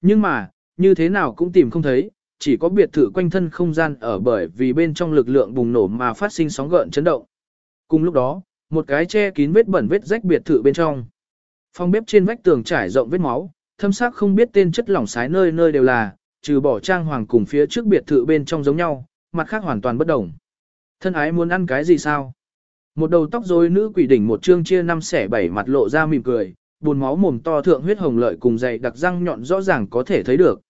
Nhưng mà, như thế nào cũng tìm không thấy, chỉ có biệt thự quanh thân không gian ở bởi vì bên trong lực lượng bùng nổ mà phát sinh sóng gợn chấn động. Cùng lúc đó, một cái che kín vết bẩn vết rách biệt thự bên trong. Phòng bếp trên vách tường trải rộng vết máu, thâm sắc không biết tên chất lỏng sái nơi nơi đều là, trừ bỏ trang hoàng cùng phía trước biệt thự bên trong giống nhau, mặt khác hoàn toàn bất đồng. Thân ái muốn ăn cái gì sao? Một đầu tóc rối nữ quỷ đỉnh một trương chia năm xẻ bảy mặt lộ ra mỉm cười, buồn máu mồm to thượng huyết hồng lợi cùng dày đặc răng nhọn rõ ràng có thể thấy được.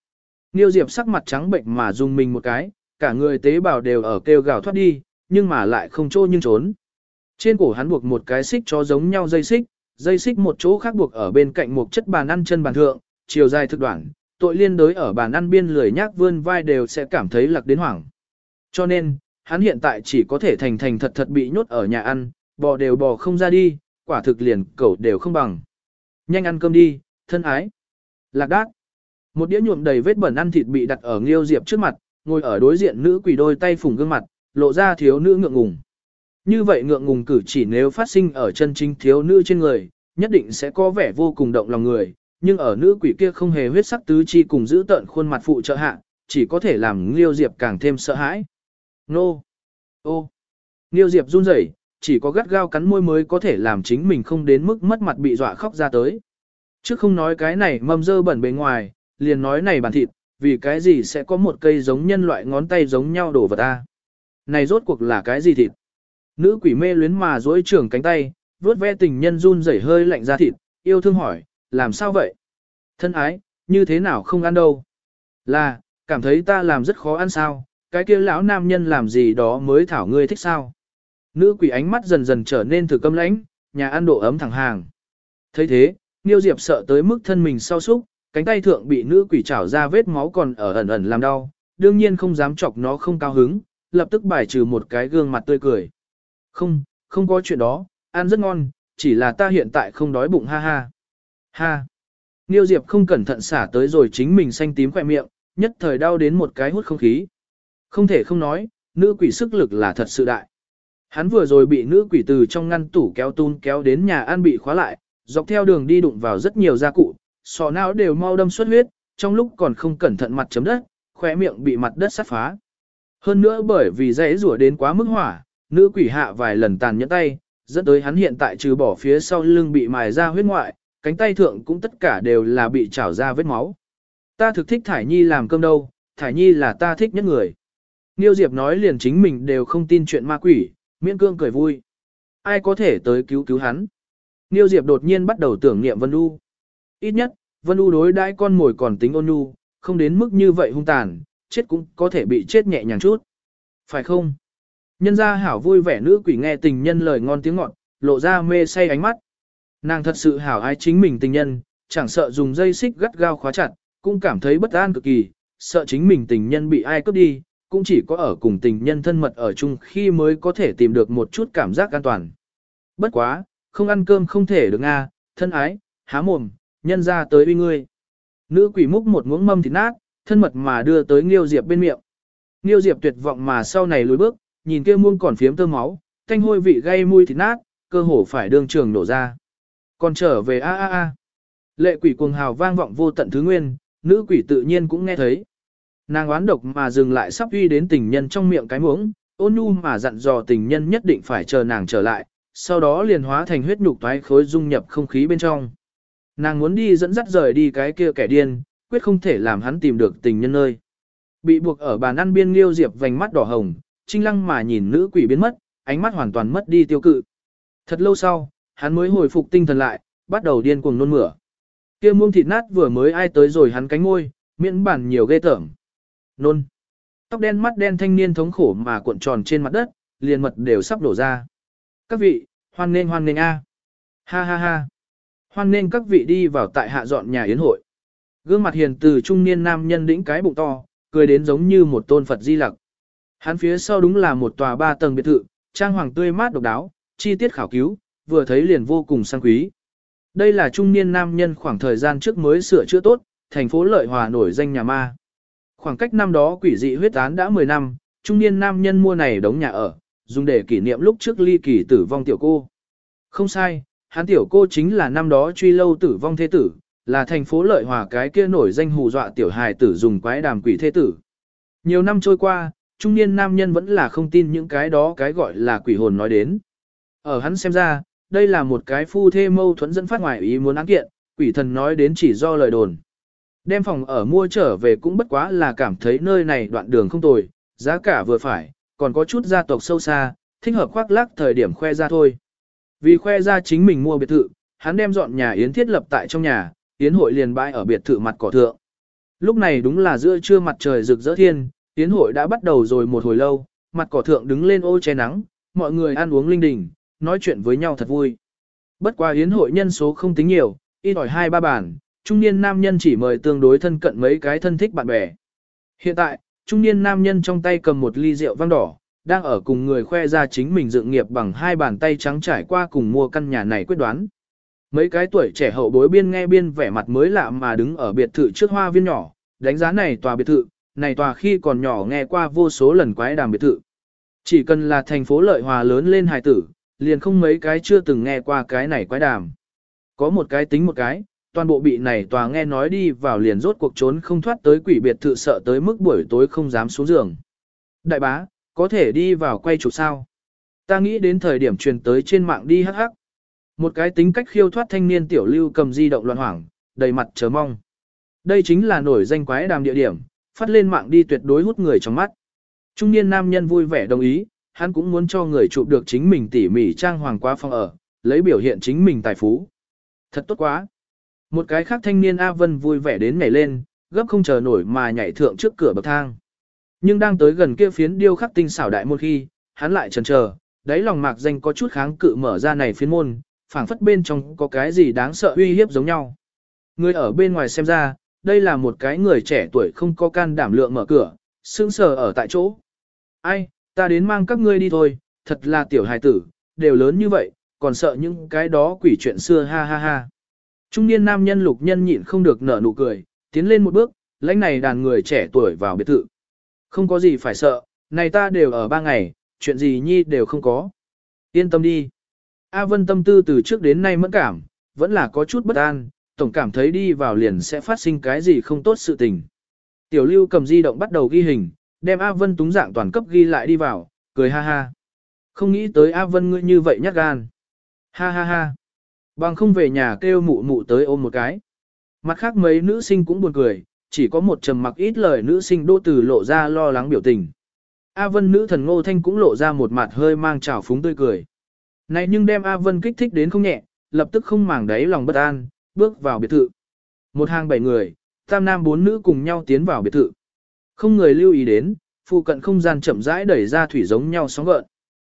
Niêu Diệp sắc mặt trắng bệnh mà dùng mình một cái, cả người tế bào đều ở kêu gào thoát đi, nhưng mà lại không trô nhưng trốn. Trên cổ hắn buộc một cái xích cho giống nhau dây xích, dây xích một chỗ khác buộc ở bên cạnh một chất bàn ăn chân bàn thượng, chiều dài thực đoạn, tội liên đối ở bàn ăn biên lười nhác vươn vai đều sẽ cảm thấy lạc đến hoảng. Cho nên, hắn hiện tại chỉ có thể thành thành thật thật bị nhốt ở nhà ăn, bò đều bò không ra đi, quả thực liền cẩu đều không bằng. Nhanh ăn cơm đi, thân ái. Lạc đát. Một đĩa nhuộm đầy vết bẩn ăn thịt bị đặt ở Nghiêu Diệp trước mặt, ngồi ở đối diện nữ quỷ đôi tay phủng gương mặt, lộ ra thiếu nữ ngượng ngùng. Như vậy ngượng ngùng cử chỉ nếu phát sinh ở chân chính thiếu nữ trên người, nhất định sẽ có vẻ vô cùng động lòng người, nhưng ở nữ quỷ kia không hề huyết sắc tứ chi cùng giữ tận khuôn mặt phụ trợ hạ, chỉ có thể làm Nghiêu Diệp càng thêm sợ hãi. Nô! Ô! Nghiêu Diệp run rẩy, chỉ có gắt gao cắn môi mới có thể làm chính mình không đến mức mất mặt bị dọa khóc ra tới. Chứ không nói cái này mâm dơ bẩn bề ngoài, liền nói này bản thịt, vì cái gì sẽ có một cây giống nhân loại ngón tay giống nhau đổ vào ta. Này rốt cuộc là cái gì thịt? Nữ quỷ mê luyến mà dối trưởng cánh tay, vuốt ve tình nhân run rẩy hơi lạnh ra thịt, yêu thương hỏi, làm sao vậy? Thân ái, như thế nào không ăn đâu? Là, cảm thấy ta làm rất khó ăn sao, cái kia lão nam nhân làm gì đó mới thảo ngươi thích sao? Nữ quỷ ánh mắt dần dần trở nên thử câm lãnh, nhà ăn độ ấm thẳng hàng. thấy thế, Niêu Diệp sợ tới mức thân mình sau súc, cánh tay thượng bị nữ quỷ chảo ra vết máu còn ở ẩn ẩn làm đau, đương nhiên không dám chọc nó không cao hứng, lập tức bài trừ một cái gương mặt tươi cười. Không, không có chuyện đó, ăn rất ngon, chỉ là ta hiện tại không đói bụng ha ha. Ha. Niêu Diệp không cẩn thận xả tới rồi chính mình xanh tím khỏe miệng, nhất thời đau đến một cái hút không khí. Không thể không nói, nữ quỷ sức lực là thật sự đại. Hắn vừa rồi bị nữ quỷ từ trong ngăn tủ kéo tun kéo đến nhà ăn bị khóa lại, dọc theo đường đi đụng vào rất nhiều gia cụ, sọ não đều mau đâm xuất huyết, trong lúc còn không cẩn thận mặt chấm đất, khóe miệng bị mặt đất sát phá. Hơn nữa bởi vì dãy rủa đến quá mức hỏa, nữ quỷ hạ vài lần tàn nhẫn tay, dẫn tới hắn hiện tại trừ bỏ phía sau lưng bị mài ra huyết ngoại, cánh tay thượng cũng tất cả đều là bị trào ra vết máu. Ta thực thích Thải Nhi làm cơm đâu, Thải Nhi là ta thích nhất người. Niêu Diệp nói liền chính mình đều không tin chuyện ma quỷ, miễn cương cười vui. Ai có thể tới cứu cứu hắn? Niêu Diệp đột nhiên bắt đầu tưởng niệm Vân U. Ít nhất, Vân U đối đãi con mồi còn tính ôn nhu, không đến mức như vậy hung tàn, chết cũng có thể bị chết nhẹ nhàng chút. Phải không? Nhân gia hảo vui vẻ nữ quỷ nghe tình nhân lời ngon tiếng ngọt, lộ ra mê say ánh mắt. Nàng thật sự hảo ai chính mình tình nhân, chẳng sợ dùng dây xích gắt gao khóa chặt, cũng cảm thấy bất an cực kỳ, sợ chính mình tình nhân bị ai cướp đi, cũng chỉ có ở cùng tình nhân thân mật ở chung khi mới có thể tìm được một chút cảm giác an toàn. Bất quá, không ăn cơm không thể được nga, thân ái, há mồm, nhân ra tới uy ngươi. Nữ quỷ múc một muỗng mâm thịt nát, thân mật mà đưa tới Nghiêu Diệp bên miệng. Nghiêu Diệp tuyệt vọng mà sau này lùi bước, nhìn kia muông còn phiếm tơ máu, thanh hôi vị gây mùi thịt nát, cơ hồ phải đương trường nổ ra. Còn trở về a a a. Lệ quỷ cuồng hào vang vọng vô tận thứ nguyên, nữ quỷ tự nhiên cũng nghe thấy. Nàng oán độc mà dừng lại sắp uy đến tình nhân trong miệng cái muỗng, ôn nhu mà dặn dò tình nhân nhất định phải chờ nàng trở lại, sau đó liền hóa thành huyết nhục toái khối dung nhập không khí bên trong. Nàng muốn đi dẫn dắt rời đi cái kia kẻ điên, quyết không thể làm hắn tìm được tình nhân nơi. Bị buộc ở bàn ăn biên liêu diệp vành mắt đỏ hồng, trinh lăng mà nhìn nữ quỷ biến mất, ánh mắt hoàn toàn mất đi tiêu cự. Thật lâu sau, hắn mới hồi phục tinh thần lại, bắt đầu điên cuồng nôn mửa. Kia muông thịt nát vừa mới ai tới rồi hắn cánh môi, miễn bản nhiều ghê tởm. Nôn. Tóc đen mắt đen thanh niên thống khổ mà cuộn tròn trên mặt đất, liền mật đều sắp đổ ra. Các vị, hoan nên hoan nên a. Ha ha ha. Hoan nên các vị đi vào tại hạ dọn nhà yến hội. Gương mặt hiền từ trung niên nam nhân đĩnh cái bụng to, cười đến giống như một tôn Phật di lặc. Hắn phía sau đúng là một tòa ba tầng biệt thự, trang hoàng tươi mát độc đáo, chi tiết khảo cứu, vừa thấy liền vô cùng sang quý. Đây là trung niên nam nhân khoảng thời gian trước mới sửa chữa tốt, thành phố Lợi Hòa nổi danh nhà ma. Khoảng cách năm đó quỷ dị huyết án đã 10 năm, trung niên nam nhân mua này đống nhà ở, dùng để kỷ niệm lúc trước ly kỳ tử vong tiểu cô. Không sai, hắn tiểu cô chính là năm đó truy lâu tử vong thế tử, là thành phố lợi hòa cái kia nổi danh hù dọa tiểu hài tử dùng quái đàm quỷ thế tử. Nhiều năm trôi qua, trung niên nam nhân vẫn là không tin những cái đó cái gọi là quỷ hồn nói đến. Ở hắn xem ra, đây là một cái phu thê mâu thuẫn dẫn phát ngoài ý muốn án kiện, quỷ thần nói đến chỉ do lời đồn. Đem phòng ở mua trở về cũng bất quá là cảm thấy nơi này đoạn đường không tồi, giá cả vừa phải, còn có chút gia tộc sâu xa, thích hợp khoác lác thời điểm khoe ra thôi. Vì khoe ra chính mình mua biệt thự, hắn đem dọn nhà yến thiết lập tại trong nhà, yến hội liền bãi ở biệt thự mặt cỏ thượng. Lúc này đúng là giữa trưa mặt trời rực rỡ thiên, yến hội đã bắt đầu rồi một hồi lâu, mặt cỏ thượng đứng lên ô che nắng, mọi người ăn uống linh đình, nói chuyện với nhau thật vui. Bất qua yến hội nhân số không tính nhiều, ít ỏi hai ba bản, trung niên nam nhân chỉ mời tương đối thân cận mấy cái thân thích bạn bè. Hiện tại, trung niên nam nhân trong tay cầm một ly rượu vang đỏ, đang ở cùng người khoe ra chính mình dựng nghiệp bằng hai bàn tay trắng trải qua cùng mua căn nhà này quyết đoán. Mấy cái tuổi trẻ hậu bối biên nghe biên vẻ mặt mới lạ mà đứng ở biệt thự trước hoa viên nhỏ, đánh giá này tòa biệt thự, này tòa khi còn nhỏ nghe qua vô số lần quái đàm biệt thự. Chỉ cần là thành phố lợi hòa lớn lên hài tử, liền không mấy cái chưa từng nghe qua cái này quái đàm. Có một cái tính một cái, toàn bộ bị này tòa nghe nói đi vào liền rốt cuộc trốn không thoát tới quỷ biệt thự sợ tới mức buổi tối không dám xuống giường. Đại bá, có thể đi vào quay chụp sao? Ta nghĩ đến thời điểm truyền tới trên mạng đi hắc hắc. Một cái tính cách khiêu thoát thanh niên tiểu lưu cầm di động loạn hoảng, đầy mặt chờ mong. Đây chính là nổi danh quái đàm địa điểm, phát lên mạng đi tuyệt đối hút người trong mắt. Trung niên nam nhân vui vẻ đồng ý, hắn cũng muốn cho người chụp được chính mình tỉ mỉ trang hoàng qua phòng ở, lấy biểu hiện chính mình tài phú. Thật tốt quá. Một cái khác thanh niên A Vân vui vẻ đến nhảy lên, gấp không chờ nổi mà nhảy thượng trước cửa bậc thang. Nhưng đang tới gần kia phiến điêu khắc tinh xảo đại môn khi, hắn lại chần chờ, đáy lòng mạc danh có chút kháng cự mở ra này phiến môn, phảng phất bên trong có cái gì đáng sợ uy hiếp giống nhau. Người ở bên ngoài xem ra, đây là một cái người trẻ tuổi không có can đảm lượng mở cửa, sững sờ ở tại chỗ. Ai, ta đến mang các ngươi đi thôi, thật là tiểu hài tử, đều lớn như vậy, còn sợ những cái đó quỷ chuyện xưa ha ha ha. Trung niên nam nhân lục nhân nhịn không được nở nụ cười, tiến lên một bước, lãnh này đàn người trẻ tuổi vào biệt thự. Không có gì phải sợ, này ta đều ở ba ngày, chuyện gì nhi đều không có. Yên tâm đi. A Vân tâm tư từ trước đến nay mẫn cảm, vẫn là có chút bất an, tổng cảm thấy đi vào liền sẽ phát sinh cái gì không tốt sự tình. Tiểu lưu cầm di động bắt đầu ghi hình, đem A Vân túng dạng toàn cấp ghi lại đi vào, cười ha ha. Không nghĩ tới A Vân ngươi như vậy nhát gan. Ha ha ha. Bằng không về nhà kêu mụ mụ tới ôm một cái. Mặt khác mấy nữ sinh cũng buồn cười, chỉ có một trầm mặc ít lời nữ sinh đô từ lộ ra lo lắng biểu tình. A Vân nữ thần Ngô Thanh cũng lộ ra một mặt hơi mang trào phúng tươi cười. Này nhưng đem A Vân kích thích đến không nhẹ, lập tức không màng đáy lòng bất an, bước vào biệt thự. Một hàng bảy người, tam nam bốn nữ cùng nhau tiến vào biệt thự. Không người lưu ý đến, phụ cận không gian chậm rãi đẩy ra thủy giống nhau sóng gợn.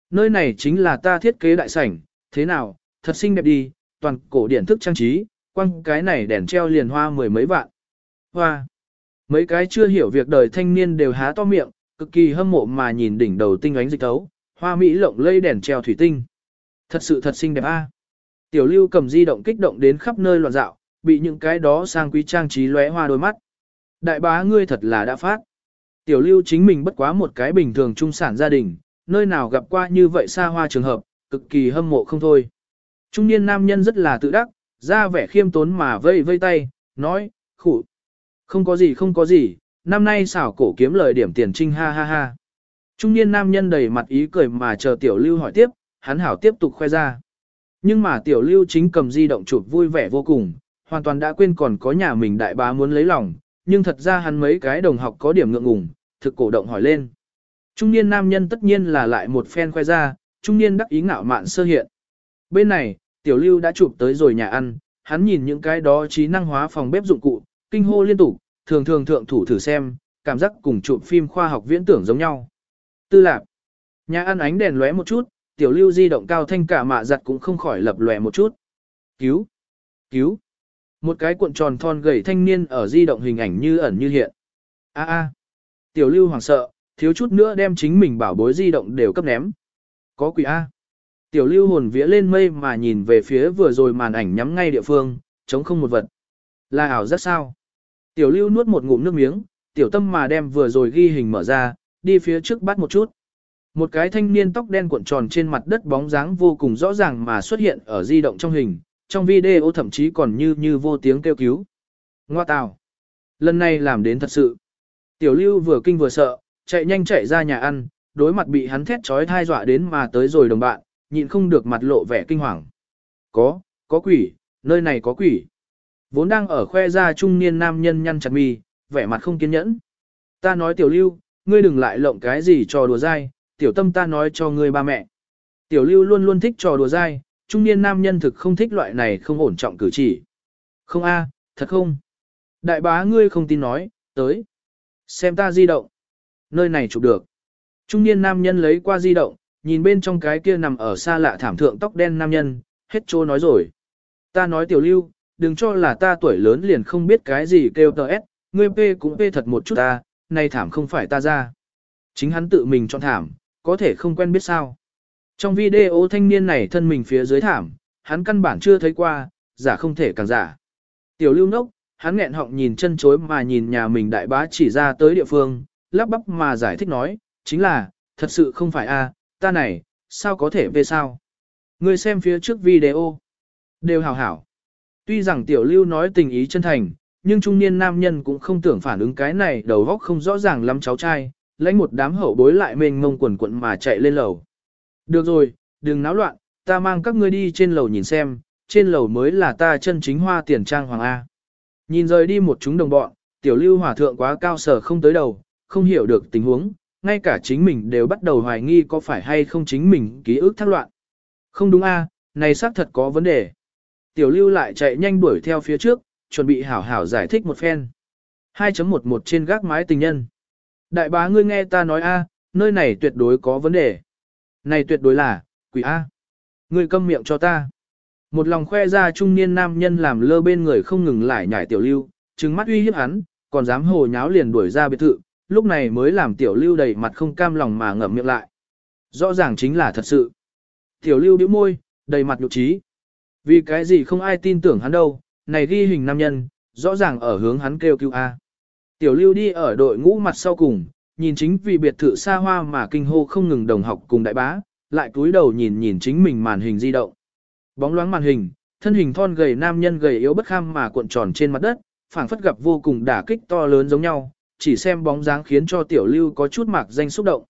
Nơi này chính là ta thiết kế đại sảnh, thế nào, thật xinh đẹp đi, toàn cổ điển thức trang trí, quăng cái này đèn treo liền hoa mười mấy vạn. Hoa! Mấy cái chưa hiểu việc đời thanh niên đều há to miệng, cực kỳ hâm mộ mà nhìn đỉnh đầu tinh ánh dịch tấu, hoa mỹ lộng lây đèn treo thủy tinh. Thật sự thật xinh đẹp a. Tiểu lưu cầm di động kích động đến khắp nơi loạn dạo, bị những cái đó sang quý trang trí lóe hoa đôi mắt. Đại bá ngươi thật là đã phát. Tiểu lưu chính mình bất quá một cái bình thường trung sản gia đình, nơi nào gặp qua như vậy xa hoa trường hợp, cực kỳ hâm mộ không thôi. Trung niên nam nhân rất là tự đắc, ra vẻ khiêm tốn mà vây vây tay, nói, khủ. Không có gì không có gì, năm nay xảo cổ kiếm lời điểm tiền trinh ha ha ha. Trung niên nam nhân đầy mặt ý cười mà chờ tiểu lưu hỏi tiếp, hắn hảo tiếp tục khoe ra. Nhưng mà tiểu lưu chính cầm di động chụp vui vẻ vô cùng, hoàn toàn đã quên còn có nhà mình đại bá muốn lấy lòng, nhưng thật ra hắn mấy cái đồng học có điểm ngượng ngùng, thực cổ động hỏi lên. Trung niên nam nhân tất nhiên là lại một phen khoe ra, trung niên đắc ý ngạo mạn sơ hiện. Bên này, tiểu lưu đã chụp tới rồi nhà ăn, hắn nhìn những cái đó trí năng hóa phòng bếp dụng cụ, kinh hô liên tục, thường thường thượng thủ thử xem, cảm giác cùng chụp phim khoa học viễn tưởng giống nhau. Tư lạc, nhà ăn ánh đèn lóe một chút, tiểu lưu di động cao thanh cả mạ giặt cũng không khỏi lập lòe một chút. Cứu! Cứu! Một cái cuộn tròn thon gầy thanh niên ở di động hình ảnh như ẩn như hiện. A a! Tiểu lưu hoảng sợ, thiếu chút nữa đem chính mình bảo bối di động đều cấp ném. Có quỷ A. Tiểu lưu hồn vía lên mây mà nhìn về phía vừa rồi màn ảnh nhắm ngay địa phương, chống không một vật. Là ảo rất sao? Tiểu lưu nuốt một ngụm nước miếng, tiểu tâm mà đem vừa rồi ghi hình mở ra, đi phía trước bắt một chút. Một cái thanh niên tóc đen cuộn tròn trên mặt đất bóng dáng vô cùng rõ ràng mà xuất hiện ở di động trong hình, trong video thậm chí còn như như vô tiếng kêu cứu. Ngoa tào. Lần này làm đến thật sự. Tiểu lưu vừa kinh vừa sợ, chạy nhanh chạy ra nhà ăn, đối mặt bị hắn thét trói thai dọa đến mà tới rồi đồng bạn, nhịn không được mặt lộ vẻ kinh hoàng. Có, có quỷ, nơi này có quỷ. Vốn đang ở khoe ra trung niên nam nhân nhăn chặt mi, vẻ mặt không kiên nhẫn. Ta nói tiểu lưu, ngươi đừng lại lộng cái gì trò đùa dai, tiểu tâm ta nói cho ngươi ba mẹ. Tiểu lưu luôn luôn thích trò đùa dai, trung niên nam nhân thực không thích loại này không ổn trọng cử chỉ. Không a, thật không. Đại bá ngươi không tin nói, tới. Xem ta di động. Nơi này chụp được. Trung niên nam nhân lấy qua di động, nhìn bên trong cái kia nằm ở xa lạ thảm thượng tóc đen nam nhân, hết trô nói rồi. Ta nói tiểu lưu, đừng cho là ta tuổi lớn liền không biết cái gì kêu tờ S, ngươi p cũng p thật một chút ta, nay thảm không phải ta ra. Chính hắn tự mình chọn thảm, có thể không quen biết sao. Trong video thanh niên này thân mình phía dưới thảm, hắn căn bản chưa thấy qua, giả không thể càng giả. Tiểu lưu nốc, hắn nghẹn họng nhìn chân chối mà nhìn nhà mình đại bá chỉ ra tới địa phương, lắp bắp mà giải thích nói, chính là, thật sự không phải a, ta này, sao có thể về sao? Ngươi xem phía trước video, đều hảo hảo. Tuy rằng tiểu lưu nói tình ý chân thành, nhưng trung niên nam nhân cũng không tưởng phản ứng cái này đầu góc không rõ ràng lắm cháu trai, lãnh một đám hậu bối lại mình mông quần quận mà chạy lên lầu. Được rồi, đừng náo loạn, ta mang các ngươi đi trên lầu nhìn xem, trên lầu mới là ta chân chính hoa tiền trang hoàng A. Nhìn rời đi một chúng đồng bọn, tiểu lưu hỏa thượng quá cao sở không tới đầu, không hiểu được tình huống, ngay cả chính mình đều bắt đầu hoài nghi có phải hay không chính mình ký ức thác loạn. Không đúng a, này xác thật có vấn đề. Tiểu lưu lại chạy nhanh đuổi theo phía trước, chuẩn bị hảo hảo giải thích một phen. 2.11 trên gác mái tình nhân. Đại bá ngươi nghe ta nói a, nơi này tuyệt đối có vấn đề. Này tuyệt đối là, quỷ a. Ngươi câm miệng cho ta. Một lòng khoe ra trung niên nam nhân làm lơ bên người không ngừng lại nhảy tiểu lưu, trừng mắt uy hiếp hắn, còn dám hồ nháo liền đuổi ra biệt thự, lúc này mới làm tiểu lưu đầy mặt không cam lòng mà ngậm miệng lại. Rõ ràng chính là thật sự. Tiểu lưu bĩu môi, đầy mặt nhục trí. Vì cái gì không ai tin tưởng hắn đâu, này ghi hình nam nhân, rõ ràng ở hướng hắn kêu cứu A. Tiểu lưu đi ở đội ngũ mặt sau cùng, nhìn chính vì biệt thự xa hoa mà kinh hô không ngừng đồng học cùng đại bá, lại cúi đầu nhìn nhìn chính mình màn hình di động. Bóng loáng màn hình, thân hình thon gầy nam nhân gầy yếu bất kham mà cuộn tròn trên mặt đất, phảng phất gặp vô cùng đả kích to lớn giống nhau, chỉ xem bóng dáng khiến cho tiểu lưu có chút mạc danh xúc động.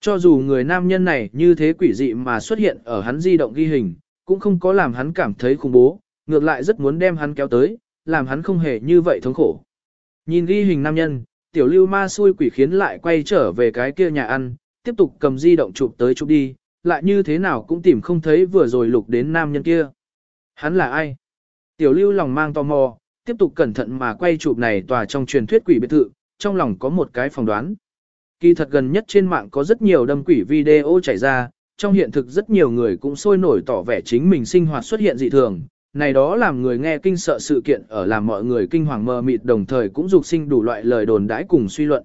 Cho dù người nam nhân này như thế quỷ dị mà xuất hiện ở hắn di động ghi hình, cũng không có làm hắn cảm thấy khủng bố, ngược lại rất muốn đem hắn kéo tới, làm hắn không hề như vậy thống khổ. Nhìn ghi hình nam nhân, tiểu lưu ma xui quỷ khiến lại quay trở về cái kia nhà ăn, tiếp tục cầm di động chụp tới chụp đi, lại như thế nào cũng tìm không thấy vừa rồi lục đến nam nhân kia. Hắn là ai? Tiểu lưu lòng mang tò mò, tiếp tục cẩn thận mà quay chụp này tòa trong truyền thuyết quỷ biệt thự, trong lòng có một cái phỏng đoán. Kỳ thật gần nhất trên mạng có rất nhiều đâm quỷ video chảy ra, trong hiện thực rất nhiều người cũng sôi nổi tỏ vẻ chính mình sinh hoạt xuất hiện dị thường. Này đó làm người nghe kinh sợ sự kiện ở làm mọi người kinh hoàng mơ mịt đồng thời cũng dục sinh đủ loại lời đồn đãi cùng suy luận.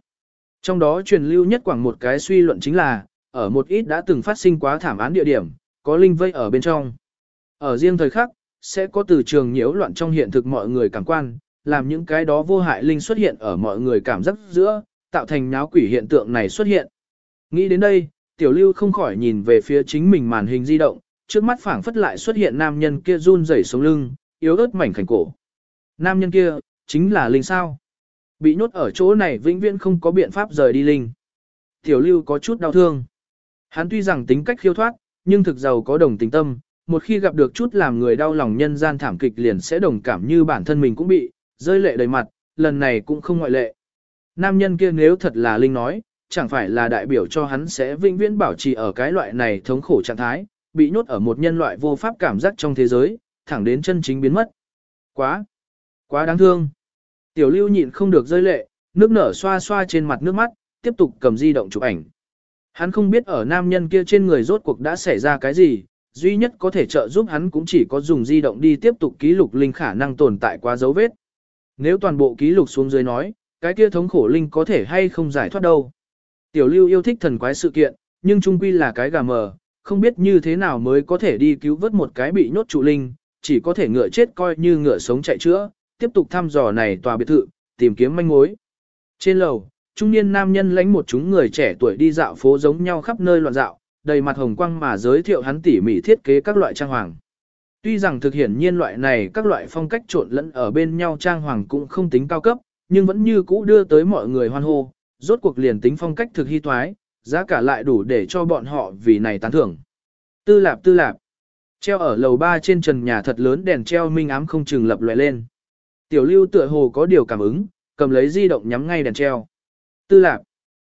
Trong đó truyền lưu nhất quảng một cái suy luận chính là, ở một ít đã từng phát sinh quá thảm án địa điểm, có linh vây ở bên trong. Ở riêng thời khắc, sẽ có từ trường nhiễu loạn trong hiện thực mọi người cảm quan, làm những cái đó vô hại linh xuất hiện ở mọi người cảm giác giữa, tạo thành náo quỷ hiện tượng này xuất hiện. Nghĩ đến đây, tiểu lưu không khỏi nhìn về phía chính mình màn hình di động, trước mắt phảng phất lại xuất hiện nam nhân kia run rẩy sống lưng, yếu ớt mảnh khảnh cổ. Nam nhân kia, chính là linh sao. Bị nhốt ở chỗ này vĩnh viễn không có biện pháp rời đi linh. Tiểu lưu có chút đau thương. Hắn tuy rằng tính cách khiêu thoát, nhưng thực giàu có đồng tình tâm, một khi gặp được chút làm người đau lòng nhân gian thảm kịch liền sẽ đồng cảm như bản thân mình cũng bị, rơi lệ đầy mặt, lần này cũng không ngoại lệ. Nam nhân kia nếu thật là linh nói, chẳng phải là đại biểu cho hắn sẽ vĩnh viễn bảo trì ở cái loại này thống khổ trạng thái, bị nhốt ở một nhân loại vô pháp cảm giác trong thế giới, thẳng đến chân chính biến mất. Quá, quá đáng thương. Tiểu lưu nhịn không được rơi lệ, nước nở xoa xoa trên mặt nước mắt, tiếp tục cầm di động chụp ảnh. Hắn không biết ở nam nhân kia trên người rốt cuộc đã xảy ra cái gì, duy nhất có thể trợ giúp hắn cũng chỉ có dùng di động đi tiếp tục ký lục linh khả năng tồn tại qua dấu vết. Nếu toàn bộ ký lục xuống dưới nói, cái kia thống khổ linh có thể hay không giải thoát đâu. Tiểu lưu yêu thích thần quái sự kiện, nhưng trung quy là cái gà mờ, không biết như thế nào mới có thể đi cứu vớt một cái bị nhốt trụ linh, chỉ có thể ngựa chết coi như ngựa sống chạy chữa, tiếp tục thăm dò này tòa biệt thự, tìm kiếm manh mối. Trên lầu, trung niên nam nhân lãnh một chúng người trẻ tuổi đi dạo phố giống nhau khắp nơi loạn dạo, đầy mặt hồng quang mà giới thiệu hắn tỉ mỉ thiết kế các loại trang hoàng. Tuy rằng thực hiện nhiên loại này các loại phong cách trộn lẫn ở bên nhau trang hoàng cũng không tính cao cấp, nhưng vẫn như cũ đưa tới mọi người hoan hô, rốt cuộc liền tính phong cách thực hy thoái, giá cả lại đủ để cho bọn họ vì này tán thưởng. Tư lạp tư lạp, treo ở lầu ba trên trần nhà thật lớn đèn treo minh ám không chừng lập loại lên. Tiểu lưu tựa hồ có điều cảm ứng, cầm lấy di động nhắm ngay đèn treo. Tư lạp,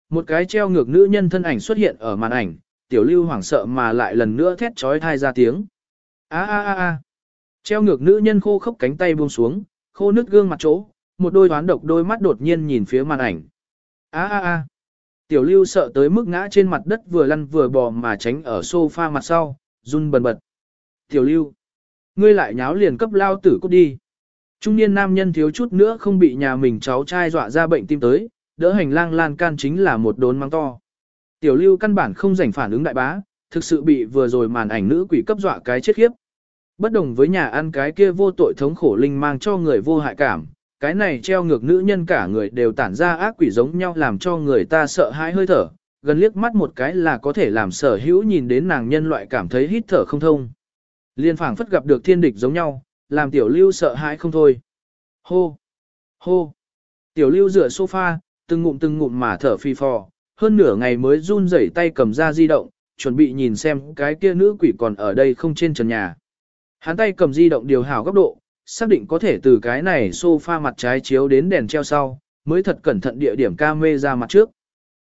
một cái treo ngược nữ nhân thân ảnh xuất hiện ở màn ảnh, tiểu lưu hoảng sợ mà lại lần nữa thét trói thai ra tiếng. A a a a. Treo ngược nữ nhân khô khốc cánh tay buông xuống, khô nước gương mặt chỗ, một đôi toán độc đôi mắt đột nhiên nhìn phía màn ảnh. A a a. Tiểu lưu sợ tới mức ngã trên mặt đất vừa lăn vừa bò mà tránh ở sofa mặt sau, run bần bật. Tiểu lưu. Ngươi lại nháo liền cấp lao tử cút đi. Trung niên nam nhân thiếu chút nữa không bị nhà mình cháu trai dọa ra bệnh tim tới, đỡ hành lang lan can chính là một đốn mắng to. Tiểu lưu căn bản không rảnh phản ứng đại bá, thực sự bị vừa rồi màn ảnh nữ quỷ cấp dọa cái chết khiếp. Bất đồng với nhà ăn cái kia vô tội thống khổ linh mang cho người vô hại cảm, cái này treo ngược nữ nhân cả người đều tản ra ác quỷ giống nhau làm cho người ta sợ hãi hơi thở, gần liếc mắt một cái là có thể làm sở hữu nhìn đến nàng nhân loại cảm thấy hít thở không thông. Liên phảng phất gặp được thiên địch giống nhau, làm tiểu lưu sợ hãi không thôi. Hô! Hô! Tiểu lưu rửa sofa, từng ngụm từng ngụm mà thở phi phò, hơn nửa ngày mới run rẩy tay cầm ra di động, chuẩn bị nhìn xem cái kia nữ quỷ còn ở đây không trên trần nhà. Hắn tay cầm di động điều hảo góc độ, xác định có thể từ cái này sofa mặt trái chiếu đến đèn treo sau, mới thật cẩn thận địa điểm camera mặt trước.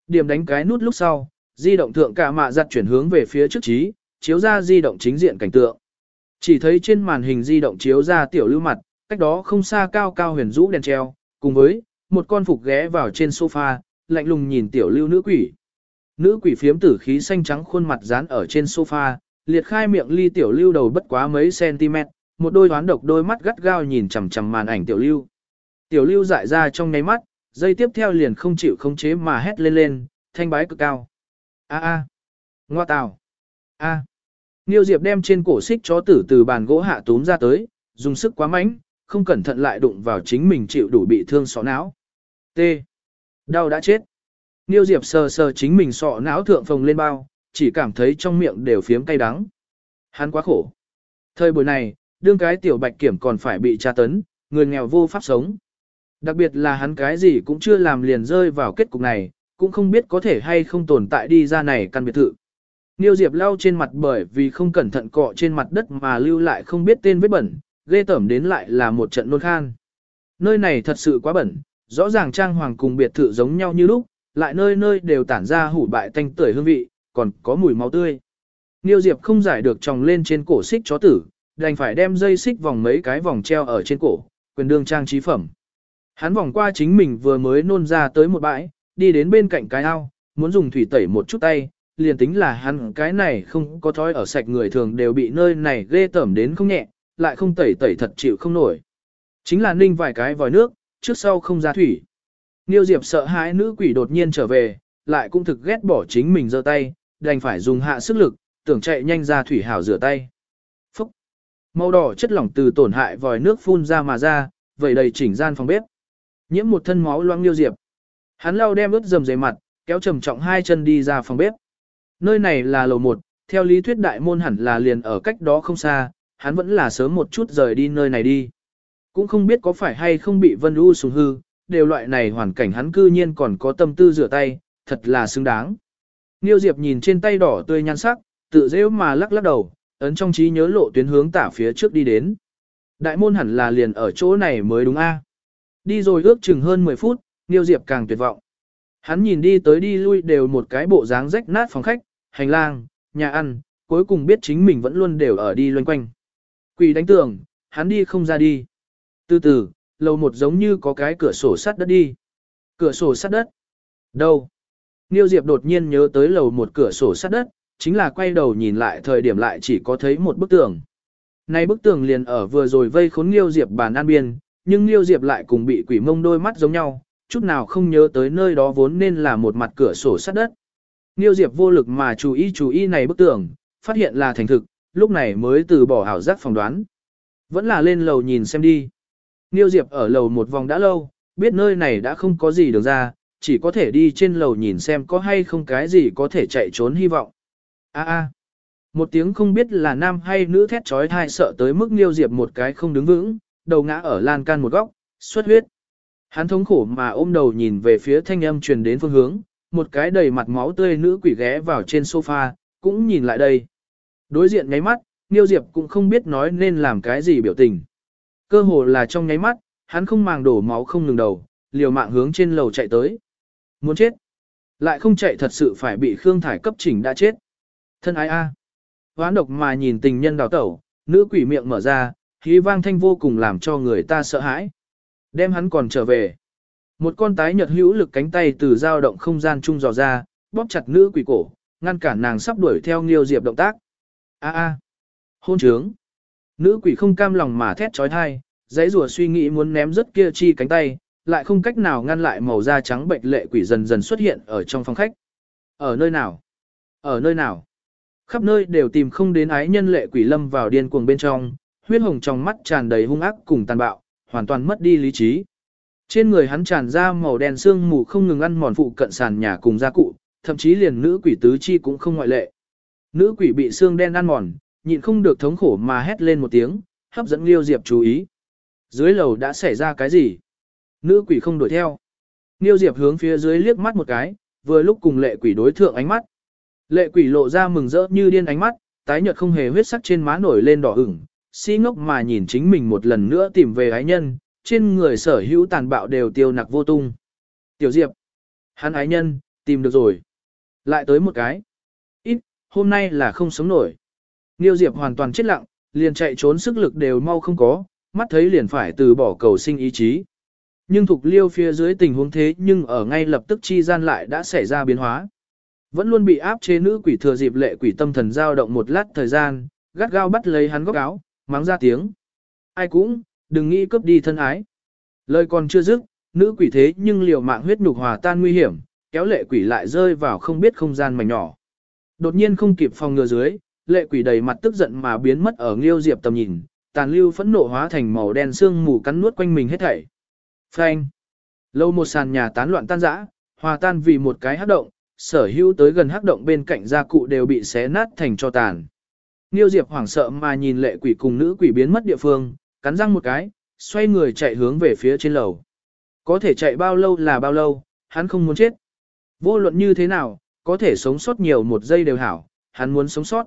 Điểm đánh cái nút lúc sau, di động thượng cả mạ giặt chuyển hướng về phía trước trí, chiếu ra di động chính diện cảnh tượng. Chỉ thấy trên màn hình di động chiếu ra tiểu lưu mặt, cách đó không xa cao cao huyền rũ đèn treo, cùng với một con phục ghé vào trên sofa, lạnh lùng nhìn tiểu lưu nữ quỷ. Nữ quỷ phiếm tử khí xanh trắng khuôn mặt dán ở trên sofa, liệt khai miệng ly tiểu lưu đầu bất quá mấy cm, một đôi đoán độc đôi mắt gắt gao nhìn chằm chằm màn ảnh tiểu lưu. Tiểu lưu dại ra trong nháy mắt, dây tiếp theo liền không chịu khống chế mà hét lên lên, thanh bái cực cao. A a, ngoa tào, a. À. Niêu Diệp đem trên cổ xích chó tử từ bàn gỗ hạ túm ra tới, dùng sức quá mạnh, không cẩn thận lại đụng vào chính mình chịu đủ bị thương sọ não. T. Đau đã chết. Niêu Diệp sờ sờ chính mình sọ não thượng phồng lên bao, chỉ cảm thấy trong miệng đều phiếm cay đắng. Hắn quá khổ. Thời buổi này, đương cái tiểu bạch kiểm còn phải bị tra tấn, người nghèo vô pháp sống. Đặc biệt là hắn cái gì cũng chưa làm liền rơi vào kết cục này, cũng không biết có thể hay không tồn tại đi ra này căn biệt thự. Niêu Diệp lau trên mặt bởi vì không cẩn thận cọ trên mặt đất mà lưu lại không biết tên vết bẩn, ghê tẩm đến lại là một trận nôn khan. Nơi này thật sự quá bẩn, rõ ràng trang hoàng cùng biệt thự giống nhau như lúc, lại nơi nơi đều tản ra hủ bại tanh tưởi hương vị, còn có mùi máu tươi. Niêu Diệp không giải được tròng lên trên cổ xích chó tử, đành phải đem dây xích vòng mấy cái vòng treo ở trên cổ, quyền đương trang trí phẩm. Hắn vòng qua chính mình vừa mới nôn ra tới một bãi, đi đến bên cạnh cái ao, muốn dùng thủy tẩy một chút tay, liền tính là hắn cái này không có thói ở sạch người thường đều bị nơi này ghê tởm đến không nhẹ, lại không tẩy tẩy thật chịu không nổi. Chính là ninh vài cái vòi nước, trước sau không ra thủy. Niêu Diệp sợ hãi nữ quỷ đột nhiên trở về, lại cũng thực ghét bỏ chính mình giơ tay, đành phải dùng hạ sức lực, tưởng chạy nhanh ra thủy hảo rửa tay. Phúc! Màu đỏ chất lỏng từ tổn hại vòi nước phun ra mà ra, vậy đầy chỉnh gian phòng bếp. Nhiễm một thân máu loang liêu Diệp. Hắn lau đem ướt dầm dày mặt, kéo trầm trọng hai chân đi ra phòng bếp. Nơi này là lầu một, theo lý thuyết đại môn hẳn là liền ở cách đó không xa, hắn vẫn là sớm một chút rời đi nơi này đi. Cũng không biết có phải hay không bị Vân U sùng hư, đều loại này hoàn cảnh hắn cư nhiên còn có tâm tư rửa tay, thật là xứng đáng. Niêu Diệp nhìn trên tay đỏ tươi nhan sắc, tự dễ mà lắc lắc đầu, ấn trong trí nhớ lộ tuyến hướng tả phía trước đi đến. Đại môn hẳn là liền ở chỗ này mới đúng a. À? Đi rồi ước chừng hơn 10 phút, Niêu Diệp càng tuyệt vọng. Hắn nhìn đi tới đi lui đều một cái bộ dáng rách nát phòng khách, hành lang, nhà ăn, cuối cùng biết chính mình vẫn luôn đều ở đi loanh quanh. Quỷ đánh tường, hắn đi không ra đi. Từ từ, lầu một giống như có cái cửa sổ sắt đất đi. Cửa sổ sắt đất? Đâu? Niêu Diệp đột nhiên nhớ tới lầu một cửa sổ sắt đất, chính là quay đầu nhìn lại thời điểm lại chỉ có thấy một bức tường. Nay bức tường liền ở vừa rồi vây khốn Niêu Diệp bàn an biên, nhưng Niêu Diệp lại cùng bị quỷ mông đôi mắt giống nhau, chút nào không nhớ tới nơi đó vốn nên là một mặt cửa sổ sắt đất. Niêu Diệp vô lực mà chú ý chú ý này bức tường, phát hiện là thành thực, lúc này mới từ bỏ hảo giác phỏng đoán. Vẫn là lên lầu nhìn xem đi. Niêu Diệp ở lầu một vòng đã lâu, biết nơi này đã không có gì được ra, chỉ có thể đi trên lầu nhìn xem có hay không cái gì có thể chạy trốn hy vọng. A a. Một tiếng không biết là nam hay nữ thét trói thai sợ tới mức liêu Diệp một cái không đứng vững, đầu ngã ở lan can một góc, xuất huyết. Hắn thống khổ mà ôm đầu nhìn về phía thanh âm truyền đến phương hướng, một cái đầy mặt máu tươi nữ quỷ ghé vào trên sofa, cũng nhìn lại đây. Đối diện nháy mắt, Niêu Diệp cũng không biết nói nên làm cái gì biểu tình. Cơ hồ là trong nháy mắt, hắn không màng đổ máu không ngừng đầu, liều mạng hướng trên lầu chạy tới. Muốn chết. Lại không chạy thật sự phải bị Khương Thải cấp chỉnh đã chết. Thân ái a. Hoán độc mà nhìn tình nhân đào tẩu, nữ quỷ miệng mở ra, khí vang thanh vô cùng làm cho người ta sợ hãi. Đem hắn còn trở về. Một con tái nhật hữu lực cánh tay từ dao động không gian trung dò ra, bóp chặt nữ quỷ cổ, ngăn cản nàng sắp đuổi theo Nghiêu Diệp động tác. A a, hôn trướng. Nữ quỷ không cam lòng mà thét trói thai, dãy rùa suy nghĩ muốn ném rất kia chi cánh tay, lại không cách nào ngăn lại màu da trắng bệnh lệ quỷ dần dần xuất hiện ở trong phòng khách. Ở nơi nào? Ở nơi nào? Khắp nơi đều tìm không đến ái nhân lệ quỷ lâm vào điên cuồng bên trong, huyết hồng trong mắt tràn đầy hung ác cùng tàn bạo, hoàn toàn mất đi lý trí. Trên người hắn tràn ra màu đen xương mù không ngừng ăn mòn phụ cận sàn nhà cùng gia cụ, thậm chí liền nữ quỷ tứ chi cũng không ngoại lệ. Nữ quỷ bị xương đen ăn mòn, nhịn không được thống khổ mà hét lên một tiếng, hấp dẫn Liêu Diệp chú ý. Dưới lầu đã xảy ra cái gì? Nữ quỷ không đuổi theo. Niêu Diệp hướng phía dưới liếc mắt một cái, vừa lúc cùng lệ quỷ đối thượng ánh mắt. Lệ quỷ lộ ra mừng rỡ như điên ánh mắt, tái nhợt không hề huyết sắc trên má nổi lên đỏ ửng, si ngốc mà nhìn chính mình một lần nữa tìm về ái nhân, trên người sở hữu tàn bạo đều tiêu nặc vô tung. Tiểu Diệp, hắn ái nhân, tìm được rồi. Lại tới một cái. Ít, hôm nay là không sống nổi. Niêu Diệp hoàn toàn chết lặng, liền chạy trốn sức lực đều mau không có, mắt thấy liền phải từ bỏ cầu sinh ý chí. Nhưng thục liêu phía dưới tình huống thế nhưng ở ngay lập tức chi gian lại đã xảy ra biến hóa. Vẫn luôn bị áp chế nữ quỷ thừa dịp lệ quỷ tâm thần dao động một lát thời gian, gắt gao bắt lấy hắn góc áo, mắng ra tiếng. Ai cũng, đừng nghĩ cướp đi thân ái. Lời còn chưa dứt, nữ quỷ thế nhưng liều mạng huyết nhục hòa tan nguy hiểm, kéo lệ quỷ lại rơi vào không biết không gian mảnh nhỏ. Đột nhiên không kịp phòng ngừa dưới, lệ quỷ đầy mặt tức giận mà biến mất ở Nghiêu Diệp tầm nhìn, tàn lưu phẫn nộ hóa thành màu đen xương mù cắn nuốt quanh mình hết thảy. Phanh. Lâu một sàn nhà tán loạn tan rã, hòa tan vì một cái hắc động, sở hữu tới gần hắc động bên cạnh gia cụ đều bị xé nát thành cho tàn. Nghiêu Diệp hoảng sợ mà nhìn lệ quỷ cùng nữ quỷ biến mất địa phương, cắn răng một cái, xoay người chạy hướng về phía trên lầu. Có thể chạy bao lâu là bao lâu, hắn không muốn chết. Vô luận như thế nào, có thể sống sót nhiều một giây đều hảo, hắn muốn sống sót.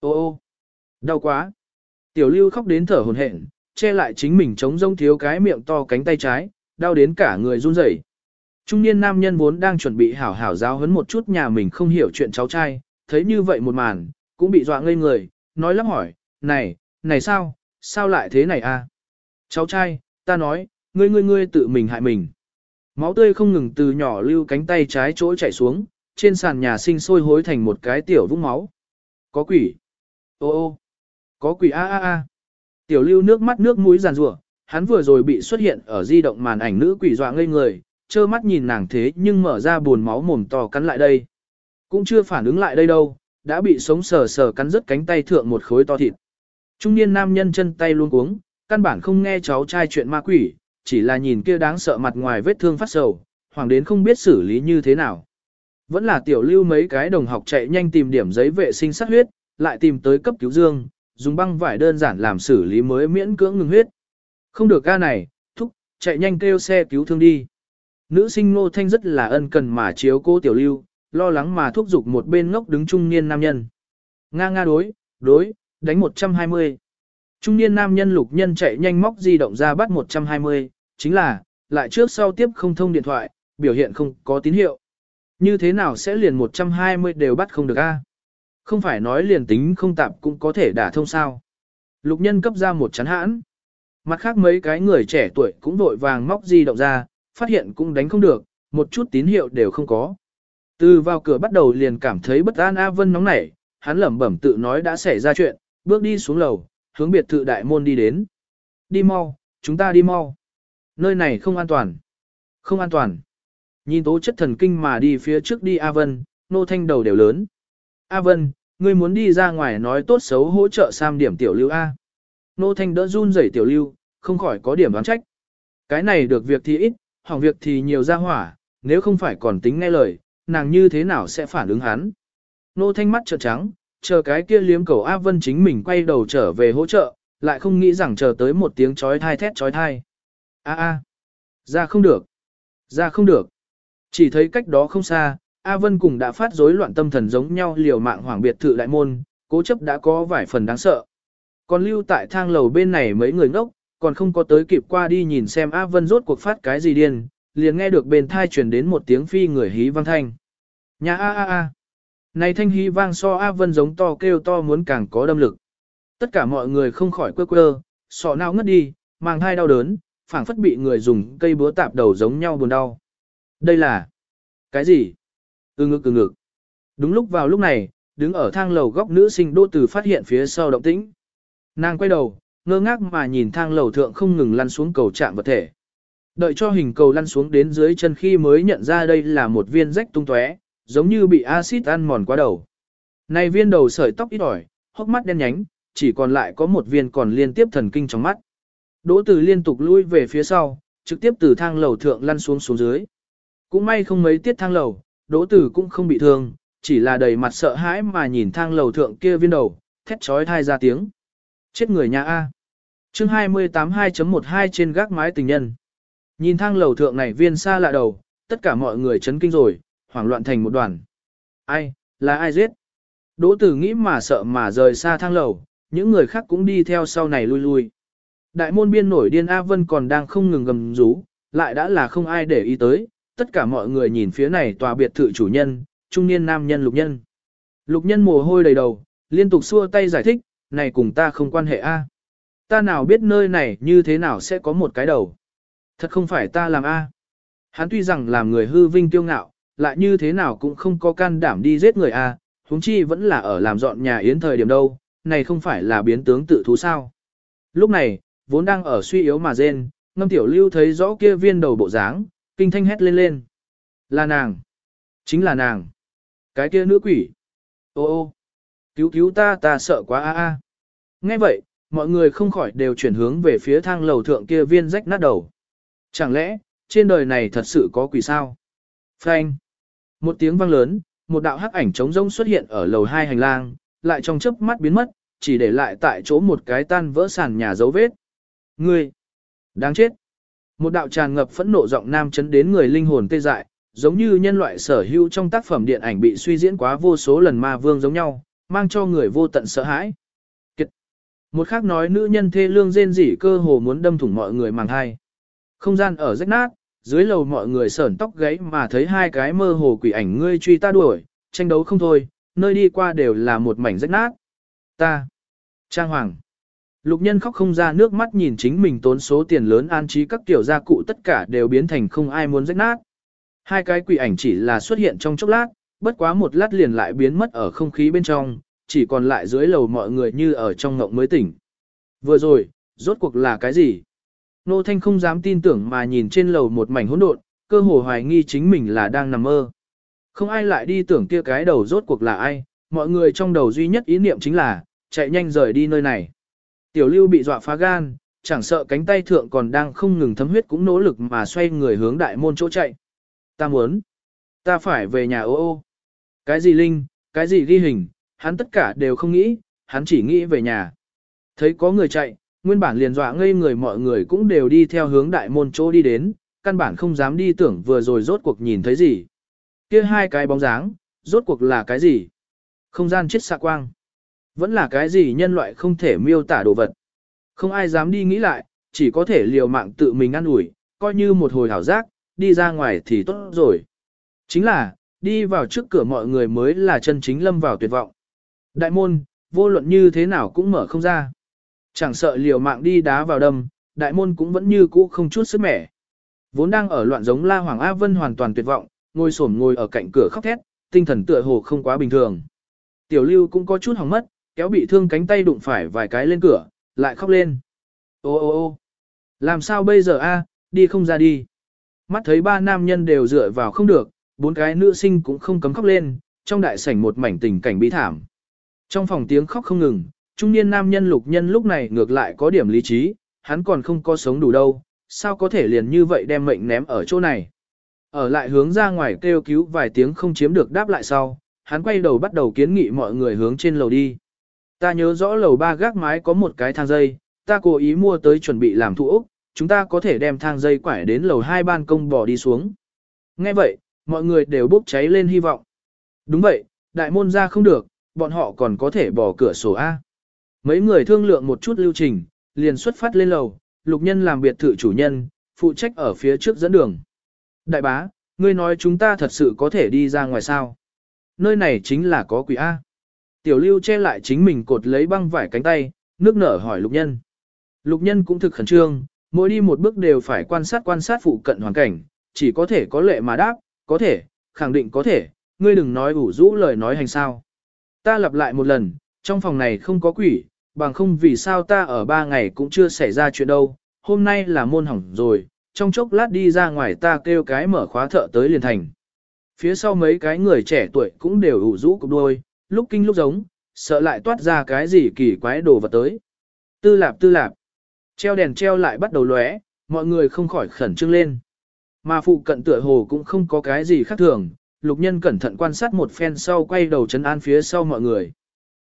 Ô ô, đau quá. Tiểu lưu khóc đến thở hồn hển, che lại chính mình chống rông thiếu cái miệng to cánh tay trái, đau đến cả người run rẩy. Trung niên nam nhân vốn đang chuẩn bị hảo hảo giáo huấn một chút nhà mình không hiểu chuyện cháu trai, thấy như vậy một màn, cũng bị dọa ngây người, nói lắp hỏi, này, này sao, sao lại thế này a? Cháu trai, ta nói, ngươi ngươi ngươi tự mình hại mình. Máu tươi không ngừng từ nhỏ lưu cánh tay trái chỗ chảy xuống, trên sàn nhà sinh sôi hối thành một cái tiểu vũng máu. Có quỷ. Ô ô. Có quỷ a a a. Tiểu lưu nước mắt nước mũi giàn rủa, hắn vừa rồi bị xuất hiện ở di động màn ảnh nữ quỷ dọa ngây người, trơ mắt nhìn nàng thế nhưng mở ra buồn máu mồm to cắn lại đây. Cũng chưa phản ứng lại đây đâu, đã bị sống sờ sờ cắn rứt cánh tay thượng một khối to thịt. Trung niên nam nhân chân tay luôn cuống, căn bản không nghe cháu trai chuyện ma quỷ, chỉ là nhìn kia đáng sợ mặt ngoài vết thương phát sầu, hoàng đến không biết xử lý như thế nào. Vẫn là tiểu lưu mấy cái đồng học chạy nhanh tìm điểm giấy vệ sinh sát huyết, lại tìm tới cấp cứu dương, dùng băng vải đơn giản làm xử lý mới miễn cưỡng ngừng huyết. Không được ca này, thúc, chạy nhanh kêu xe cứu thương đi. Nữ sinh nô thanh rất là ân cần mà chiếu cô tiểu lưu, lo lắng mà thúc giục một bên ngốc đứng trung niên nam nhân. Nga nga đối, đối, đánh 120. Trung niên nam nhân lục nhân chạy nhanh móc di động ra bắt 120, chính là, lại trước sau tiếp không thông điện thoại, biểu hiện không có tín hiệu. Như thế nào sẽ liền 120 đều bắt không được a? Không phải nói liền tính không tạp cũng có thể đả thông sao. Lục nhân cấp ra một chán hãn. Mặt khác mấy cái người trẻ tuổi cũng vội vàng móc di động ra, phát hiện cũng đánh không được, một chút tín hiệu đều không có. Từ vào cửa bắt đầu liền cảm thấy bất an A Vân nóng nảy, hắn lẩm bẩm tự nói đã xảy ra chuyện, bước đi xuống lầu, hướng biệt thự đại môn đi đến. Đi mau, chúng ta đi mau. Nơi này không an toàn. Không an toàn. Nhìn tố chất thần kinh mà đi phía trước đi A Vân, nô thanh đầu đều lớn. A Vân, ngươi muốn đi ra ngoài nói tốt xấu hỗ trợ Sam điểm tiểu lưu A. Nô thanh đỡ run rẩy tiểu lưu, không khỏi có điểm đoán trách. Cái này được việc thì ít, hỏng việc thì nhiều ra hỏa, nếu không phải còn tính nghe lời, nàng như thế nào sẽ phản ứng hắn. Nô thanh mắt trợn trắng, chờ cái kia liếm cầu A Vân chính mình quay đầu trở về hỗ trợ, lại không nghĩ rằng chờ tới một tiếng chói thai thét chói thai. A a, ra không được, ra không được. Chỉ thấy cách đó không xa, A Vân cùng đã phát rối loạn tâm thần giống nhau liều mạng hoàng biệt thự đại môn, cố chấp đã có vài phần đáng sợ. Còn lưu tại thang lầu bên này mấy người ngốc, còn không có tới kịp qua đi nhìn xem A Vân rốt cuộc phát cái gì điên, liền nghe được bên thai truyền đến một tiếng phi người hí vang thanh. Nhà A A A. Này thanh hí vang so A Vân giống to kêu to muốn càng có đâm lực. Tất cả mọi người không khỏi quơ quơ, sọ não ngất đi, mang thai đau đớn, phảng phất bị người dùng cây búa tạp đầu giống nhau buồn đau. Đây là... Cái gì? Ừ ngực ừ ngực. Đúng lúc vào lúc này, đứng ở thang lầu góc nữ sinh đô từ phát hiện phía sau động tĩnh. Nàng quay đầu, ngơ ngác mà nhìn thang lầu thượng không ngừng lăn xuống cầu chạm vật thể. Đợi cho hình cầu lăn xuống đến dưới chân khi mới nhận ra đây là một viên rách tung tóe, giống như bị axit ăn mòn quá đầu. Này viên đầu sợi tóc ít ỏi, hốc mắt đen nhánh, chỉ còn lại có một viên còn liên tiếp thần kinh trong mắt. Đỗ Tử liên tục lui về phía sau, trực tiếp từ thang lầu thượng lăn xuống xuống dưới. Cũng may không mấy tiết thang lầu, Đỗ Tử cũng không bị thương, chỉ là đầy mặt sợ hãi mà nhìn thang lầu thượng kia viên đầu, thét chói thai ra tiếng. Chết người nhà A chương 28 2.12 trên gác mái tình nhân. Nhìn thang lầu thượng này viên xa lạ đầu, tất cả mọi người chấn kinh rồi, hoảng loạn thành một đoàn. Ai, là ai giết? Đỗ tử nghĩ mà sợ mà rời xa thang lầu, những người khác cũng đi theo sau này lui lui. Đại môn biên nổi điên A Vân còn đang không ngừng gầm rú, lại đã là không ai để ý tới, tất cả mọi người nhìn phía này tòa biệt thự chủ nhân, trung niên nam nhân lục nhân. Lục nhân mồ hôi đầy đầu, liên tục xua tay giải thích, này cùng ta không quan hệ A. Ta nào biết nơi này như thế nào sẽ có một cái đầu. Thật không phải ta làm A. Hắn tuy rằng làm người hư vinh tiêu ngạo, lại như thế nào cũng không có can đảm đi giết người A, huống chi vẫn là ở làm dọn nhà yến thời điểm đâu, này không phải là biến tướng tự thú sao. Lúc này, vốn đang ở suy yếu mà rên, ngâm tiểu lưu thấy rõ kia viên đầu bộ dáng, kinh thanh hét lên lên. Là nàng. Chính là nàng. Cái kia nữ quỷ. Ô ô. Cứu cứu ta ta sợ quá a a. Nghe vậy, mọi người không khỏi đều chuyển hướng về phía thang lầu thượng kia viên rách nát đầu. Chẳng lẽ, trên đời này thật sự có quỷ sao? Phanh. Một tiếng vang lớn, một đạo hắc ảnh trống rỗng xuất hiện ở lầu hai hành lang, lại trong chớp mắt biến mất, chỉ để lại tại chỗ một cái tan vỡ sàn nhà dấu vết. Ngươi! Đáng chết! Một đạo tràn ngập phẫn nộ giọng nam chấn đến người linh hồn tê dại, giống như nhân loại sở hữu trong tác phẩm điện ảnh bị suy diễn quá vô số lần ma vương giống nhau, mang cho người vô tận sợ hãi. Một khác nói nữ nhân thê lương rên rỉ cơ hồ muốn đâm thủng mọi người màng hai. Không gian ở rách nát, dưới lầu mọi người sởn tóc gáy mà thấy hai cái mơ hồ quỷ ảnh ngươi truy ta đuổi, tranh đấu không thôi, nơi đi qua đều là một mảnh rách nát. Ta. Trang Hoàng. Lục nhân khóc không ra nước mắt nhìn chính mình tốn số tiền lớn an trí các tiểu gia cụ tất cả đều biến thành không ai muốn rách nát. Hai cái quỷ ảnh chỉ là xuất hiện trong chốc lát, bất quá một lát liền lại biến mất ở không khí bên trong, chỉ còn lại dưới lầu mọi người như ở trong ngộng mới tỉnh. Vừa rồi, rốt cuộc là cái gì? Nô Thanh không dám tin tưởng mà nhìn trên lầu một mảnh hỗn độn, cơ hồ hoài nghi chính mình là đang nằm mơ. Không ai lại đi tưởng kia cái đầu rốt cuộc là ai, mọi người trong đầu duy nhất ý niệm chính là, chạy nhanh rời đi nơi này. Tiểu lưu bị dọa phá gan, chẳng sợ cánh tay thượng còn đang không ngừng thấm huyết cũng nỗ lực mà xoay người hướng đại môn chỗ chạy. Ta muốn, ta phải về nhà ô ô. Cái gì linh, cái gì ghi hình, hắn tất cả đều không nghĩ, hắn chỉ nghĩ về nhà. Thấy có người chạy, nguyên bản liền dọa ngây người mọi người cũng đều đi theo hướng đại môn chỗ đi đến, căn bản không dám đi tưởng vừa rồi rốt cuộc nhìn thấy gì. Kia hai cái bóng dáng, rốt cuộc là cái gì? Không gian chết xạ quang. Vẫn là cái gì nhân loại không thể miêu tả đồ vật. Không ai dám đi nghĩ lại, chỉ có thể liều mạng tự mình ăn ủi, coi như một hồi hảo giác, đi ra ngoài thì tốt rồi. Chính là, đi vào trước cửa mọi người mới là chân chính lâm vào tuyệt vọng. Đại môn, vô luận như thế nào cũng mở không ra. Chẳng sợ liều mạng đi đá vào đâm, đại môn cũng vẫn như cũ không chút sức mẻ. Vốn đang ở loạn giống La Hoàng A Vân hoàn toàn tuyệt vọng, ngồi xổm ngồi ở cạnh cửa khóc thét, tinh thần tựa hồ không quá bình thường. Tiểu Lưu cũng có chút hỏng mất, kéo bị thương cánh tay đụng phải vài cái lên cửa, lại khóc lên. Ô ô ô làm sao bây giờ a, đi không ra đi. Mắt thấy ba nam nhân đều dựa vào không được, bốn cái nữ sinh cũng không cấm khóc lên, trong đại sảnh một mảnh tình cảnh bi thảm. Trong phòng tiếng khóc không ngừng, trung niên nam nhân lục nhân lúc này ngược lại có điểm lý trí, hắn còn không có sống đủ đâu, sao có thể liền như vậy đem mệnh ném ở chỗ này. Ở lại hướng ra ngoài kêu cứu vài tiếng không chiếm được đáp lại sau, hắn quay đầu bắt đầu kiến nghị mọi người hướng trên lầu đi. Ta nhớ rõ lầu ba gác mái có một cái thang dây, ta cố ý mua tới chuẩn bị làm thủ ốc, chúng ta có thể đem thang dây quải đến lầu hai ban công bỏ đi xuống. Nghe vậy, mọi người đều bốc cháy lên hy vọng. Đúng vậy, đại môn ra không được, bọn họ còn có thể bỏ cửa sổ A. Mấy người thương lượng một chút lưu trình, liền xuất phát lên lầu, lục nhân làm biệt thự chủ nhân, phụ trách ở phía trước dẫn đường. Đại bá, ngươi nói chúng ta thật sự có thể đi ra ngoài sao? Nơi này chính là có quỷ A. Tiểu lưu che lại chính mình cột lấy băng vải cánh tay, nước nở hỏi lục nhân. Lục nhân cũng thực khẩn trương, mỗi đi một bước đều phải quan sát quan sát phụ cận hoàn cảnh, chỉ có thể có lệ mà đáp, có thể, khẳng định có thể, ngươi đừng nói ủ rũ lời nói hành sao. Ta lặp lại một lần, trong phòng này không có quỷ, bằng không vì sao ta ở ba ngày cũng chưa xảy ra chuyện đâu, hôm nay là môn hỏng rồi, trong chốc lát đi ra ngoài ta kêu cái mở khóa thợ tới liền thành. Phía sau mấy cái người trẻ tuổi cũng đều ủ rũ cục đôi, lúc kinh lúc giống, sợ lại toát ra cái gì kỳ quái đồ vật tới. Tư lạp tư lạp, treo đèn treo lại bắt đầu lóe, mọi người không khỏi khẩn trương lên. Mà phụ cận tựa hồ cũng không có cái gì khác thường, lục nhân cẩn thận quan sát một phen sau quay đầu chấn an phía sau mọi người.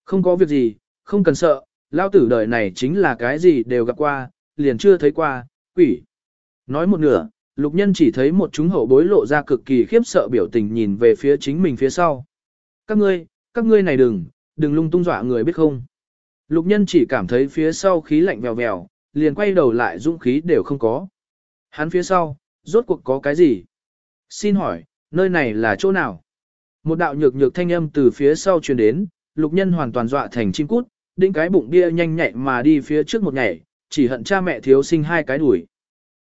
Không có việc gì, không cần sợ, lao tử đời này chính là cái gì đều gặp qua, liền chưa thấy qua, quỷ. Nói một nửa, lục nhân chỉ thấy một chúng hậu bối lộ ra cực kỳ khiếp sợ biểu tình nhìn về phía chính mình phía sau. Các ngươi, các ngươi này đừng, đừng lung tung dọa người biết không. Lục nhân chỉ cảm thấy phía sau khí lạnh vèo vèo, liền quay đầu lại dũng khí đều không có. Hắn phía sau, rốt cuộc có cái gì? Xin hỏi, nơi này là chỗ nào? Một đạo nhược nhược thanh âm từ phía sau truyền đến, lục nhân hoàn toàn dọa thành chim cút, đĩnh cái bụng bia nhanh nhạy mà đi phía trước một nhảy, chỉ hận cha mẹ thiếu sinh hai cái đuổi.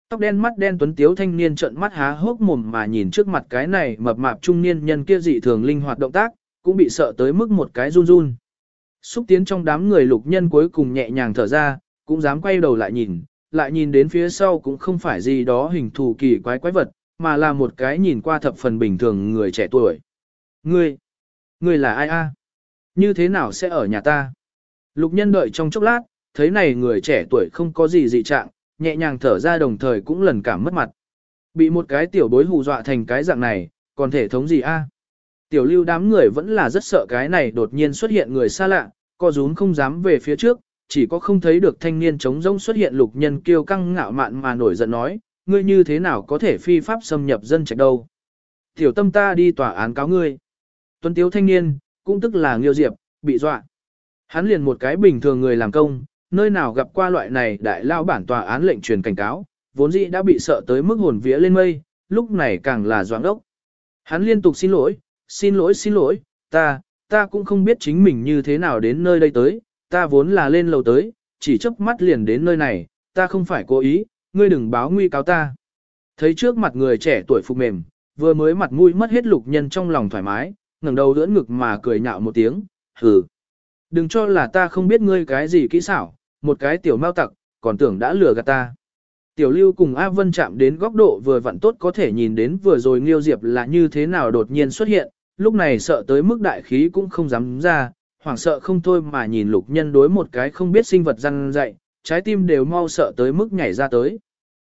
Tóc đen mắt đen tuấn tiếu thanh niên trợn mắt há hốc mồm mà nhìn trước mặt cái này mập mạp trung niên nhân kia dị thường linh hoạt động tác, cũng bị sợ tới mức một cái run run. Xúc tiến trong đám người lục nhân cuối cùng nhẹ nhàng thở ra, cũng dám quay đầu lại nhìn, lại nhìn đến phía sau cũng không phải gì đó hình thù kỳ quái quái vật, mà là một cái nhìn qua thập phần bình thường người trẻ tuổi. Ngươi, ngươi là ai a? Như thế nào sẽ ở nhà ta? Lục nhân đợi trong chốc lát, thấy này người trẻ tuổi không có gì dị trạng, nhẹ nhàng thở ra đồng thời cũng lần cảm mất mặt. Bị một cái tiểu bối hù dọa thành cái dạng này, còn thể thống gì a? Tiểu lưu đám người vẫn là rất sợ cái này đột nhiên xuất hiện người xa lạ, co rúm không dám về phía trước, chỉ có không thấy được thanh niên trống rỗng xuất hiện lục nhân kiêu căng ngạo mạn mà nổi giận nói, ngươi như thế nào có thể phi pháp xâm nhập dân trạch đâu. Tiểu tâm ta đi tòa án cáo ngươi. Tuấn tiếu thanh niên, cũng tức là Nghiêu Diệp, bị dọa. Hắn liền một cái bình thường người làm công, nơi nào gặp qua loại này đại lao bản tòa án lệnh truyền cảnh cáo, vốn dĩ đã bị sợ tới mức hồn vía lên mây, lúc này càng là doãn đốc. Hắn liên tục xin lỗi, xin lỗi xin lỗi, ta, ta cũng không biết chính mình như thế nào đến nơi đây tới, ta vốn là lên lầu tới, chỉ chớp mắt liền đến nơi này, ta không phải cố ý, ngươi đừng báo nguy cáo ta. Thấy trước mặt người trẻ tuổi phục mềm, vừa mới mặt mũi mất hết lục nhân trong lòng thoải mái, ngẩng đầu đỡ ngực mà cười nhạo một tiếng, hừ. Đừng cho là ta không biết ngươi cái gì kỹ xảo, một cái tiểu mao tặc, còn tưởng đã lừa gạt ta. Tiểu lưu cùng A Vân chạm đến góc độ vừa vặn tốt có thể nhìn đến vừa rồi Nghiêu Diệp là như thế nào đột nhiên xuất hiện, lúc này sợ tới mức đại khí cũng không dám ra, hoảng sợ không thôi mà nhìn lục nhân đối một cái không biết sinh vật răng dạy, trái tim đều mau sợ tới mức nhảy ra tới.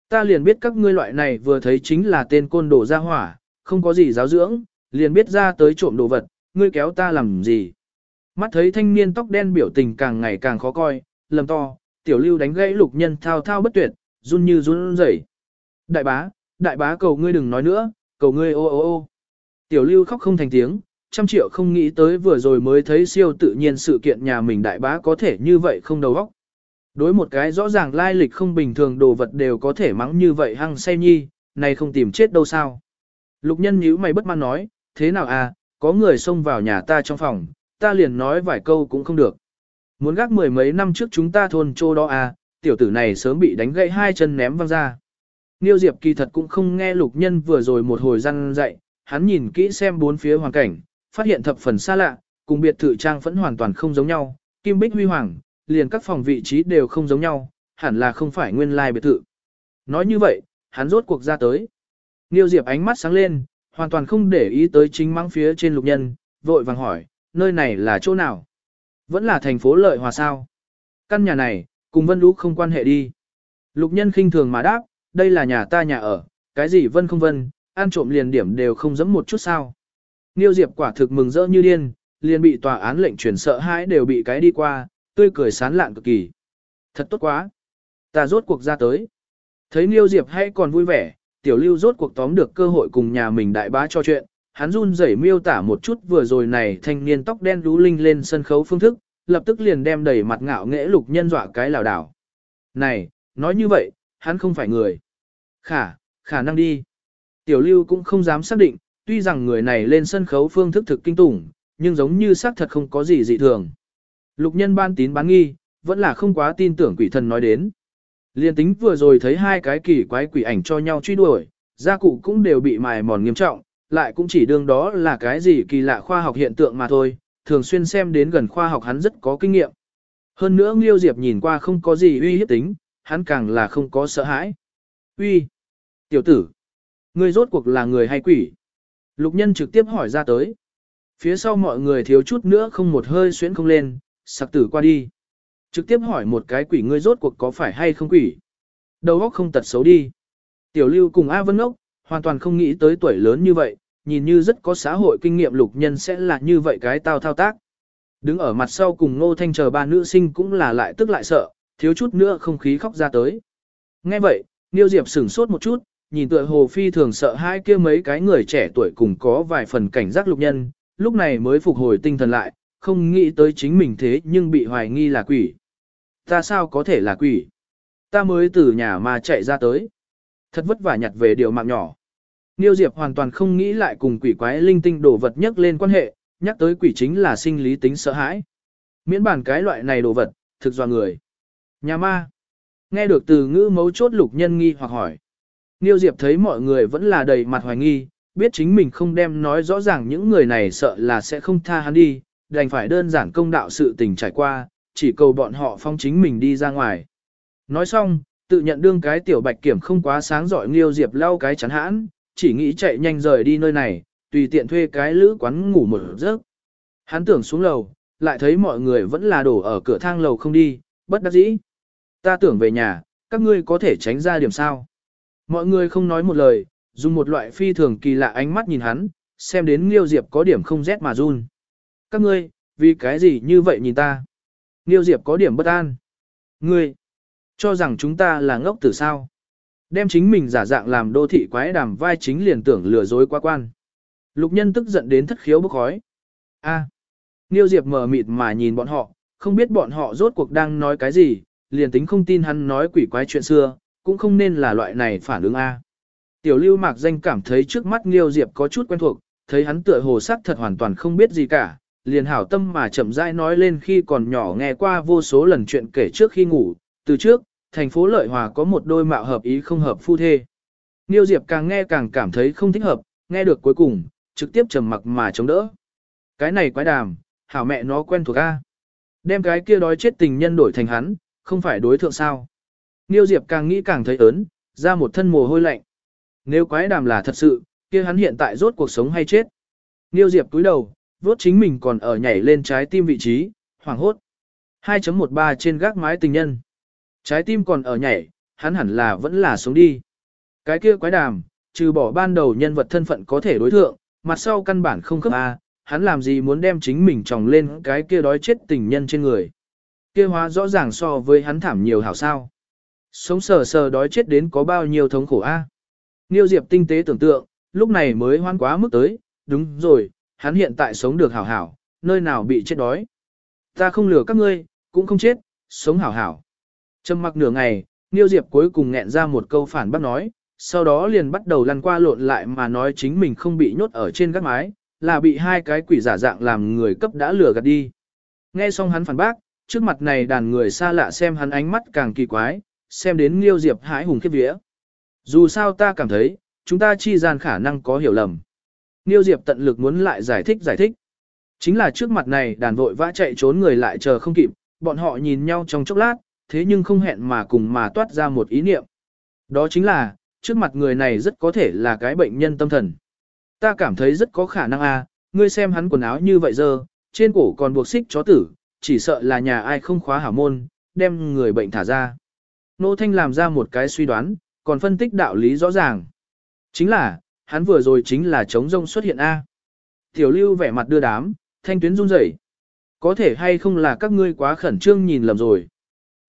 Ta liền biết các ngươi loại này vừa thấy chính là tên côn đồ ra hỏa, không có gì giáo dưỡng, liền biết ra tới trộm đồ vật, ngươi kéo ta làm gì. Mắt thấy thanh niên tóc đen biểu tình càng ngày càng khó coi, lầm to, tiểu lưu đánh gãy lục nhân thao thao bất tuyệt, run như run rẩy. Đại bá, đại bá cầu ngươi đừng nói nữa, cầu ngươi ô ô ô. Tiểu lưu khóc không thành tiếng, trăm triệu không nghĩ tới vừa rồi mới thấy siêu tự nhiên sự kiện nhà mình đại bá có thể như vậy không đầu óc. Đối một cái rõ ràng lai lịch không bình thường đồ vật đều có thể mắng như vậy hăng say nhi, này không tìm chết đâu sao. Lục nhân nhíu mày bất mãn nói, thế nào à, có người xông vào nhà ta trong phòng, ta liền nói vài câu cũng không được. Muốn gác mười mấy năm trước chúng ta thôn trô đó à, tiểu tử này sớm bị đánh gãy hai chân ném văng ra. Niêu Diệp kỳ thật cũng không nghe lục nhân vừa rồi một hồi răn dậy hắn nhìn kỹ xem bốn phía hoàn cảnh, phát hiện thập phần xa lạ, cùng biệt thự trang vẫn hoàn toàn không giống nhau, kim bích huy hoàng, liền các phòng vị trí đều không giống nhau, hẳn là không phải nguyên lai biệt thự. Nói như vậy, hắn rốt cuộc ra tới. Niêu Diệp ánh mắt sáng lên, hoàn toàn không để ý tới chính mắng phía trên lục nhân, vội vàng hỏi, nơi này là chỗ nào? Vẫn là thành phố lợi hòa sao? Căn nhà này, cùng Vân Lũ không quan hệ đi. Lục nhân khinh thường mà đáp, đây là nhà ta nhà ở, cái gì Vân không Vân, ăn trộm liền điểm đều không dẫm một chút sao. Niêu Diệp quả thực mừng rỡ như điên, liền bị tòa án lệnh chuyển sợ hãi đều bị cái đi qua, tươi cười sán lạn cực kỳ. Thật tốt quá. Ta rốt cuộc ra tới. Thấy Niêu Diệp hay còn vui vẻ, tiểu lưu rốt cuộc tóm được cơ hội cùng nhà mình đại bá cho chuyện. Hắn run rẩy miêu tả một chút vừa rồi này thanh niên tóc đen đú linh lên sân khấu phương thức, lập tức liền đem đầy mặt ngạo nghễ lục nhân dọa cái lào đảo. Này, nói như vậy, hắn không phải người. Khả, khả năng đi. Tiểu lưu cũng không dám xác định, tuy rằng người này lên sân khấu phương thức thực kinh tủng, nhưng giống như xác thật không có gì dị thường. Lục nhân ban tín bán nghi, vẫn là không quá tin tưởng quỷ thần nói đến. Liên tính vừa rồi thấy hai cái kỳ quái quỷ ảnh cho nhau truy đuổi, gia cụ cũng đều bị mài mòn nghiêm trọng, lại cũng chỉ đương đó là cái gì kỳ lạ khoa học hiện tượng mà thôi, thường xuyên xem đến gần khoa học hắn rất có kinh nghiệm. Hơn nữa Nghiêu Diệp nhìn qua không có gì uy hiếp tính, hắn càng là không có sợ hãi. Uy, tiểu tử, ngươi rốt cuộc là người hay quỷ? Lục nhân trực tiếp hỏi ra tới. Phía sau mọi người thiếu chút nữa không một hơi xuyến không lên, sặc tử qua đi. Trực tiếp hỏi một cái quỷ ngươi rốt cuộc có phải hay không quỷ. Đầu óc không tật xấu đi. Tiểu lưu cùng A Vân Ốc, hoàn toàn không nghĩ tới tuổi lớn như vậy, nhìn như rất có xã hội kinh nghiệm lục nhân sẽ là như vậy cái tao thao tác. Đứng ở mặt sau cùng Ngô Thanh chờ ba nữ sinh cũng là lại tức lại sợ, thiếu chút nữa không khí khóc ra tới. Nghe vậy, Niêu Diệp sửng sốt một chút, nhìn tựa hồ phi thường sợ hai kia mấy cái người trẻ tuổi cùng có vài phần cảnh giác lục nhân, lúc này mới phục hồi tinh thần lại, không nghĩ tới chính mình thế nhưng bị hoài nghi là quỷ. Ta sao có thể là quỷ? Ta mới từ nhà mà chạy ra tới. Thật vất vả nhặt về điều mạng nhỏ. Niêu Diệp hoàn toàn không nghĩ lại cùng quỷ quái linh tinh đồ vật nhắc lên quan hệ, nhắc tới quỷ chính là sinh lý tính sợ hãi. Miễn bản cái loại này đồ vật, thực do người. Nhà ma. Nghe được từ ngữ mấu chốt lục nhân nghi hoặc hỏi. Niêu Diệp thấy mọi người vẫn là đầy mặt hoài nghi, biết chính mình không đem nói rõ ràng những người này sợ là sẽ không tha hắn đi, đành phải đơn giản công đạo sự tình trải qua, chỉ cầu bọn họ phong chính mình đi ra ngoài. Nói xong, tự nhận đương cái tiểu bạch kiểm không quá sáng giỏi nghiêu Diệp lau cái chắn hãn, chỉ nghĩ chạy nhanh rời đi nơi này, tùy tiện thuê cái lữ quán ngủ một giấc. Hắn tưởng xuống lầu, lại thấy mọi người vẫn là đổ ở cửa thang lầu không đi, bất đắc dĩ. Ta tưởng về nhà, các ngươi có thể tránh ra điểm sao. Mọi người không nói một lời, dùng một loại phi thường kỳ lạ ánh mắt nhìn hắn, xem đến Nghiêu Diệp có điểm không rét mà run. Các ngươi, vì cái gì như vậy nhìn ta? Nghiêu Diệp có điểm bất an. Ngươi, cho rằng chúng ta là ngốc tử sao? Đem chính mình giả dạng làm đô thị quái đàm vai chính liền tưởng lừa dối quá quan. Lục nhân tức giận đến thất khiếu bốc khói. A. À. Nghiêu Diệp mờ mịt mà nhìn bọn họ, không biết bọn họ rốt cuộc đang nói cái gì, liền tính không tin hắn nói quỷ quái chuyện xưa, cũng không nên là loại này phản ứng A. Tiểu lưu mạc danh cảm thấy trước mắt Nghiêu Diệp có chút quen thuộc, thấy hắn tựa hồ sắc thật hoàn toàn không biết gì cả, liền hảo tâm mà chậm rãi nói lên khi còn nhỏ nghe qua vô số lần chuyện kể trước khi ngủ, từ trước, thành phố Lợi Hòa có một đôi mạo hợp ý không hợp phu thê. Nghiêu Diệp càng nghe càng cảm thấy không thích hợp, nghe được cuối cùng, trực tiếp trầm mặc mà chống đỡ. Cái này quái đàm, hảo mẹ nó quen thuộc A. Đem cái kia đói chết tình nhân đổi thành hắn, không phải đối thượng sao. Nghiêu Diệp càng nghĩ càng thấy ớn, ra một thân mồ hôi lạnh. Nếu quái đàm là thật sự, kia hắn hiện tại rốt cuộc sống hay chết. Nghiêu Diệp túi đầu, vốt chính mình còn ở nhảy lên trái tim vị trí, hoảng hốt. 2.13 trên gác mái tình nhân. Trái tim còn ở nhảy, hắn hẳn là vẫn là sống đi. Cái kia quái đàm, trừ bỏ ban đầu nhân vật thân phận có thể đối thượng, mặt sau căn bản không cấp A, hắn làm gì muốn đem chính mình tròng lên cái kia đói chết tình nhân trên người. Kia hóa rõ ràng so với hắn thảm nhiều hảo sao. Sống sờ sờ đói chết đến có bao nhiêu thống khổ A. Niêu Diệp tinh tế tưởng tượng, lúc này mới hoan quá mức tới, đúng rồi, hắn hiện tại sống được hảo hảo, nơi nào bị chết đói. Ta không lừa các ngươi, cũng không chết, sống hảo hảo. Trầm mặc nửa ngày, Niêu Diệp cuối cùng nghẹn ra một câu phản bác nói, sau đó liền bắt đầu lăn qua lộn lại mà nói chính mình không bị nhốt ở trên gác mái, là bị hai cái quỷ giả dạng làm người cấp đã lừa gạt đi. Nghe xong hắn phản bác, trước mặt này đàn người xa lạ xem hắn ánh mắt càng kỳ quái, xem đến Niêu Diệp hãi hùng khiếp vía. Dù sao ta cảm thấy, chúng ta chi gian khả năng có hiểu lầm. Niêu Diệp tận lực muốn lại giải thích giải thích. Chính là trước mặt này đàn vội vã chạy trốn người lại chờ không kịp, bọn họ nhìn nhau trong chốc lát, thế nhưng không hẹn mà cùng mà toát ra một ý niệm. Đó chính là, trước mặt người này rất có thể là cái bệnh nhân tâm thần. Ta cảm thấy rất có khả năng a, à, ngươi xem hắn quần áo như vậy giờ, trên cổ còn buộc xích chó tử, chỉ sợ là nhà ai không khóa hảo môn, đem người bệnh thả ra. Nô Thanh làm ra một cái suy đoán, còn phân tích đạo lý rõ ràng. Chính là, hắn vừa rồi chính là chống rông xuất hiện A. Tiểu lưu vẻ mặt đưa đám, thanh tuyến run rẩy. Có thể hay không là các ngươi quá khẩn trương nhìn lầm rồi.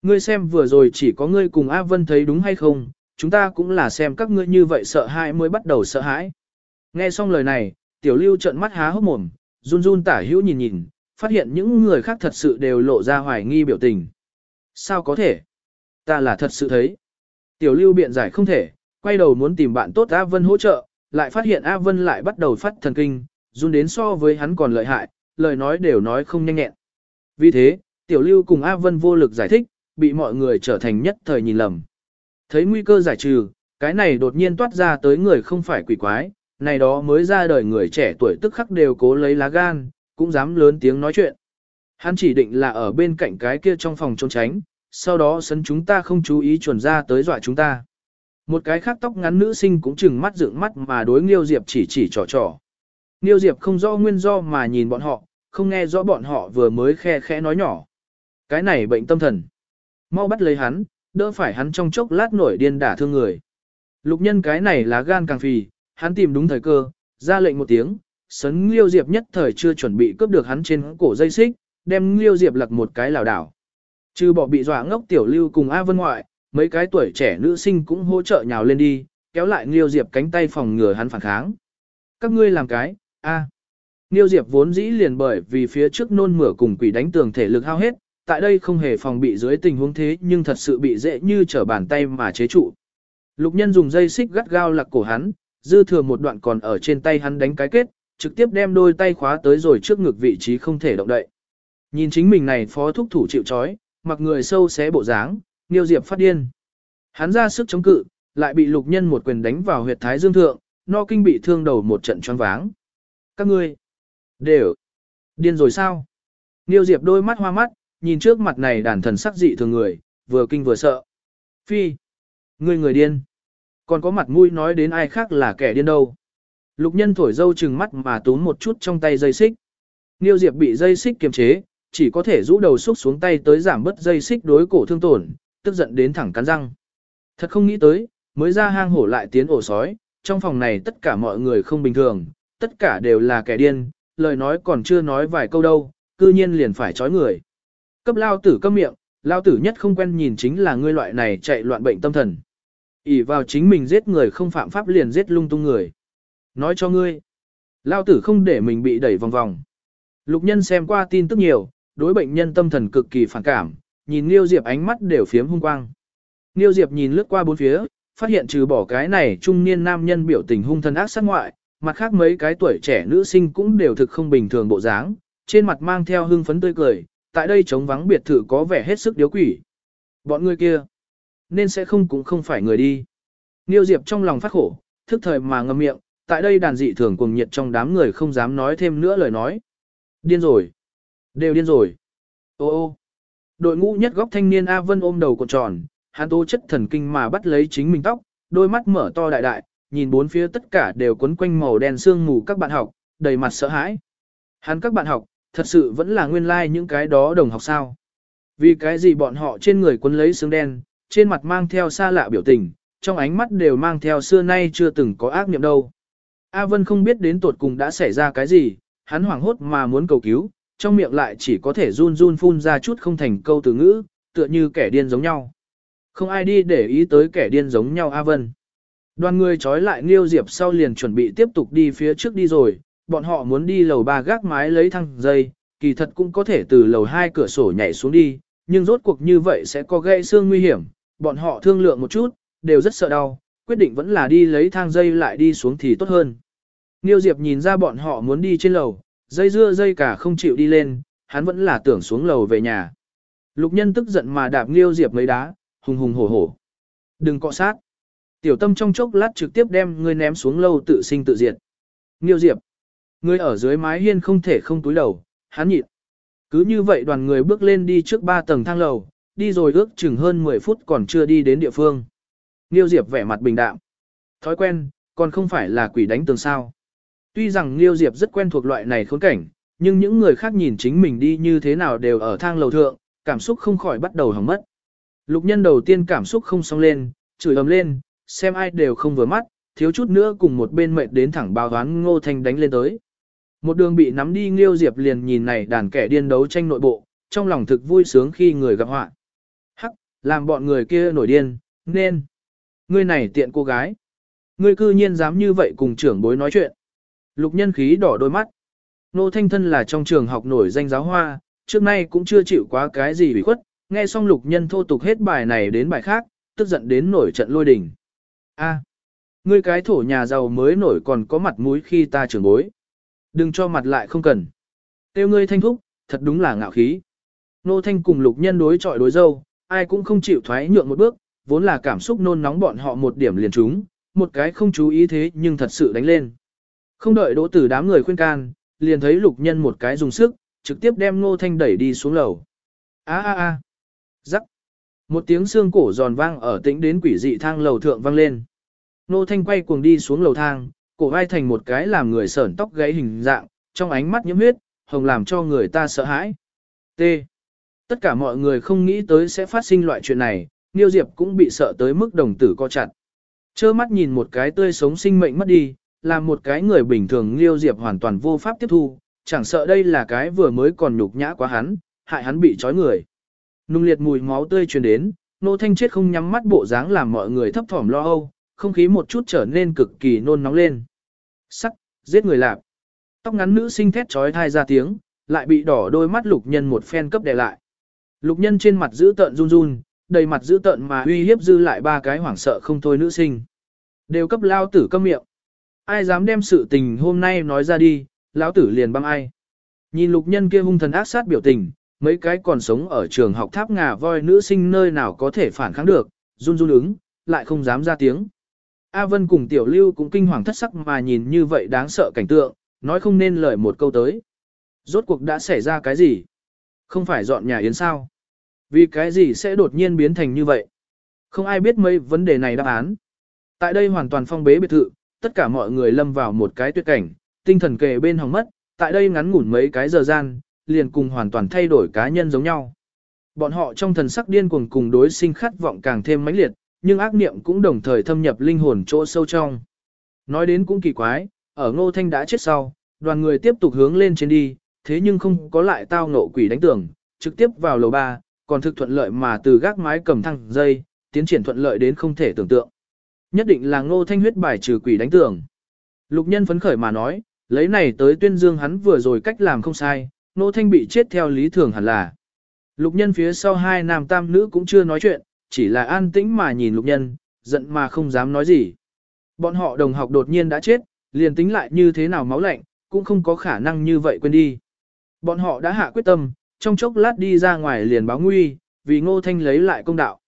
Ngươi xem vừa rồi chỉ có ngươi cùng A Vân thấy đúng hay không, chúng ta cũng là xem các ngươi như vậy sợ hãi mới bắt đầu sợ hãi. Nghe xong lời này, tiểu lưu trợn mắt há hốc mồm, run run tả hữu nhìn nhìn, phát hiện những người khác thật sự đều lộ ra hoài nghi biểu tình. Sao có thể? Ta là thật sự thấy. Tiểu lưu biện giải không thể, quay đầu muốn tìm bạn tốt A Vân hỗ trợ, lại phát hiện A Vân lại bắt đầu phát thần kinh, run đến so với hắn còn lợi hại, lời nói đều nói không nhanh nhẹn. Vì thế, tiểu lưu cùng A Vân vô lực giải thích, bị mọi người trở thành nhất thời nhìn lầm. Thấy nguy cơ giải trừ, cái này đột nhiên toát ra tới người không phải quỷ quái, này đó mới ra đời người trẻ tuổi tức khắc đều cố lấy lá gan, cũng dám lớn tiếng nói chuyện. Hắn chỉ định là ở bên cạnh cái kia trong phòng trốn tránh, sau đó sấn chúng ta không chú ý chuẩn ra tới dọa chúng ta. Một cái khác tóc ngắn nữ sinh cũng chừng mắt dựng mắt mà đối Nghiêu Diệp chỉ chỉ trò trò. Nghiêu Diệp không rõ nguyên do mà nhìn bọn họ, không nghe rõ bọn họ vừa mới khe khẽ nói nhỏ. Cái này bệnh tâm thần. Mau bắt lấy hắn, đỡ phải hắn trong chốc lát nổi điên đả thương người. Lục nhân cái này là gan càng phì, hắn tìm đúng thời cơ, ra lệnh một tiếng, sấn Liêu Diệp nhất thời chưa chuẩn bị cướp được hắn trên cổ dây xích, đem Liêu Diệp lật một cái lảo đảo. Trừ bỏ bị dọa ngốc tiểu lưu cùng A Vân ngoại, mấy cái tuổi trẻ nữ sinh cũng hỗ trợ nhào lên đi, kéo lại Nghiêu Diệp cánh tay phòng ngừa hắn phản kháng. Các ngươi làm cái, A. Nghiêu Diệp vốn dĩ liền bởi vì phía trước nôn mửa cùng quỷ đánh tường thể lực hao hết, tại đây không hề phòng bị dưới tình huống thế nhưng thật sự bị dễ như trở bàn tay mà chế trụ. Lục nhân dùng dây xích gắt gao lạc cổ hắn, dư thừa một đoạn còn ở trên tay hắn đánh cái kết, trực tiếp đem đôi tay khóa tới rồi trước ngực vị trí không thể động đậy. Nhìn chính mình này phó thúc thủ chịu chói, mặc người sâu xé bộ dáng, Niêu Diệp phát điên. Hắn ra sức chống cự, lại bị lục nhân một quyền đánh vào huyệt thái dương thượng, no kinh bị thương đầu một trận choáng váng. Các ngươi, đều, điên rồi sao? Niêu Diệp đôi mắt hoa mắt, nhìn trước mặt này đàn thần sắc dị thường người, vừa kinh vừa sợ. Phi, ngươi người điên. Còn có mặt mũi nói đến ai khác là kẻ điên đâu. Lục nhân thổi dâu chừng mắt mà túm một chút trong tay dây xích. Niêu Diệp bị dây xích kiềm chế, chỉ có thể rũ đầu xúc xuống tay tới giảm bớt dây xích đối cổ thương tổn, tức giận đến thẳng cắn răng. Thật không nghĩ tới, mới ra hang hổ lại tiến ổ sói, trong phòng này tất cả mọi người không bình thường, tất cả đều là kẻ điên, lời nói còn chưa nói vài câu đâu, cư nhiên liền phải trói người. Cấp lao tử câm miệng, lao tử nhất không quen nhìn chính là ngươi loại này chạy loạn bệnh tâm thần ỷ vào chính mình giết người không phạm pháp liền giết lung tung người. Nói cho ngươi, lao tử không để mình bị đẩy vòng vòng. Lục nhân xem qua tin tức nhiều, đối bệnh nhân tâm thần cực kỳ phản cảm, nhìn Niêu Diệp ánh mắt đều phiếm hung quang. Niêu Diệp nhìn lướt qua bốn phía, phát hiện trừ bỏ cái này trung niên nam nhân biểu tình hung thần ác sát ngoại, mặt khác mấy cái tuổi trẻ nữ sinh cũng đều thực không bình thường bộ dáng, trên mặt mang theo hưng phấn tươi cười, tại đây trống vắng biệt thự có vẻ hết sức điếu quỷ. Bọn người kia, nên sẽ không cũng không phải người đi. Niêu Diệp trong lòng phát khổ, thức thời mà ngậm miệng, tại đây đàn dị thường cuồng nhiệt trong đám người không dám nói thêm nữa lời nói. Điên rồi. Đều điên rồi. Ô ô. Đội ngũ nhất góc thanh niên A Vân ôm đầu cột tròn, hắn tố chất thần kinh mà bắt lấy chính mình tóc, đôi mắt mở to đại đại, nhìn bốn phía tất cả đều quấn quanh màu đen sương mù các bạn học, đầy mặt sợ hãi. Hắn các bạn học, thật sự vẫn là nguyên lai like những cái đó đồng học sao. Vì cái gì bọn họ trên người quấn lấy sương đen, trên mặt mang theo xa lạ biểu tình, trong ánh mắt đều mang theo xưa nay chưa từng có ác niệm đâu. A Vân không biết đến tột cùng đã xảy ra cái gì, hắn hoảng hốt mà muốn cầu cứu, trong miệng lại chỉ có thể run run phun ra chút không thành câu từ ngữ, tựa như kẻ điên giống nhau. Không ai đi để ý tới kẻ điên giống nhau A Vân. Đoàn người trói lại Nghiêu Diệp sau liền chuẩn bị tiếp tục đi phía trước đi rồi, bọn họ muốn đi lầu ba gác mái lấy thăng dây, kỳ thật cũng có thể từ lầu hai cửa sổ nhảy xuống đi, nhưng rốt cuộc như vậy sẽ có gây xương nguy hiểm, bọn họ thương lượng một chút, đều rất sợ đau, quyết định vẫn là đi lấy thang dây lại đi xuống thì tốt hơn. Nghiêu Diệp nhìn ra bọn họ muốn đi trên lầu, dây dưa dây cả không chịu đi lên, hắn vẫn là tưởng xuống lầu về nhà. Lục nhân tức giận mà đạp nghiêu Diệp mấy đá, hùng hùng hổ hổ. Đừng cọ sát. Tiểu tâm trong chốc lát trực tiếp đem ngươi ném xuống lầu tự sinh tự diệt. Nghiêu Diệp. ngươi ở dưới mái hiên không thể không túi đầu, hắn nhịn. Cứ như vậy đoàn người bước lên đi trước ba tầng thang lầu, đi rồi ước chừng hơn 10 phút còn chưa đi đến địa phương. Nghiêu Diệp vẻ mặt bình đạm. Thói quen, còn không phải là quỷ đánh tường sao. Tuy rằng Niêu Diệp rất quen thuộc loại này khốn cảnh, nhưng những người khác nhìn chính mình đi như thế nào đều ở thang lầu thượng, cảm xúc không khỏi bắt đầu hỏng mất. Lục nhân đầu tiên cảm xúc không xong lên, chửi ầm lên, xem ai đều không vừa mắt, thiếu chút nữa cùng một bên mệt đến thẳng bao đoán ngô thanh đánh lên tới. Một đường bị nắm đi Nghiêu Diệp liền nhìn này đàn kẻ điên đấu tranh nội bộ, trong lòng thực vui sướng khi người gặp họa. Hắc, làm bọn người kia nổi điên, nên. Ngươi này tiện cô gái. Ngươi cư nhiên dám như vậy cùng trưởng bối nói chuyện. Lục nhân khí đỏ đôi mắt. Nô Thanh Thân là trong trường học nổi danh giáo hoa, trước nay cũng chưa chịu quá cái gì bị khuất, nghe xong lục nhân thô tục hết bài này đến bài khác, tức giận đến nổi trận lôi đình. A, ngươi cái thổ nhà giàu mới nổi còn có mặt mũi khi ta trưởng bối. Đừng cho mặt lại không cần. Tiêu ngươi thanh thúc, thật đúng là ngạo khí. Nô Thanh cùng lục nhân đối chọi đối dâu, ai cũng không chịu thoái nhượng một bước, vốn là cảm xúc nôn nóng bọn họ một điểm liền trúng, một cái không chú ý thế nhưng thật sự đánh lên. Không đợi đỗ tử đám người khuyên can, liền thấy lục nhân một cái dùng sức, trực tiếp đem Nô Thanh đẩy đi xuống lầu. A a a. Rắc. Một tiếng xương cổ giòn vang ở tĩnh đến quỷ dị thang lầu thượng vang lên. Nô Thanh quay cuồng đi xuống lầu thang, cổ vai thành một cái làm người sởn tóc gáy hình dạng, trong ánh mắt nhiễm huyết, hồng làm cho người ta sợ hãi. T. Tất cả mọi người không nghĩ tới sẽ phát sinh loại chuyện này, Niêu Diệp cũng bị sợ tới mức đồng tử co chặt. Chơ mắt nhìn một cái tươi sống sinh mệnh mất đi, là một cái người bình thường liêu Diệp hoàn toàn vô pháp tiếp thu, chẳng sợ đây là cái vừa mới còn nhục nhã quá hắn, hại hắn bị trói người. Nung liệt mùi máu tươi truyền đến, nô thanh chết không nhắm mắt bộ dáng làm mọi người thấp thỏm lo âu, không khí một chút trở nên cực kỳ nôn nóng lên. Sắc, giết người lạp. Tóc ngắn nữ sinh thét trói thai ra tiếng, lại bị đỏ đôi mắt lục nhân một phen cấp đè lại. Lục nhân trên mặt giữ tợn run run, đầy mặt giữ tợn mà uy hiếp dư lại ba cái hoảng sợ không thôi nữ sinh. Đều cấp lao tử câm miệng. Ai dám đem sự tình hôm nay nói ra đi, lão tử liền băng ai. Nhìn lục nhân kia hung thần ác sát biểu tình, mấy cái còn sống ở trường học tháp ngà voi nữ sinh nơi nào có thể phản kháng được, run run ứng, lại không dám ra tiếng. A Vân cùng Tiểu Lưu cũng kinh hoàng thất sắc mà nhìn như vậy đáng sợ cảnh tượng, nói không nên lời một câu tới. Rốt cuộc đã xảy ra cái gì? Không phải dọn nhà yến sao? Vì cái gì sẽ đột nhiên biến thành như vậy? Không ai biết mấy vấn đề này đáp án. Tại đây hoàn toàn phong bế biệt thự, tất cả mọi người lâm vào một cái tuyệt cảnh, tinh thần kề bên hỏng mất, tại đây ngắn ngủn mấy cái giờ gian, liền cùng hoàn toàn thay đổi cá nhân giống nhau. Bọn họ trong thần sắc điên cuồng cùng đối sinh khát vọng càng thêm mãnh liệt, nhưng ác niệm cũng đồng thời thâm nhập linh hồn chỗ sâu trong. Nói đến cũng kỳ quái, ở Ngô Thanh đã chết sau, đoàn người tiếp tục hướng lên trên đi, thế nhưng không có lại tao ngộ quỷ đánh tưởng, trực tiếp vào lầu 3, còn thực thuận lợi mà từ gác mái cầm thăng dây, tiến triển thuận lợi đến không thể tưởng tượng. Nhất định là Ngô Thanh huyết bài trừ quỷ đánh tưởng. Lục nhân phấn khởi mà nói, lấy này tới tuyên dương hắn vừa rồi cách làm không sai, Ngô Thanh bị chết theo lý thường hẳn là. Lục nhân phía sau hai nam tam nữ cũng chưa nói chuyện, chỉ là an tĩnh mà nhìn lục nhân, giận mà không dám nói gì. Bọn họ đồng học đột nhiên đã chết, liền tính lại như thế nào máu lạnh, cũng không có khả năng như vậy quên đi. Bọn họ đã hạ quyết tâm, trong chốc lát đi ra ngoài liền báo nguy, vì ngô thanh lấy lại công đạo.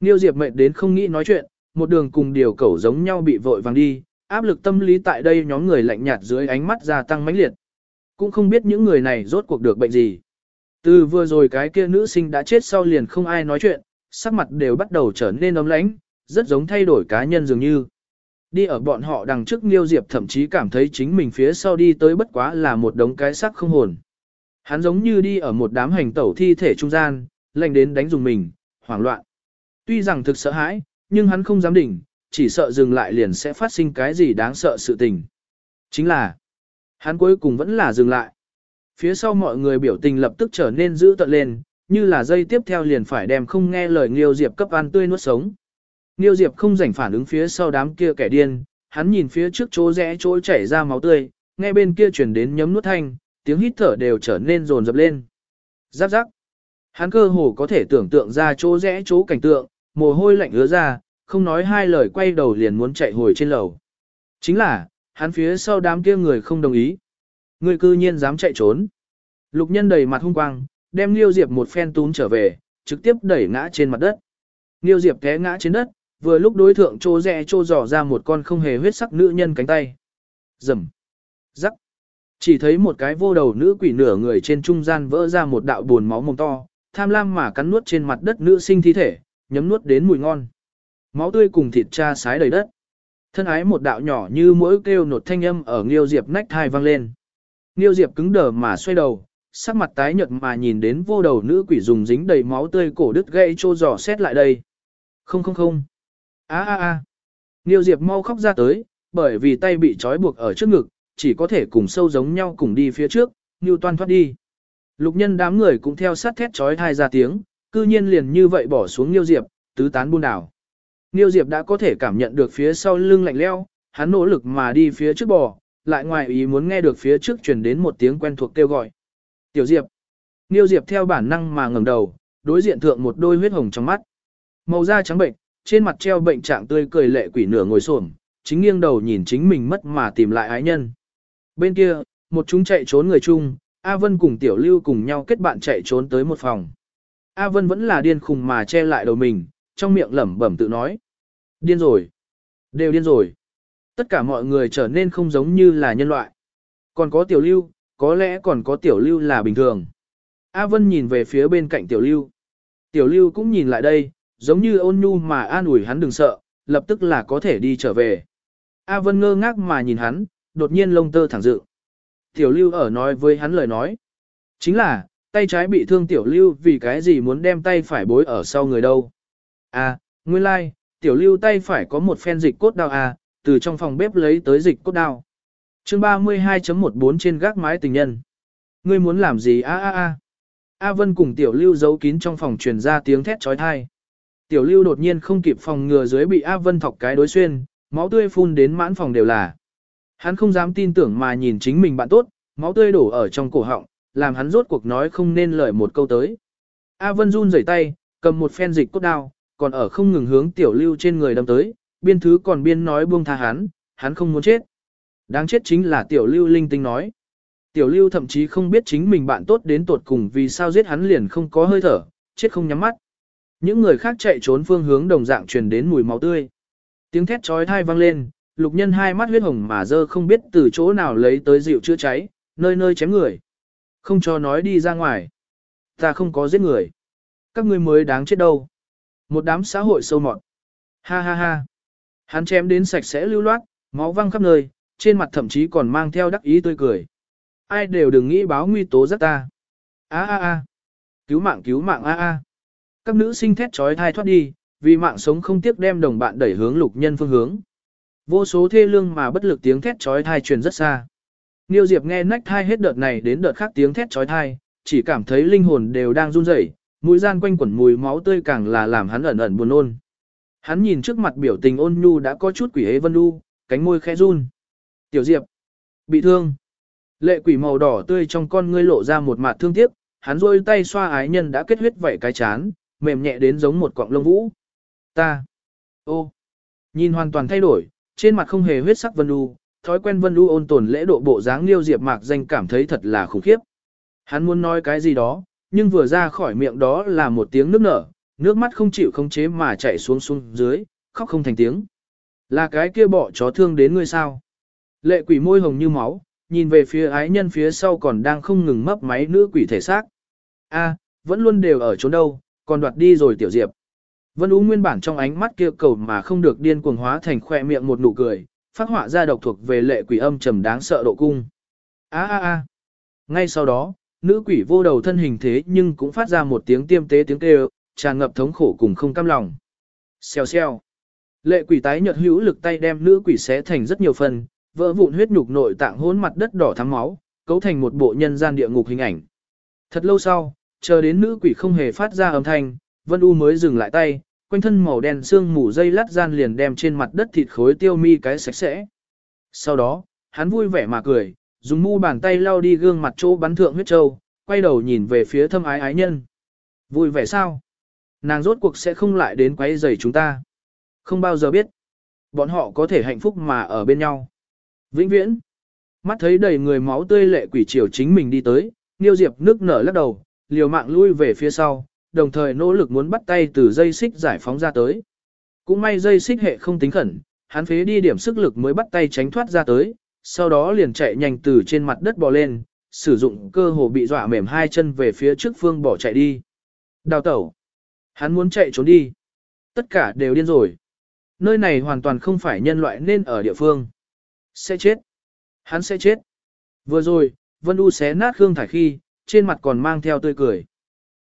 Niêu Diệp mệt đến không nghĩ nói chuyện, một đường cùng điều cẩu giống nhau bị vội vàng đi, áp lực tâm lý tại đây nhóm người lạnh nhạt dưới ánh mắt gia tăng mãnh liệt. Cũng không biết những người này rốt cuộc được bệnh gì. Từ vừa rồi cái kia nữ sinh đã chết sau liền không ai nói chuyện, sắc mặt đều bắt đầu trở nên ấm lãnh, rất giống thay đổi cá nhân dường như. Đi ở bọn họ đằng trước Nghiêu Diệp thậm chí cảm thấy chính mình phía sau đi tới bất quá là một đống cái sắc không hồn. Hắn giống như đi ở một đám hành tẩu thi thể trung gian, lạnh đến đánh dùng mình, hoảng loạn. Tuy rằng thực sợ hãi, nhưng hắn không dám đỉnh, chỉ sợ dừng lại liền sẽ phát sinh cái gì đáng sợ sự tình. Chính là, hắn cuối cùng vẫn là dừng lại. Phía sau mọi người biểu tình lập tức trở nên dữ tợn lên, như là dây tiếp theo liền phải đem không nghe lời Nghiêu Diệp cấp ăn tươi nuốt sống. Nghiêu Diệp không rảnh phản ứng phía sau đám kia kẻ điên, hắn nhìn phía trước chỗ rẽ chỗ chảy ra máu tươi, nghe bên kia chuyển đến nhấm nuốt thanh, tiếng hít thở đều trở nên rồn rập lên. Giáp giáp. Hắn cơ hồ có thể tưởng tượng ra chỗ rẽ chỗ cảnh tượng, mồ hôi lạnh ứa ra, không nói hai lời quay đầu liền muốn chạy hồi trên lầu. Chính là, hắn phía sau đám kia người không đồng ý. Người cư nhiên dám chạy trốn. Lục nhân đầy mặt hung quang, đem Liêu Diệp một phen túm trở về, trực tiếp đẩy ngã trên mặt đất. Liêu Diệp té ngã trên đất, vừa lúc đối thượng trô rẽ trô dò ra một con không hề huyết sắc nữ nhân cánh tay. Rầm. Rắc. Chỉ thấy một cái vô đầu nữ quỷ nửa người trên trung gian vỡ ra một đạo buồn máu mồm to, tham lam mà cắn nuốt trên mặt đất nữ sinh thi thể, nhấm nuốt đến mùi ngon. Máu tươi cùng thịt cha sái đầy đất. Thân ái một đạo nhỏ như mỗi kêu nột thanh âm ở Nghiêu Diệp nách thai vang lên. Nghiêu Diệp cứng đờ mà xoay đầu, sắc mặt tái nhợt mà nhìn đến vô đầu nữ quỷ dùng dính đầy máu tươi cổ đứt gãy trô giò xét lại đây. Không không không. a a a Nghiêu Diệp mau khóc ra tới, bởi vì tay bị trói buộc ở trước ngực, chỉ có thể cùng sâu giống nhau cùng đi phía trước, như toan thoát đi. Lục nhân đám người cũng theo sát thét trói thai ra tiếng, cư nhiên liền như vậy bỏ xuống Niêu Diệp, tứ tán buôn đảo. Niêu Diệp đã có thể cảm nhận được phía sau lưng lạnh leo, hắn nỗ lực mà đi phía trước bò, lại ngoài ý muốn nghe được phía trước truyền đến một tiếng quen thuộc kêu gọi. Tiểu Diệp. Niêu Diệp theo bản năng mà ngẩng đầu, đối diện thượng một đôi huyết hồng trong mắt. Màu da trắng bệnh, trên mặt treo bệnh trạng tươi cười lệ quỷ nửa ngồi xổm, chính nghiêng đầu nhìn chính mình mất mà tìm lại ái nhân. Bên kia, một chúng chạy trốn người chung, A Vân cùng Tiểu Lưu cùng nhau kết bạn chạy trốn tới một phòng. A Vân vẫn là điên khùng mà che lại đầu mình, trong miệng lẩm bẩm tự nói. Điên rồi. Đều điên rồi. Tất cả mọi người trở nên không giống như là nhân loại. Còn có Tiểu Lưu, có lẽ còn có Tiểu Lưu là bình thường. A Vân nhìn về phía bên cạnh Tiểu Lưu. Tiểu Lưu cũng nhìn lại đây, giống như ôn nhu mà an ủi hắn đừng sợ, lập tức là có thể đi trở về. A Vân ngơ ngác mà nhìn hắn, đột nhiên lông tơ thẳng dự. Tiểu Lưu ở nói với hắn lời nói. Chính là, tay trái bị thương Tiểu Lưu vì cái gì muốn đem tay phải bối ở sau người đâu. À, nguyên lai, like, Tiểu Lưu tay phải có một phen dịch cốt đao à, từ trong phòng bếp lấy tới dịch cốt đao. chương 32.14 trên gác mái tình nhân. Ngươi muốn làm gì a a a. A Vân cùng Tiểu Lưu giấu kín trong phòng truyền ra tiếng thét chói tai. Tiểu Lưu đột nhiên không kịp phòng ngừa dưới bị A Vân thọc cái đối xuyên, máu tươi phun đến mãn phòng đều là. Hắn không dám tin tưởng mà nhìn chính mình bạn tốt, máu tươi đổ ở trong cổ họng, làm hắn rốt cuộc nói không nên lời một câu tới. A Vân run rẩy tay, cầm một phen dịch cốt đao, còn ở không ngừng hướng Tiểu Lưu trên người đâm tới, biên thứ còn biên nói buông tha hắn, hắn không muốn chết. Đáng chết chính là Tiểu Lưu linh tinh nói. Tiểu Lưu thậm chí không biết chính mình bạn tốt đến tột cùng vì sao giết hắn liền không có hơi thở, chết không nhắm mắt. Những người khác chạy trốn phương hướng đồng dạng truyền đến mùi máu tươi. Tiếng thét chói tai vang lên, lục nhân hai mắt huyết hồng mà dơ không biết từ chỗ nào lấy tới rượu chữa cháy, nơi nơi chém người. Không cho nói đi ra ngoài. Ta không có giết người. Các ngươi mới đáng chết đâu. Một đám xã hội sâu mọt. Ha ha ha. Hắn chém đến sạch sẽ lưu loát, máu văng khắp nơi, trên mặt thậm chí còn mang theo đắc ý tươi cười. Ai đều đừng nghĩ báo nguy tố rất ta. A a a. Cứu mạng cứu mạng a a. Các nữ sinh thét trói thai thoát đi, vì mạng sống không tiếc đem đồng bạn đẩy hướng lục nhân phương hướng. Vô số thê lương mà bất lực tiếng thét trói thai truyền rất xa. Niêu Diệp nghe nách thai hết đợt này đến đợt khác tiếng thét trói thai, chỉ cảm thấy linh hồn đều đang run rẩy, mũi gian quanh quẩn mùi máu tươi càng là làm hắn ẩn ẩn buồn nôn. Hắn nhìn trước mặt biểu tình ôn nhu đã có chút quỷ hế vân du, cánh môi khẽ run. Tiểu Diệp, bị thương. Lệ quỷ màu đỏ tươi trong con ngươi lộ ra một mặt thương tiếc, hắn rôi tay xoa ái nhân đã kết huyết vẩy cái chán, mềm nhẹ đến giống một quặng lông vũ. Ta. Ô. Nhìn hoàn toàn thay đổi, trên mặt không hề huyết sắc Vân du thói quen Vân U ôn tồn lễ độ bộ dáng Liêu Diệp Mạc danh cảm thấy thật là khủng khiếp. Hắn muốn nói cái gì đó, nhưng vừa ra khỏi miệng đó là một tiếng nước nở, nước mắt không chịu không chế mà chảy xuống xuống dưới, khóc không thành tiếng. Là cái kia bỏ chó thương đến ngươi sao? Lệ quỷ môi hồng như máu, nhìn về phía ái nhân phía sau còn đang không ngừng mấp máy nữ quỷ thể xác. A, vẫn luôn đều ở chỗ đâu, còn đoạt đi rồi tiểu diệp. Vân Ú nguyên bản trong ánh mắt kia cầu mà không được điên cuồng hóa thành khỏe miệng một nụ cười, phát họa ra độc thuộc về lệ quỷ âm trầm đáng sợ độ cung. A a a. Ngay sau đó, nữ quỷ vô đầu thân hình thế nhưng cũng phát ra một tiếng tiêm tế tiếng kêu, tràn ngập thống khổ cùng không cam lòng. Xèo xèo. Lệ quỷ tái nhợt hữu lực tay đem nữ quỷ xé thành rất nhiều phần, vỡ vụn huyết nhục nội tạng hỗn mặt đất đỏ thắm máu, cấu thành một bộ nhân gian địa ngục hình ảnh. Thật lâu sau, chờ đến nữ quỷ không hề phát ra âm thanh, Vân U mới dừng lại tay, quanh thân màu đen xương mù dây lát gian liền đem trên mặt đất thịt khối tiêu mi cái sạch sẽ. Sau đó, hắn vui vẻ mà cười, dùng mu bàn tay lau đi gương mặt chỗ bắn thượng huyết châu, quay đầu nhìn về phía thâm ái ái nhân. Vui vẻ sao? Nàng rốt cuộc sẽ không lại đến quấy rầy chúng ta. Không bao giờ biết. Bọn họ có thể hạnh phúc mà ở bên nhau. Vĩnh viễn. Mắt thấy đầy người máu tươi lệ quỷ triều chính mình đi tới, Niêu Diệp nước nở lắc đầu, liều mạng lui về phía sau, đồng thời nỗ lực muốn bắt tay từ dây xích giải phóng ra tới. Cũng may dây xích hệ không tính khẩn, hắn phế đi điểm sức lực mới bắt tay tránh thoát ra tới, sau đó liền chạy nhanh từ trên mặt đất bò lên, sử dụng cơ hồ bị dọa mềm hai chân về phía trước phương bỏ chạy đi. Đào tẩu. Hắn muốn chạy trốn đi. Tất cả đều điên rồi. Nơi này hoàn toàn không phải nhân loại nên ở địa phương. Sẽ chết. Hắn sẽ chết. Vừa rồi, Vân U xé nát Khương Thải khi, trên mặt còn mang theo tươi cười.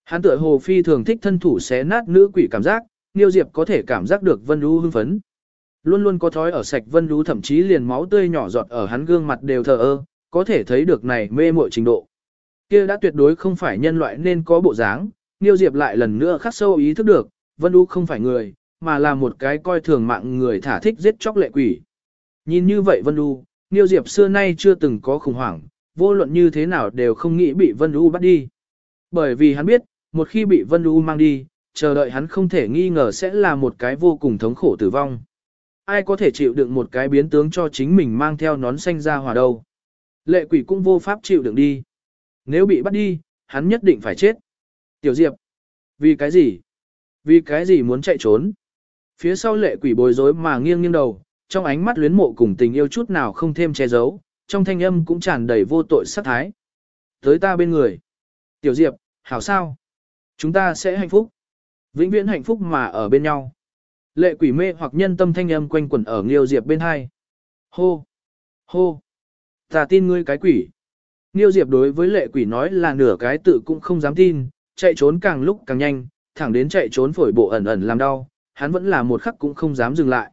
Hắn tựa hồ phi thường thích thân thủ xé nát nữ quỷ cảm giác, Niêu Diệp có thể cảm giác được Vân U hưng phấn. Luôn luôn có thói ở sạch vân đú thậm chí liền máu tươi nhỏ giọt ở hắn gương mặt đều thờ ơ, có thể thấy được này mê muội trình độ. Kia đã tuyệt đối không phải nhân loại nên có bộ dáng, Niêu Diệp lại lần nữa khắc sâu ý thức được, Vân đú không phải người, mà là một cái coi thường mạng người thả thích giết chóc lệ quỷ. Nhìn như vậy Vân đú, Niêu Diệp xưa nay chưa từng có khủng hoảng, vô luận như thế nào đều không nghĩ bị Vân đú bắt đi. Bởi vì hắn biết, một khi bị Vân U mang đi, chờ đợi hắn không thể nghi ngờ sẽ là một cái vô cùng thống khổ tử vong. Ai có thể chịu đựng một cái biến tướng cho chính mình mang theo nón xanh ra hòa đâu. Lệ quỷ cũng vô pháp chịu đựng đi. Nếu bị bắt đi, hắn nhất định phải chết. Tiểu Diệp. Vì cái gì? Vì cái gì muốn chạy trốn? Phía sau lệ quỷ bối rối mà nghiêng nghiêng đầu, trong ánh mắt luyến mộ cùng tình yêu chút nào không thêm che giấu, trong thanh âm cũng tràn đầy vô tội sát thái. Tới ta bên người. Tiểu Diệp, hảo sao? Chúng ta sẽ hạnh phúc. Vĩnh viễn hạnh phúc mà ở bên nhau. Lệ quỷ mê hoặc nhân tâm thanh âm quanh quẩn ở Nghiêu Diệp bên hai. Hô! Hô! Ta tin ngươi cái quỷ. Nghiêu Diệp đối với lệ quỷ nói là nửa cái tự cũng không dám tin, chạy trốn càng lúc càng nhanh, thẳng đến chạy trốn phổi bộ ẩn ẩn làm đau, hắn vẫn là một khắc cũng không dám dừng lại.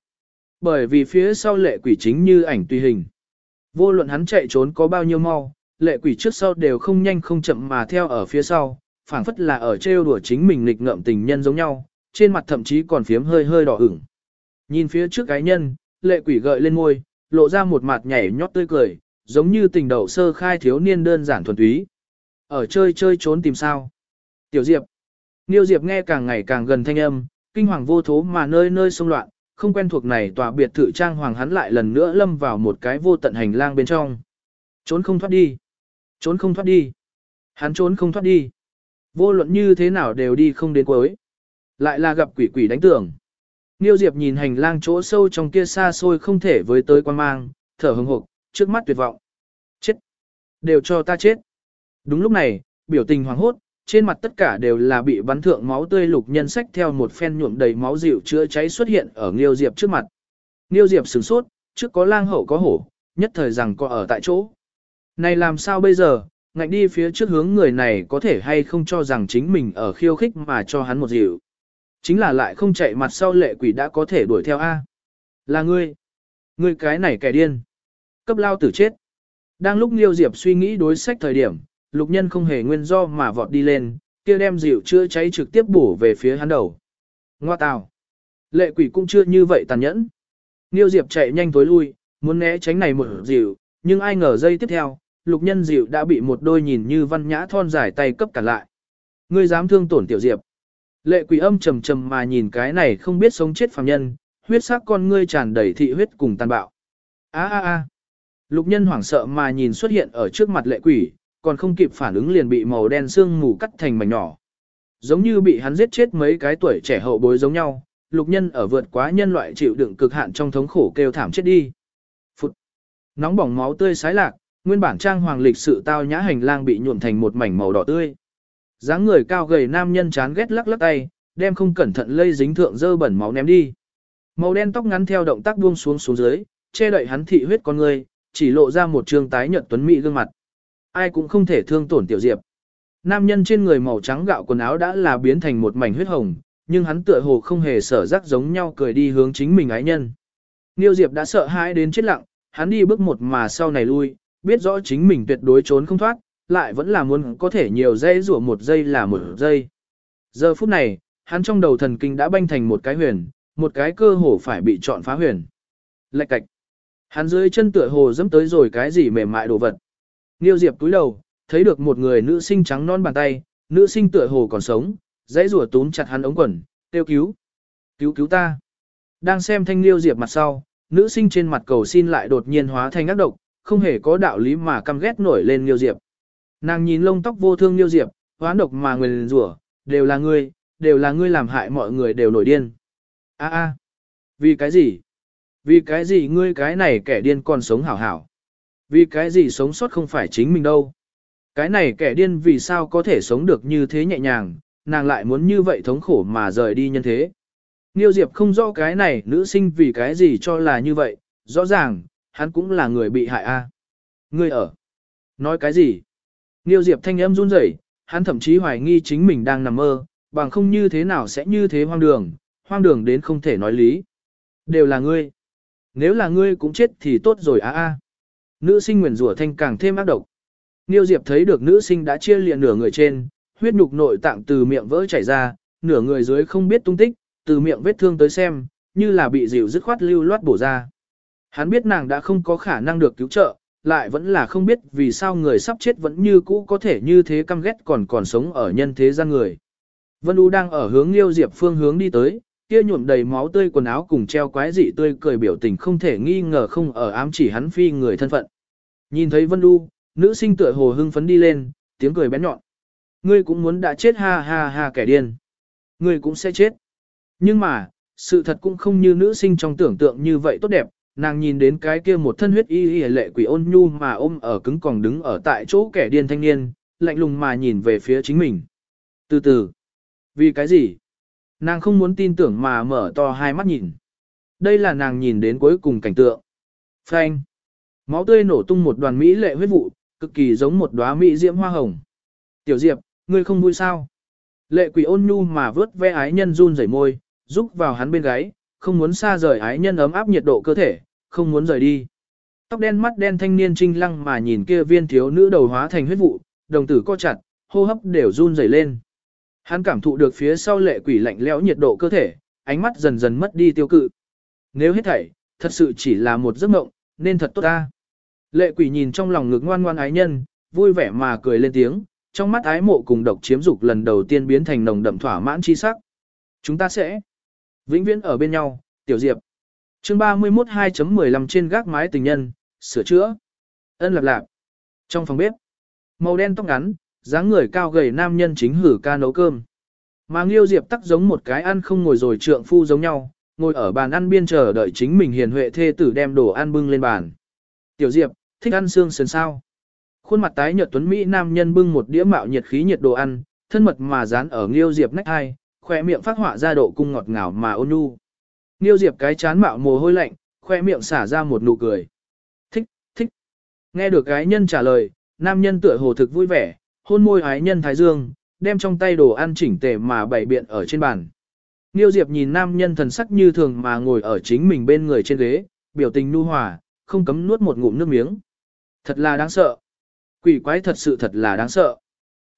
Bởi vì phía sau lệ quỷ chính như ảnh tùy hình. Vô luận hắn chạy trốn có bao nhiêu mau, lệ quỷ trước sau đều không nhanh không chậm mà theo ở phía sau, phảng phất là ở trêu đùa chính mình nghịch ngợm tình nhân giống nhau, trên mặt thậm chí còn phiếm hơi hơi đỏ ửng. Nhìn phía trước cái nhân, lệ quỷ gợi lên môi, lộ ra một mặt nhảy nhót tươi cười, giống như tình đầu sơ khai thiếu niên đơn giản thuần túy. Ở chơi chơi trốn tìm sao. Tiểu Diệp. Niêu Diệp nghe càng ngày càng gần thanh âm, kinh hoàng vô thố mà nơi nơi xông loạn, không quen thuộc này tòa biệt thự trang hoàng hắn lại lần nữa lâm vào một cái vô tận hành lang bên trong. Trốn không thoát đi. Trốn không thoát đi. Hắn trốn không thoát đi. Vô luận như thế nào đều đi không đến cuối. Lại là gặp quỷ quỷ đánh tưởng. Niêu Diệp nhìn hành lang chỗ sâu trong kia xa xôi không thể với tới quan mang, thở hừng hực, trước mắt tuyệt vọng. Chết! Đều cho ta chết! Đúng lúc này, biểu tình hoàng hốt, trên mặt tất cả đều là bị bắn thượng máu tươi lục nhân sách theo một phen nhuộm đầy máu dịu chữa cháy xuất hiện ở Niêu Diệp trước mặt. Niêu Diệp sửng sốt, trước có lang hậu có hổ, nhất thời rằng có ở tại chỗ. Này làm sao bây giờ, ngạnh đi phía trước hướng người này có thể hay không cho rằng chính mình ở khiêu khích mà cho hắn một dịu. Chính là lại không chạy mặt sau lệ quỷ đã có thể đuổi theo A. Là ngươi. Ngươi cái này kẻ điên. Cấp lao tử chết. Đang lúc Liêu Diệp suy nghĩ đối sách thời điểm, lục nhân không hề nguyên do mà vọt đi lên, kia đem dịu chữa cháy trực tiếp bổ về phía hắn đầu. Ngoa tào. Lệ quỷ cũng chưa như vậy tàn nhẫn. Liêu Diệp chạy nhanh tối lui, muốn né tránh này một dịu, nhưng ai ngờ dây tiếp theo, lục nhân dịu đã bị một đôi nhìn như văn nhã thon dài tay cấp cản lại. Ngươi dám thương tổn tiểu diệp. Lệ quỷ âm trầm trầm mà nhìn cái này không biết sống chết phàm nhân, huyết sắc con ngươi tràn đầy thị huyết cùng tàn bạo. A a a. Lục nhân hoảng sợ mà nhìn xuất hiện ở trước mặt lệ quỷ, còn không kịp phản ứng liền bị màu đen xương mù cắt thành mảnh nhỏ. Giống như bị hắn giết chết mấy cái tuổi trẻ hậu bối giống nhau, lục nhân ở vượt quá nhân loại chịu đựng cực hạn trong thống khổ kêu thảm chết đi. Phụt. Nóng bỏng máu tươi sái lạc, nguyên bản trang hoàng lịch sự tao nhã hành lang bị nhuộm thành một mảnh màu đỏ tươi dáng người cao gầy nam nhân chán ghét lắc lắc tay, đem không cẩn thận lây dính thượng dơ bẩn máu ném đi. Màu đen tóc ngắn theo động tác buông xuống xuống dưới, che đậy hắn thị huyết con người, chỉ lộ ra một trương tái nhợt tuấn mỹ gương mặt. Ai cũng không thể thương tổn tiểu diệp. Nam nhân trên người màu trắng gạo quần áo đã là biến thành một mảnh huyết hồng, nhưng hắn tựa hồ không hề sở rắc giống nhau cười đi hướng chính mình ái nhân. Niêu Diệp đã sợ hãi đến chết lặng, hắn đi bước một mà sau này lui, biết rõ chính mình tuyệt đối trốn không thoát, lại vẫn là muốn có thể nhiều dây rủa một giây là một giây. Giờ phút này, hắn trong đầu thần kinh đã banh thành một cái huyền, một cái cơ hồ phải bị chọn phá huyền. Lạch cạch. Hắn dưới chân tựa hồ dẫm tới rồi cái gì mềm mại đồ vật. Niêu Diệp túi đầu, thấy được một người nữ sinh trắng non bàn tay, nữ sinh tựa hồ còn sống, dãy rủa túm chặt hắn ống quần, kêu cứu. Cứu cứu ta. Đang xem thanh Niêu Diệp mặt sau, nữ sinh trên mặt cầu xin lại đột nhiên hóa thành ác độc, không hề có đạo lý mà căm ghét nổi lên Niêu Diệp. Nàng nhìn lông tóc vô thương Niêu Diệp, hoán độc mà nguyền rủa, đều là ngươi, đều là ngươi làm hại mọi người đều nổi điên. A a, vì cái gì? Vì cái gì ngươi cái này kẻ điên còn sống hảo hảo? Vì cái gì sống sót không phải chính mình đâu? Cái này kẻ điên vì sao có thể sống được như thế nhẹ nhàng, nàng lại muốn như vậy thống khổ mà rời đi nhân thế. Niêu Diệp không rõ cái này nữ sinh vì cái gì cho là như vậy, rõ ràng, hắn cũng là người bị hại a. Ngươi ở. Nói cái gì? Niêu Diệp thanh âm run rẩy, hắn thậm chí hoài nghi chính mình đang nằm mơ, bằng không như thế nào sẽ như thế hoang đường, hoang đường đến không thể nói lý. Đều là ngươi. Nếu là ngươi cũng chết thì tốt rồi a a. Nữ sinh nguyền rủa thanh càng thêm ác độc. Niêu Diệp thấy được nữ sinh đã chia liền nửa người trên, huyết nhục nội tạng từ miệng vỡ chảy ra, nửa người dưới không biết tung tích, từ miệng vết thương tới xem, như là bị dịu dứt khoát lưu loát bổ ra. Hắn biết nàng đã không có khả năng được cứu trợ, lại vẫn là không biết vì sao người sắp chết vẫn như cũ có thể như thế căm ghét còn còn sống ở nhân thế gian người. Vân U đang ở hướng Liêu Diệp phương hướng đi tới, kia nhuộm đầy máu tươi quần áo cùng treo quái dị tươi cười biểu tình không thể nghi ngờ không ở ám chỉ hắn phi người thân phận. Nhìn thấy Vân U, nữ sinh tựa hồ hưng phấn đi lên, tiếng cười bén nhọn. Ngươi cũng muốn đã chết ha ha ha kẻ điên. Ngươi cũng sẽ chết. Nhưng mà, sự thật cũng không như nữ sinh trong tưởng tượng như vậy tốt đẹp, nàng nhìn đến cái kia một thân huyết y y lệ quỷ ôn nhu mà ôm ở cứng còn đứng ở tại chỗ kẻ điên thanh niên, lạnh lùng mà nhìn về phía chính mình. Từ từ, vì cái gì? Nàng không muốn tin tưởng mà mở to hai mắt nhìn. Đây là nàng nhìn đến cuối cùng cảnh tượng. Phanh. Máu tươi nổ tung một đoàn mỹ lệ huyết vụ, cực kỳ giống một đóa mỹ diễm hoa hồng. Tiểu Diệp, ngươi không vui sao? Lệ quỷ ôn nhu mà vớt ve ái nhân run rẩy môi, rúc vào hắn bên gáy, không muốn xa rời ái nhân ấm áp nhiệt độ cơ thể, không muốn rời đi. Tóc đen mắt đen thanh niên trinh lăng mà nhìn kia viên thiếu nữ đầu hóa thành huyết vụ, đồng tử co chặt, hô hấp đều run rẩy lên. Hắn cảm thụ được phía sau lệ quỷ lạnh lẽo nhiệt độ cơ thể, ánh mắt dần dần mất đi tiêu cự. Nếu hết thảy, thật sự chỉ là một giấc mộng, nên thật tốt ta. Lệ quỷ nhìn trong lòng ngực ngoan ngoan ái nhân, vui vẻ mà cười lên tiếng, trong mắt ái mộ cùng độc chiếm dục lần đầu tiên biến thành nồng đậm thỏa mãn chi sắc. Chúng ta sẽ vĩnh viễn ở bên nhau, tiểu diệp. Chương 31 2.15 trên gác mái tình nhân, sửa chữa. Ân lạp lạp. Trong phòng bếp, màu đen tóc ngắn, dáng người cao gầy nam nhân chính hử ca nấu cơm. Mà Nghiêu Diệp tắc giống một cái ăn không ngồi rồi trượng phu giống nhau, ngồi ở bàn ăn biên chờ đợi chính mình hiền huệ thê tử đem đồ ăn bưng lên bàn. Tiểu Diệp, thích ăn xương sườn sao? Khuôn mặt tái nhợt tuấn mỹ nam nhân bưng một đĩa mạo nhiệt khí nhiệt đồ ăn, thân mật mà dán ở Nghiêu Diệp nách hai, khỏe miệng phát họa ra độ cung ngọt ngào mà ôn nhu. Nghiêu Diệp cái chán mạo mồ hôi lạnh, khoe miệng xả ra một nụ cười. Thích, thích. Nghe được gái nhân trả lời, nam nhân tựa hồ thực vui vẻ, hôn môi ái nhân thái dương, đem trong tay đồ ăn chỉnh tề mà bày biện ở trên bàn. Nghiêu Diệp nhìn nam nhân thần sắc như thường mà ngồi ở chính mình bên người trên ghế, biểu tình nu hòa, không cấm nuốt một ngụm nước miếng. Thật là đáng sợ. Quỷ quái thật sự thật là đáng sợ.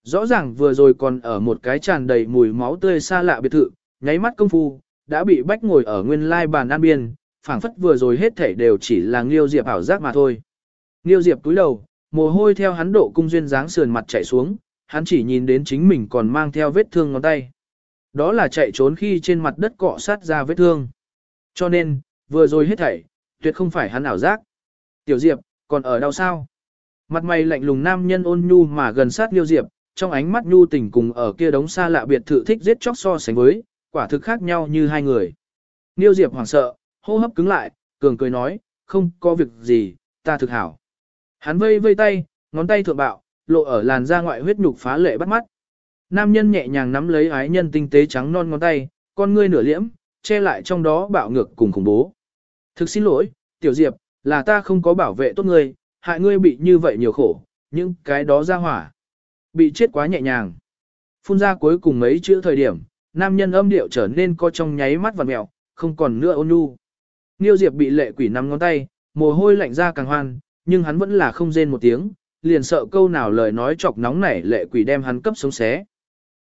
Rõ ràng vừa rồi còn ở một cái tràn đầy mùi máu tươi xa lạ biệt thự, nháy mắt công phu, đã bị bách ngồi ở nguyên lai bàn an biên, phảng phất vừa rồi hết thảy đều chỉ là Nghiêu Diệp ảo giác mà thôi. Nghiêu Diệp túi đầu, mồ hôi theo hắn độ cung duyên dáng sườn mặt chảy xuống, hắn chỉ nhìn đến chính mình còn mang theo vết thương ngón tay. Đó là chạy trốn khi trên mặt đất cọ sát ra vết thương. Cho nên, vừa rồi hết thảy, tuyệt không phải hắn ảo giác. Tiểu Diệp, còn ở đâu sao? Mặt mày lạnh lùng nam nhân ôn nhu mà gần sát Liêu Diệp, trong ánh mắt nhu tình cùng ở kia đống xa lạ biệt thự thích giết chóc so sánh với, quả thực khác nhau như hai người. Niêu Diệp hoảng sợ, hô hấp cứng lại, cường cười nói, không có việc gì, ta thực hảo. Hắn vây vây tay, ngón tay thượng bạo, lộ ở làn da ngoại huyết nhục phá lệ bắt mắt. Nam nhân nhẹ nhàng nắm lấy ái nhân tinh tế trắng non ngón tay, con ngươi nửa liễm, che lại trong đó bạo ngược cùng khủng bố. Thực xin lỗi, Tiểu Diệp, là ta không có bảo vệ tốt ngươi, hại ngươi bị như vậy nhiều khổ, nhưng cái đó ra hỏa. Bị chết quá nhẹ nhàng. Phun ra cuối cùng mấy chữ thời điểm, nam nhân âm điệu trở nên co trong nháy mắt vằn mẹo, không còn nữa ôn nhu. Niêu Diệp bị lệ quỷ nắm ngón tay, mồ hôi lạnh ra càng hoan, nhưng hắn vẫn là không rên một tiếng, liền sợ câu nào lời nói chọc nóng nảy lệ quỷ đem hắn cấp sống xé.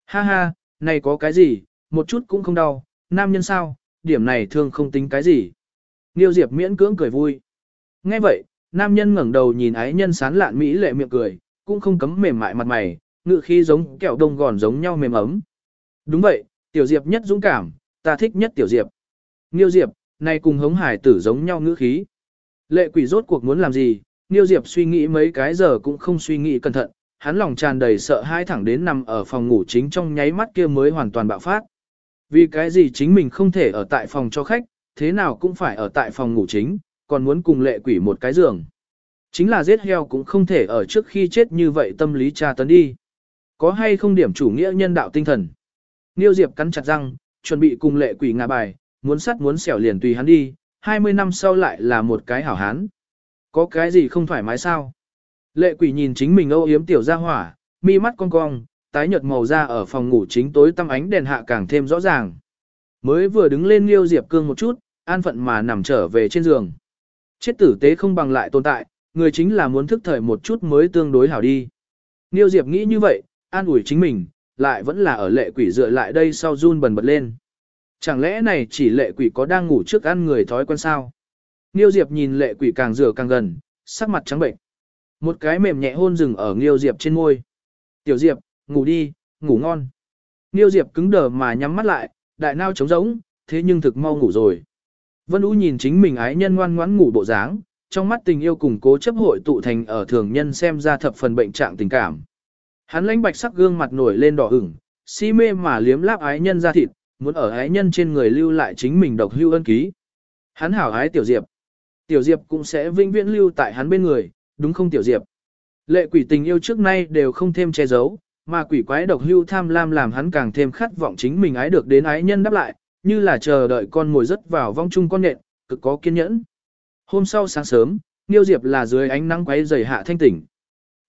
Ha ha, này có cái gì, một chút cũng không đau, nam nhân sao, điểm này thương không tính cái gì. Niêu Diệp miễn cưỡng cười vui. Nghe vậy, nam nhân ngẩng đầu nhìn ái nhân sán lạn mỹ lệ miệng cười, cũng không cấm mềm mại mặt mày, ngự khi giống kẹo đông gòn giống nhau mềm ấm. Đúng vậy, tiểu Diệp nhất dũng cảm, ta thích nhất tiểu Diệp. Niêu Diệp, này cùng hống hải tử giống nhau ngữ khí. Lệ quỷ rốt cuộc muốn làm gì, Niêu Diệp suy nghĩ mấy cái giờ cũng không suy nghĩ cẩn thận, hắn lòng tràn đầy sợ hãi thẳng đến nằm ở phòng ngủ chính trong nháy mắt kia mới hoàn toàn bạo phát. Vì cái gì chính mình không thể ở tại phòng cho khách, thế nào cũng phải ở tại phòng ngủ chính, còn muốn cùng lệ quỷ một cái giường. Chính là giết heo cũng không thể ở trước khi chết như vậy tâm lý tra tấn đi. Có hay không điểm chủ nghĩa nhân đạo tinh thần? Niêu Diệp cắn chặt răng, chuẩn bị cùng lệ quỷ ngã bài, muốn sắt muốn xẻo liền tùy hắn đi, 20 năm sau lại là một cái hảo hán. Có cái gì không thoải mái sao? Lệ quỷ nhìn chính mình âu yếm tiểu ra hỏa, mi mắt cong cong, tái nhợt màu da ở phòng ngủ chính tối tăm ánh đèn hạ càng thêm rõ ràng. Mới vừa đứng lên liêu diệp cương một chút, an phận mà nằm trở về trên giường. Chết tử tế không bằng lại tồn tại, người chính là muốn thức thời một chút mới tương đối hảo đi. Niêu Diệp nghĩ như vậy, an ủi chính mình, lại vẫn là ở lệ quỷ dựa lại đây sau run bần bật lên. Chẳng lẽ này chỉ lệ quỷ có đang ngủ trước ăn người thói quen sao? Niêu Diệp nhìn lệ quỷ càng rửa càng gần, sắc mặt trắng bệnh. Một cái mềm nhẹ hôn rừng ở Niêu Diệp trên môi. Tiểu Diệp, ngủ đi, ngủ ngon. Niêu Diệp cứng đờ mà nhắm mắt lại, đại nao trống rỗng, thế nhưng thực mau ngủ rồi. Vân Ú nhìn chính mình ái nhân ngoan ngoãn ngủ bộ dáng, trong mắt tình yêu cùng cố chấp hội tụ thành ở thường nhân xem ra thập phần bệnh trạng tình cảm. Hắn lãnh bạch sắc gương mặt nổi lên đỏ ửng, si mê mà liếm láp ái nhân ra thịt, muốn ở ái nhân trên người lưu lại chính mình độc hưu ân ký. Hắn hảo ái tiểu diệp. Tiểu diệp cũng sẽ vinh viễn lưu tại hắn bên người, đúng không tiểu diệp? Lệ quỷ tình yêu trước nay đều không thêm che giấu, mà quỷ quái độc hưu tham lam làm hắn càng thêm khát vọng chính mình ái được đến ái nhân đáp lại, như là chờ đợi con ngồi rất vào vong chung con nện, cực có kiên nhẫn. Hôm sau sáng sớm, Niêu Diệp là dưới ánh nắng quấy dày hạ thanh tỉnh.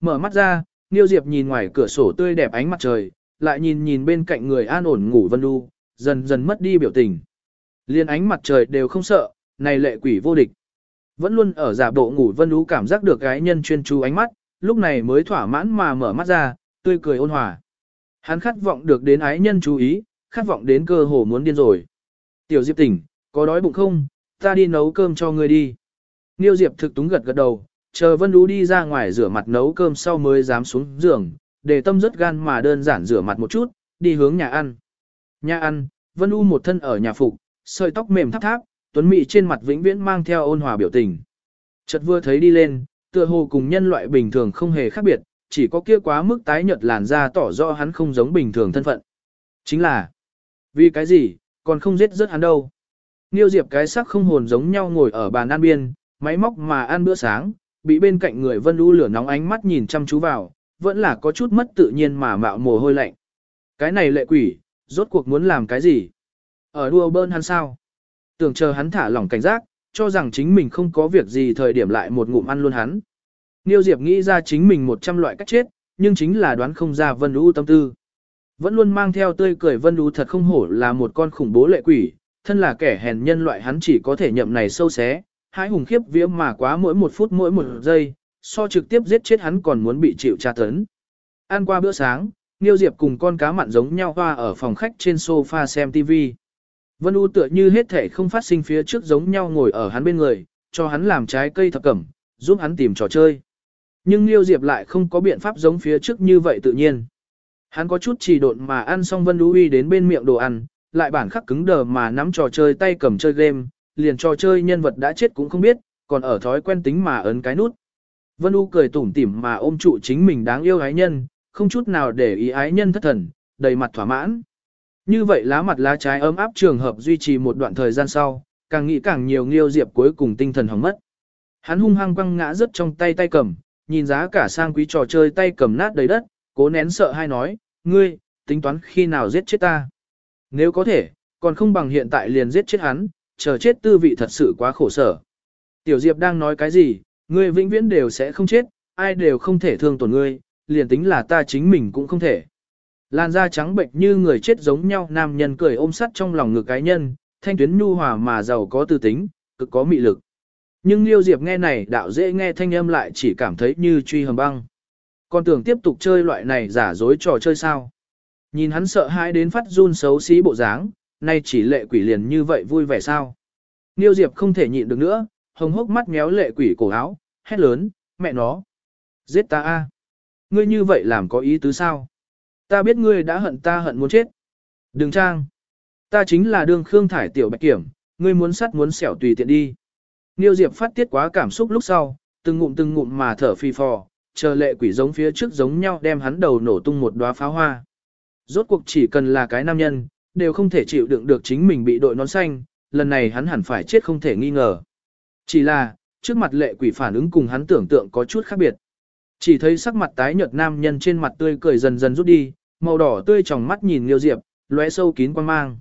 Mở mắt ra, Niêu Diệp nhìn ngoài cửa sổ tươi đẹp ánh mặt trời, lại nhìn nhìn bên cạnh người an ổn ngủ Vân Du, dần dần mất đi biểu tình. Liên ánh mặt trời đều không sợ, này lệ quỷ vô địch. Vẫn luôn ở giả bộ ngủ Vân Du cảm giác được gái nhân chuyên chú ánh mắt, lúc này mới thỏa mãn mà mở mắt ra, tươi cười ôn hòa. Hắn khát vọng được đến ái nhân chú ý, khát vọng đến cơ hồ muốn điên rồi. Tiểu Diệp tỉnh, có đói bụng không, ta đi nấu cơm cho ngươi đi. Niêu Diệp thực túng gật gật đầu, chờ Vân Lũ đi ra ngoài rửa mặt nấu cơm sau mới dám xuống giường, để tâm rất gan mà đơn giản rửa mặt một chút, đi hướng nhà ăn. Nhà ăn, Vân U một thân ở nhà phục, sợi tóc mềm thắp tháp, tuấn mỹ trên mặt vĩnh viễn mang theo ôn hòa biểu tình. Chợt vừa thấy đi lên, tựa hồ cùng nhân loại bình thường không hề khác biệt, chỉ có kia quá mức tái nhợt làn da tỏ rõ hắn không giống bình thường thân phận. Chính là, vì cái gì, còn không giết rớt hắn đâu. Niêu Diệp cái sắc không hồn giống nhau ngồi ở bàn ăn biên, máy móc mà ăn bữa sáng, bị bên cạnh người Vân U lửa nóng ánh mắt nhìn chăm chú vào, vẫn là có chút mất tự nhiên mà mạo mồ hôi lạnh. Cái này lệ quỷ, rốt cuộc muốn làm cái gì? Ở đua bơn hắn sao? Tưởng chờ hắn thả lỏng cảnh giác, cho rằng chính mình không có việc gì thời điểm lại một ngụm ăn luôn hắn. Niêu Diệp nghĩ ra chính mình một trăm loại cách chết, nhưng chính là đoán không ra Vân U tâm tư. Vẫn luôn mang theo tươi cười Vân U thật không hổ là một con khủng bố lệ quỷ, thân là kẻ hèn nhân loại hắn chỉ có thể nhậm này sâu xé, hãi hùng khiếp vía mà quá mỗi một phút mỗi một giây, so trực tiếp giết chết hắn còn muốn bị chịu tra tấn. Ăn qua bữa sáng, Niêu Diệp cùng con cá mặn giống nhau hoa ở phòng khách trên sofa xem TV. Vân U tựa như hết thể không phát sinh phía trước giống nhau ngồi ở hắn bên người, cho hắn làm trái cây thập cẩm, giúp hắn tìm trò chơi. Nhưng Niêu Diệp lại không có biện pháp giống phía trước như vậy tự nhiên. Hắn có chút trì độn mà ăn xong Vân U uy đến bên miệng đồ ăn, lại bản khắc cứng đờ mà nắm trò chơi tay cầm chơi game, liền trò chơi nhân vật đã chết cũng không biết, còn ở thói quen tính mà ấn cái nút. Vân U cười tủm tỉm mà ôm trụ chính mình đáng yêu ái nhân, không chút nào để ý ái nhân thất thần, đầy mặt thỏa mãn. Như vậy lá mặt lá trái ấm áp trường hợp duy trì một đoạn thời gian sau, càng nghĩ càng nhiều nghiêu diệp cuối cùng tinh thần hỏng mất. Hắn hung hăng quăng ngã rất trong tay tay cầm, nhìn giá cả sang quý trò chơi tay cầm nát đầy đất, cố nén sợ hay nói, ngươi, tính toán khi nào giết chết ta. Nếu có thể, còn không bằng hiện tại liền giết chết hắn, chờ chết tư vị thật sự quá khổ sở. Tiểu Diệp đang nói cái gì, ngươi vĩnh viễn đều sẽ không chết, ai đều không thể thương tổn ngươi, liền tính là ta chính mình cũng không thể. Làn da trắng bệnh như người chết giống nhau nam nhân cười ôm sắt trong lòng ngực cái nhân, thanh tuyến nhu hòa mà giàu có tư tính, cực có mị lực. Nhưng Liêu Diệp nghe này đạo dễ nghe thanh âm lại chỉ cảm thấy như truy hầm băng. Còn tưởng tiếp tục chơi loại này giả dối trò chơi sao. Nhìn hắn sợ hãi đến phát run xấu xí bộ dáng, nay chỉ lệ quỷ liền như vậy vui vẻ sao. Niêu Diệp không thể nhịn được nữa, hồng hốc mắt méo lệ quỷ cổ áo, hét lớn, mẹ nó. Giết ta a! Ngươi như vậy làm có ý tứ sao? Ta biết ngươi đã hận ta hận muốn chết. Đừng trang. Ta chính là đương khương thải tiểu bạch kiểm, ngươi muốn sắt muốn xẻo tùy tiện đi. Niêu Diệp phát tiết quá cảm xúc lúc sau, từng ngụm từng ngụm mà thở phi phò, chờ lệ quỷ giống phía trước giống nhau đem hắn đầu nổ tung một đóa pháo hoa. Rốt cuộc chỉ cần là cái nam nhân, đều không thể chịu đựng được chính mình bị đội nón xanh, lần này hắn hẳn phải chết không thể nghi ngờ. Chỉ là, trước mặt lệ quỷ phản ứng cùng hắn tưởng tượng có chút khác biệt. Chỉ thấy sắc mặt tái nhợt nam nhân trên mặt tươi cười dần dần rút đi, màu đỏ tươi trong mắt nhìn Liêu Diệp, lóe sâu kín quan mang.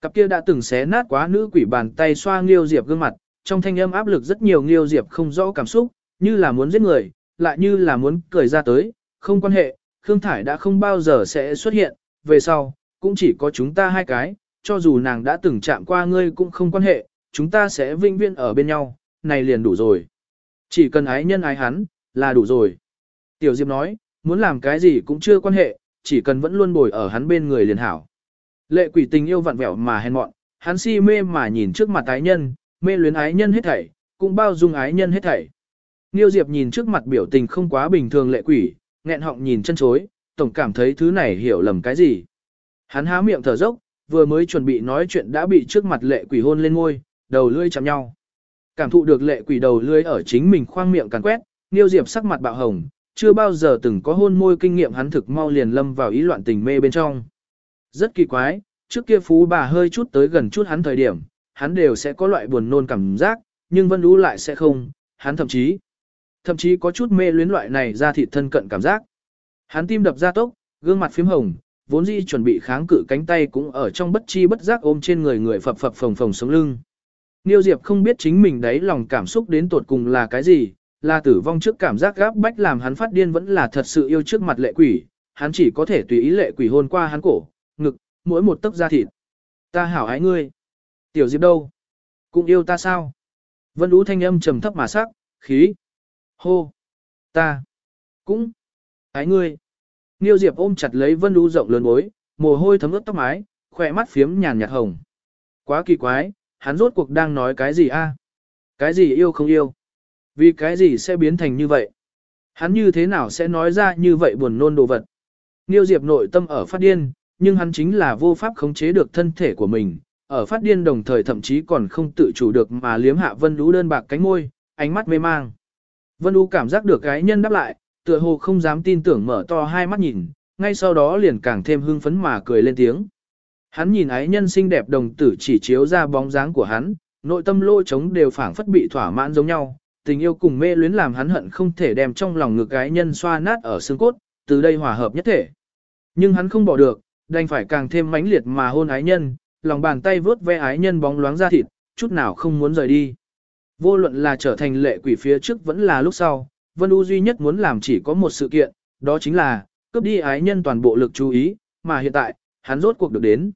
Cặp kia đã từng xé nát quá nữ quỷ bàn tay xoa Liêu Diệp gương mặt, trong thanh âm áp lực rất nhiều Liêu Diệp không rõ cảm xúc, như là muốn giết người, lại như là muốn cười ra tới, không quan hệ, Khương Thải đã không bao giờ sẽ xuất hiện, về sau, cũng chỉ có chúng ta hai cái, cho dù nàng đã từng chạm qua ngươi cũng không quan hệ, chúng ta sẽ vinh viên ở bên nhau, này liền đủ rồi. Chỉ cần ái nhân ái hắn, là đủ rồi. Tiểu Diệp nói, muốn làm cái gì cũng chưa quan hệ, chỉ cần vẫn luôn bồi ở hắn bên người liền hảo. Lệ quỷ tình yêu vặn vẹo mà hèn mọn, hắn si mê mà nhìn trước mặt ái nhân, mê luyến ái nhân hết thảy, cũng bao dung ái nhân hết thảy. Niêu Diệp nhìn trước mặt biểu tình không quá bình thường lệ quỷ, nghẹn họng nhìn chân chối, tổng cảm thấy thứ này hiểu lầm cái gì. Hắn há miệng thở dốc, vừa mới chuẩn bị nói chuyện đã bị trước mặt lệ quỷ hôn lên ngôi, đầu lưỡi chạm nhau. Cảm thụ được lệ quỷ đầu lưỡi ở chính mình khoang miệng càn quét, Niêu Diệp sắc mặt bạo hồng, chưa bao giờ từng có hôn môi kinh nghiệm hắn thực mau liền lâm vào ý loạn tình mê bên trong. Rất kỳ quái, trước kia phú bà hơi chút tới gần chút hắn thời điểm, hắn đều sẽ có loại buồn nôn cảm giác, nhưng Vân Ú lại sẽ không, hắn thậm chí, thậm chí có chút mê luyến loại này ra thịt thân cận cảm giác. Hắn tim đập ra tốc, gương mặt phím hồng, vốn dĩ chuẩn bị kháng cự cánh tay cũng ở trong bất chi bất giác ôm trên người người phập phập phồng phồng sống lưng. Niêu Diệp không biết chính mình đấy lòng cảm xúc đến tột cùng là cái gì, là tử vong trước cảm giác gáp bách làm hắn phát điên vẫn là thật sự yêu trước mặt lệ quỷ, hắn chỉ có thể tùy ý lệ quỷ hôn qua hắn cổ, ngực, mỗi một tấc da thịt. Ta hảo ái ngươi. Tiểu Diệp đâu? Cũng yêu ta sao? Vân Ú thanh âm trầm thấp mà sắc, khí. Hô. Ta. Cũng. Ái ngươi. Niêu Diệp ôm chặt lấy Vân Du rộng lớn bối, mồ hôi thấm ướt tóc mái, khỏe mắt phiếm nhàn nhạt hồng. Quá kỳ quái, hắn rốt cuộc đang nói cái gì a? Cái gì yêu không yêu? Vì cái gì sẽ biến thành như vậy? Hắn như thế nào sẽ nói ra như vậy buồn nôn đồ vật? Niêu Diệp nội tâm ở phát điên, nhưng hắn chính là vô pháp khống chế được thân thể của mình, ở phát điên đồng thời thậm chí còn không tự chủ được mà liếm hạ Vân Đú đơn bạc cánh môi, ánh mắt mê mang. Vân Đú cảm giác được cái nhân đáp lại, tựa hồ không dám tin tưởng mở to hai mắt nhìn, ngay sau đó liền càng thêm hưng phấn mà cười lên tiếng. Hắn nhìn ái nhân xinh đẹp đồng tử chỉ chiếu ra bóng dáng của hắn, nội tâm lỗ trống đều phảng phất bị thỏa mãn giống nhau, tình yêu cùng mê luyến làm hắn hận không thể đem trong lòng ngực ái nhân xoa nát ở xương cốt, từ đây hòa hợp nhất thể. Nhưng hắn không bỏ được, đành phải càng thêm mãnh liệt mà hôn ái nhân, lòng bàn tay vướt ve ái nhân bóng loáng ra thịt, chút nào không muốn rời đi. Vô luận là trở thành lệ quỷ phía trước vẫn là lúc sau, Vân U duy nhất muốn làm chỉ có một sự kiện, đó chính là, cướp đi ái nhân toàn bộ lực chú ý, mà hiện tại, hắn rốt cuộc được đến.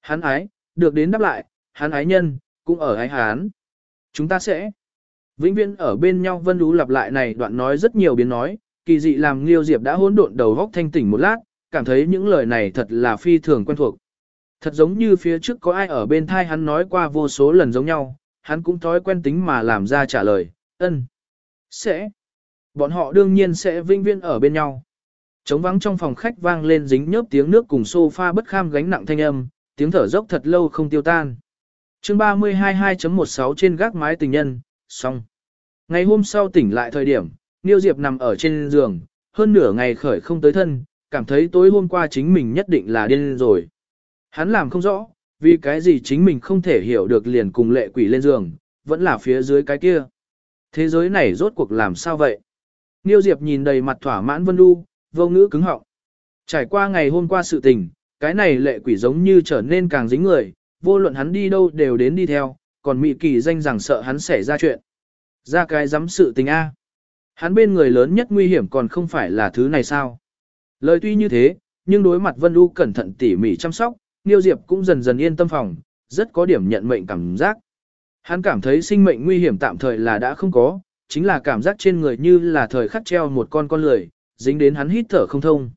Hắn ái, được đến đáp lại, hắn ái nhân, cũng ở ái hắn. Chúng ta sẽ vĩnh viễn ở bên nhau Vân U lặp lại này đoạn nói rất nhiều biến nói, kỳ dị làm Liêu Diệp đã hỗn độn đầu góc thanh tỉnh một lát, cảm thấy những lời này thật là phi thường quen thuộc. Thật giống như phía trước có ai ở bên thai hắn nói qua vô số lần giống nhau, hắn cũng thói quen tính mà làm ra trả lời, ân, sẽ. Bọn họ đương nhiên sẽ vinh viên ở bên nhau. Trống vắng trong phòng khách vang lên dính nhớp tiếng nước cùng sofa bất kham gánh nặng thanh âm, tiếng thở dốc thật lâu không tiêu tan. chương 32 2.16 trên gác mái tình nhân, xong. Ngày hôm sau tỉnh lại thời điểm, Niêu Diệp nằm ở trên giường, hơn nửa ngày khởi không tới thân, cảm thấy tối hôm qua chính mình nhất định là điên rồi. Hắn làm không rõ, vì cái gì chính mình không thể hiểu được liền cùng lệ quỷ lên giường, vẫn là phía dưới cái kia. Thế giới này rốt cuộc làm sao vậy? Niêu Diệp nhìn đầy mặt thỏa mãn Vân Du, vô ngữ cứng họng. Trải qua ngày hôm qua sự tình, cái này lệ quỷ giống như trở nên càng dính người, vô luận hắn đi đâu đều đến đi theo, còn mị kỳ danh rằng sợ hắn xảy ra chuyện. Ra cái dám sự tình A. Hắn bên người lớn nhất nguy hiểm còn không phải là thứ này sao? Lời tuy như thế, nhưng đối mặt Vân Du cẩn thận tỉ mỉ chăm sóc, Niêu Diệp cũng dần dần yên tâm phòng, rất có điểm nhận mệnh cảm giác. Hắn cảm thấy sinh mệnh nguy hiểm tạm thời là đã không có, chính là cảm giác trên người như là thời khắc treo một con con lười, dính đến hắn hít thở không thông.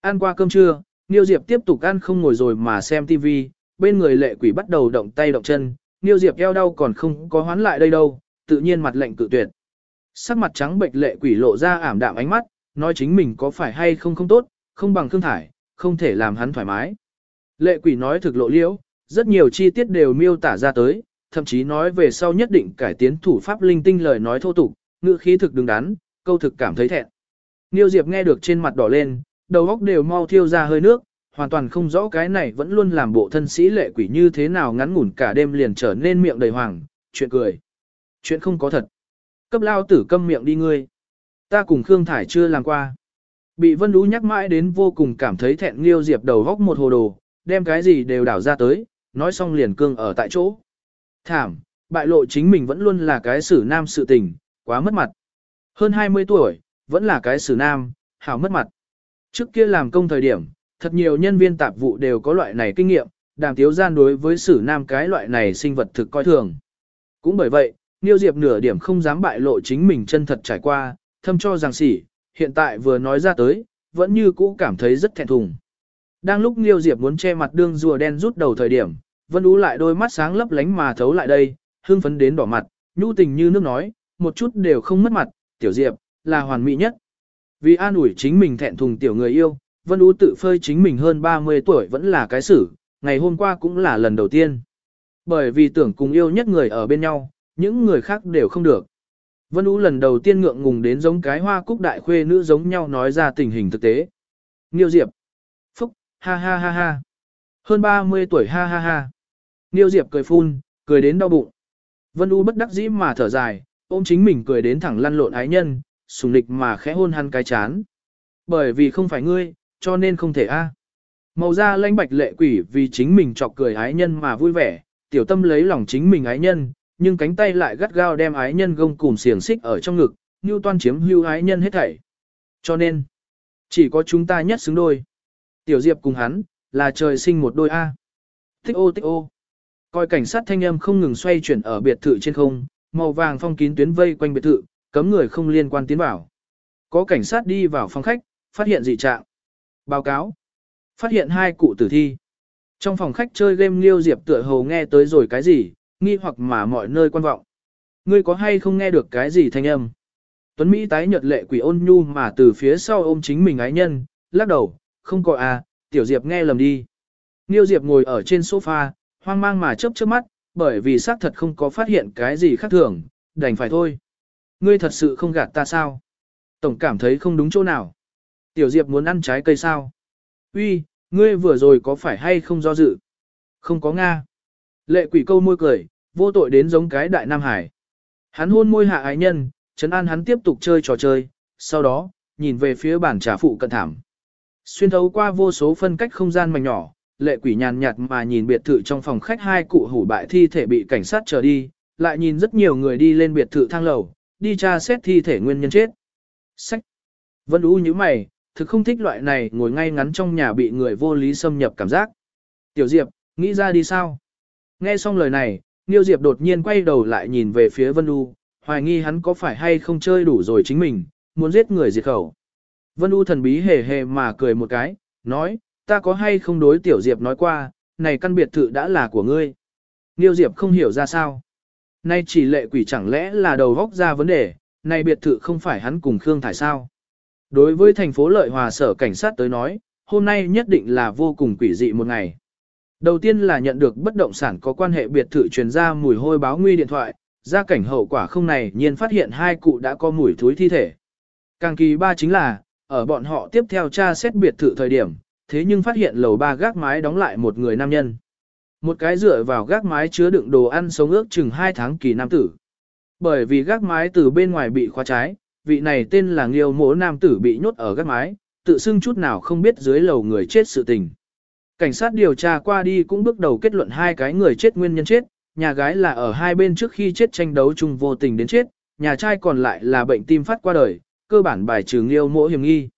Ăn qua cơm trưa, Niêu Diệp tiếp tục ăn không ngồi rồi mà xem TV, bên người lệ quỷ bắt đầu động tay động chân, Niêu Diệp eo đau còn không có hoán lại đây đâu, tự nhiên mặt lệnh cự tuyệt. Sắc mặt trắng bệnh lệ quỷ lộ ra ảm đạm ánh mắt, nói chính mình có phải hay không không tốt, không bằng thương Thải, không thể làm hắn thoải mái. Lệ quỷ nói thực lộ liễu, rất nhiều chi tiết đều miêu tả ra tới, thậm chí nói về sau nhất định cải tiến thủ pháp linh tinh lời nói thô tục, ngữ khí thực đứng đắn, câu thực cảm thấy thẹn. Niêu Diệp nghe được trên mặt đỏ lên, đầu óc đều mau thiêu ra hơi nước, hoàn toàn không rõ cái này vẫn luôn làm bộ thân sĩ lệ quỷ như thế nào ngắn ngủn cả đêm liền trở nên miệng đầy hoàng, chuyện cười. Chuyện không có thật. Cấp lao tử câm miệng đi ngươi. Ta cùng Khương Thải chưa làm qua. Bị Vân Đú nhắc mãi đến vô cùng cảm thấy thẹn Liêu Diệp đầu góc một hồ đồ, đem cái gì đều đảo ra tới, nói xong liền cương ở tại chỗ. Thảm, bại lộ chính mình vẫn luôn là cái xử nam sự tình, quá mất mặt. Hơn 20 tuổi, vẫn là cái xử nam, hảo mất mặt. Trước kia làm công thời điểm, thật nhiều nhân viên tạp vụ đều có loại này kinh nghiệm, đàm tiếu gian đối với xử nam cái loại này sinh vật thực coi thường. Cũng bởi vậy, Niêu Diệp nửa điểm không dám bại lộ chính mình chân thật trải qua, thâm cho rằng sỉ, hiện tại vừa nói ra tới, vẫn như cũ cảm thấy rất thẹn thùng. Đang lúc Niêu Diệp muốn che mặt đương rùa đen rút đầu thời điểm, Vân Ú lại đôi mắt sáng lấp lánh mà thấu lại đây, hương phấn đến đỏ mặt, nhu tình như nước nói, một chút đều không mất mặt, tiểu Diệp, là hoàn mỹ nhất. Vì an ủi chính mình thẹn thùng tiểu người yêu, Vân Ú tự phơi chính mình hơn 30 tuổi vẫn là cái xử, ngày hôm qua cũng là lần đầu tiên. Bởi vì tưởng cùng yêu nhất người ở bên nhau, những người khác đều không được. Vân Ú lần đầu tiên ngượng ngùng đến giống cái hoa cúc đại khuê nữ giống nhau nói ra tình hình thực tế. Nghiêu Diệp. Phúc, ha ha ha ha. Hơn 30 tuổi ha ha ha. Niêu Diệp cười phun, cười đến đau bụng. Vân U bất đắc dĩ mà thở dài, ôm chính mình cười đến thẳng lăn lộn ái nhân, sùng lịch mà khẽ hôn hắn cái chán. Bởi vì không phải ngươi, cho nên không thể a. À. Màu da lanh bạch lệ quỷ vì chính mình chọc cười ái nhân mà vui vẻ, tiểu tâm lấy lòng chính mình ái nhân, nhưng cánh tay lại gắt gao đem ái nhân gông cùm xiềng xích ở trong ngực, như toan chiếm hưu ái nhân hết thảy. Cho nên, chỉ có chúng ta nhất xứng đôi. Tiểu Diệp cùng hắn, là trời sinh một đôi A. Tích ô tích ô. Coi cảnh sát thanh âm không ngừng xoay chuyển ở biệt thự trên không, màu vàng phong kín tuyến vây quanh biệt thự, cấm người không liên quan tiến vào. Có cảnh sát đi vào phòng khách, phát hiện dị trạng. Báo cáo. Phát hiện hai cụ tử thi. Trong phòng khách chơi game Liêu Diệp tựa hồ nghe tới rồi cái gì, nghi hoặc mà mọi nơi quan vọng. Ngươi có hay không nghe được cái gì thanh âm? Tuấn Mỹ tái nhợt lệ quỷ ôn nhu mà từ phía sau ôm chính mình ái nhân, lắc đầu, không có à, tiểu Diệp nghe lầm đi. Niêu Diệp ngồi ở trên sofa, hoang mang mà chớp chớp mắt, bởi vì xác thật không có phát hiện cái gì khác thường, đành phải thôi. Ngươi thật sự không gạt ta sao? Tổng cảm thấy không đúng chỗ nào. Tiểu Diệp muốn ăn trái cây sao? Uy, ngươi vừa rồi có phải hay không do dự? Không có Nga. Lệ quỷ câu môi cười, vô tội đến giống cái đại Nam Hải. Hắn hôn môi hạ ái nhân, chấn an hắn tiếp tục chơi trò chơi, sau đó, nhìn về phía bản trà phụ cận thảm. Xuyên thấu qua vô số phân cách không gian mảnh nhỏ, lệ quỷ nhàn nhạt mà nhìn biệt thự trong phòng khách hai cụ hủ bại thi thể bị cảnh sát trở đi, lại nhìn rất nhiều người đi lên biệt thự thang lầu, đi tra xét thi thể nguyên nhân chết. Sách! Vân Ú như mày, thực không thích loại này ngồi ngay ngắn trong nhà bị người vô lý xâm nhập cảm giác. Tiểu Diệp, nghĩ ra đi sao? Nghe xong lời này, Niêu Diệp đột nhiên quay đầu lại nhìn về phía Vân U, hoài nghi hắn có phải hay không chơi đủ rồi chính mình, muốn giết người diệt khẩu. Vân U thần bí hề hề mà cười một cái, nói, ta có hay không đối Tiểu Diệp nói qua, này căn biệt thự đã là của ngươi. Nghiêu Diệp không hiểu ra sao. Nay chỉ lệ quỷ chẳng lẽ là đầu góc ra vấn đề, này biệt thự không phải hắn cùng Khương Thải sao. Đối với thành phố lợi hòa sở cảnh sát tới nói, hôm nay nhất định là vô cùng quỷ dị một ngày. Đầu tiên là nhận được bất động sản có quan hệ biệt thự truyền ra mùi hôi báo nguy điện thoại, ra cảnh hậu quả không này nhiên phát hiện hai cụ đã có mùi thối thi thể. Càng kỳ ba chính là, ở bọn họ tiếp theo tra xét biệt thự thời điểm, thế nhưng phát hiện lầu ba gác mái đóng lại một người nam nhân. Một cái dựa vào gác mái chứa đựng đồ ăn sống ước chừng 2 tháng kỳ nam tử. Bởi vì gác mái từ bên ngoài bị khóa trái, vị này tên là Nghiêu Mỗ nam tử bị nhốt ở gác mái, tự xưng chút nào không biết dưới lầu người chết sự tình. Cảnh sát điều tra qua đi cũng bước đầu kết luận hai cái người chết nguyên nhân chết, nhà gái là ở hai bên trước khi chết tranh đấu chung vô tình đến chết, nhà trai còn lại là bệnh tim phát qua đời, cơ bản bài trừ Nghiêu Mỗ hiểm nghi.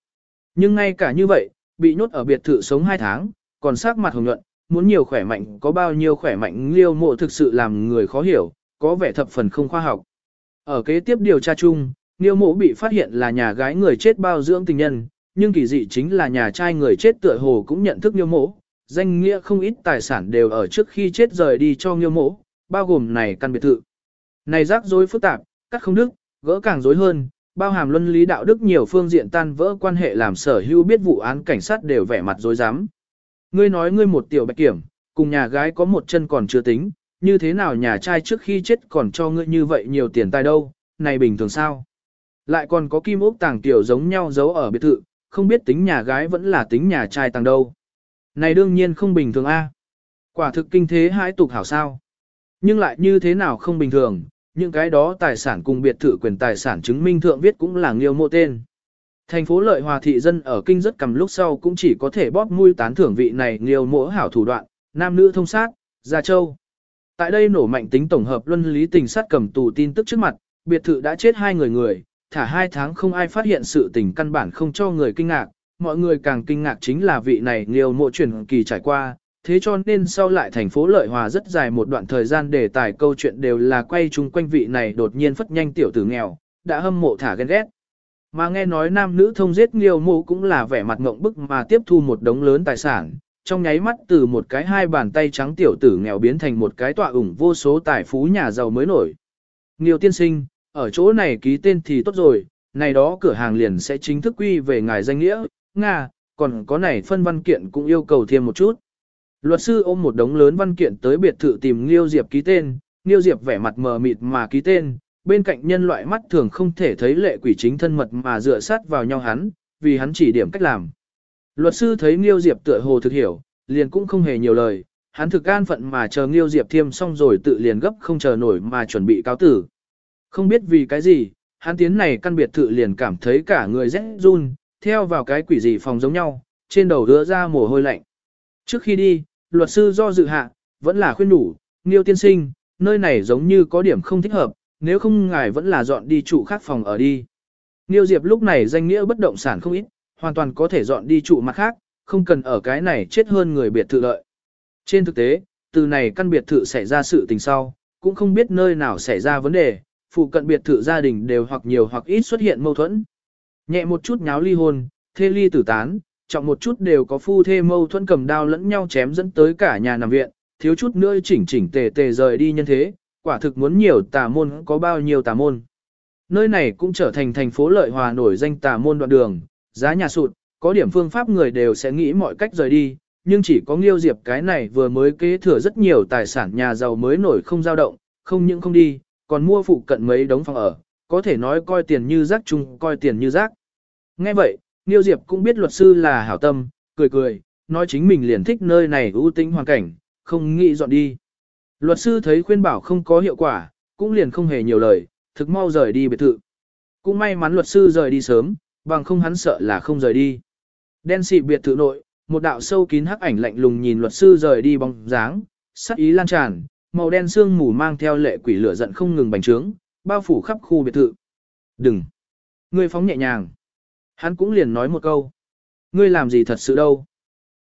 Nhưng ngay cả như vậy, bị nhốt ở biệt thự sống 2 tháng, còn sắc mặt hồng nhuận, muốn nhiều khỏe mạnh có bao nhiêu khỏe mạnh liêu mộ thực sự làm người khó hiểu, có vẻ thập phần không khoa học. Ở kế tiếp điều tra chung, liêu mộ bị phát hiện là nhà gái người chết bao dưỡng tình nhân, nhưng kỳ dị chính là nhà trai người chết tựa hồ cũng nhận thức liêu mộ, danh nghĩa không ít tài sản đều ở trước khi chết rời đi cho liêu mộ, bao gồm này căn biệt thự. Này rắc rối phức tạp, cắt không đức, gỡ càng rối hơn, bao hàm luân lý đạo đức nhiều phương diện tan vỡ quan hệ làm sở hữu biết vụ án cảnh sát đều vẻ mặt dối rắm Ngươi nói ngươi một tiểu bạch kiểm, cùng nhà gái có một chân còn chưa tính, như thế nào nhà trai trước khi chết còn cho ngươi như vậy nhiều tiền tài đâu, này bình thường sao? Lại còn có kim ốc tàng tiểu giống nhau giấu ở biệt thự, không biết tính nhà gái vẫn là tính nhà trai tàng đâu. Này đương nhiên không bình thường a. Quả thực kinh thế hãi tục hảo sao. Nhưng lại như thế nào không bình thường, những cái đó tài sản cùng biệt thự quyền tài sản chứng minh thượng viết cũng là nghiêu mộ tên. Thành phố lợi hòa thị dân ở kinh rất cầm lúc sau cũng chỉ có thể bóp mũi tán thưởng vị này nghiêu mộ hảo thủ đoạn, nam nữ thông sát, gia châu. Tại đây nổ mạnh tính tổng hợp luân lý tình sát cầm tù tin tức trước mặt, biệt thự đã chết hai người người, thả hai tháng không ai phát hiện sự tình căn bản không cho người kinh ngạc, mọi người càng kinh ngạc chính là vị này nghiêu mộ truyền kỳ trải qua, thế cho nên sau lại thành phố Lợi Hòa rất dài một đoạn thời gian để tải câu chuyện đều là quay chung quanh vị này đột nhiên phất nhanh tiểu tử nghèo, đã hâm mộ thả ghen ghét. Mà nghe nói nam nữ thông giết nghiêu mộ cũng là vẻ mặt ngộng bức mà tiếp thu một đống lớn tài sản, trong nháy mắt từ một cái hai bàn tay trắng tiểu tử nghèo biến thành một cái tọa ủng vô số tài phú nhà giàu mới nổi. Nghiêu tiên sinh, ở chỗ này ký tên thì tốt rồi, này đó cửa hàng liền sẽ chính thức quy về ngài danh nghĩa, Nga, còn có này phân văn kiện cũng yêu cầu thêm một chút. Luật sư ôm một đống lớn văn kiện tới biệt thự tìm Nghiêu Diệp ký tên, Nghiêu Diệp vẻ mặt mờ mịt mà ký tên, bên cạnh nhân loại mắt thường không thể thấy lệ quỷ chính thân mật mà dựa sát vào nhau hắn, vì hắn chỉ điểm cách làm. Luật sư thấy Nghiêu Diệp tựa hồ thực hiểu, liền cũng không hề nhiều lời, hắn thực an phận mà chờ Nghiêu Diệp thiêm xong rồi tự liền gấp không chờ nổi mà chuẩn bị cáo tử. Không biết vì cái gì, hắn tiến này căn biệt thự liền cảm thấy cả người rét run, theo vào cái quỷ gì phòng giống nhau, trên đầu đưa ra mồ hôi lạnh. Trước khi đi, luật sư do dự hạ, vẫn là khuyên đủ, Nghiêu tiên sinh, nơi này giống như có điểm không thích hợp, nếu không ngài vẫn là dọn đi trụ khác phòng ở đi. Nghiêu Diệp lúc này danh nghĩa bất động sản không ít, hoàn toàn có thể dọn đi trụ mặt khác, không cần ở cái này chết hơn người biệt thự lợi. Trên thực tế, từ này căn biệt thự xảy ra sự tình sau, cũng không biết nơi nào xảy ra vấn đề, phụ cận biệt thự gia đình đều hoặc nhiều hoặc ít xuất hiện mâu thuẫn. Nhẹ một chút nháo ly hôn, thê ly tử tán, trọng một chút đều có phu thê mâu thuẫn cầm đao lẫn nhau chém dẫn tới cả nhà nằm viện, thiếu chút nữa chỉnh chỉnh tề tề rời đi nhân thế, quả thực muốn nhiều tà môn có bao nhiêu tà môn. Nơi này cũng trở thành thành phố lợi hòa nổi danh tà môn đoạn đường, giá nhà sụt, có điểm phương pháp người đều sẽ nghĩ mọi cách rời đi, nhưng chỉ có Nghiêu Diệp cái này vừa mới kế thừa rất nhiều tài sản nhà giàu mới nổi không dao động, không những không đi, còn mua phụ cận mấy đống phòng ở, có thể nói coi tiền như rác chung, coi tiền như rác. Nghe vậy, Niêu Diệp cũng biết luật sư là hảo tâm, cười cười, nói chính mình liền thích nơi này ưu tĩnh hoàn cảnh, không nghĩ dọn đi. Luật sư thấy khuyên bảo không có hiệu quả, cũng liền không hề nhiều lời, thực mau rời đi biệt thự. Cũng may mắn luật sư rời đi sớm, bằng không hắn sợ là không rời đi. Đen xị biệt thự nội, một đạo sâu kín hắc ảnh lạnh lùng nhìn luật sư rời đi bóng dáng, sắc ý lan tràn, màu đen sương mù mang theo lệ quỷ lửa giận không ngừng bành trướng, bao phủ khắp khu biệt thự. Đừng! người phóng nhẹ nhàng. Hắn cũng liền nói một câu. Ngươi làm gì thật sự đâu.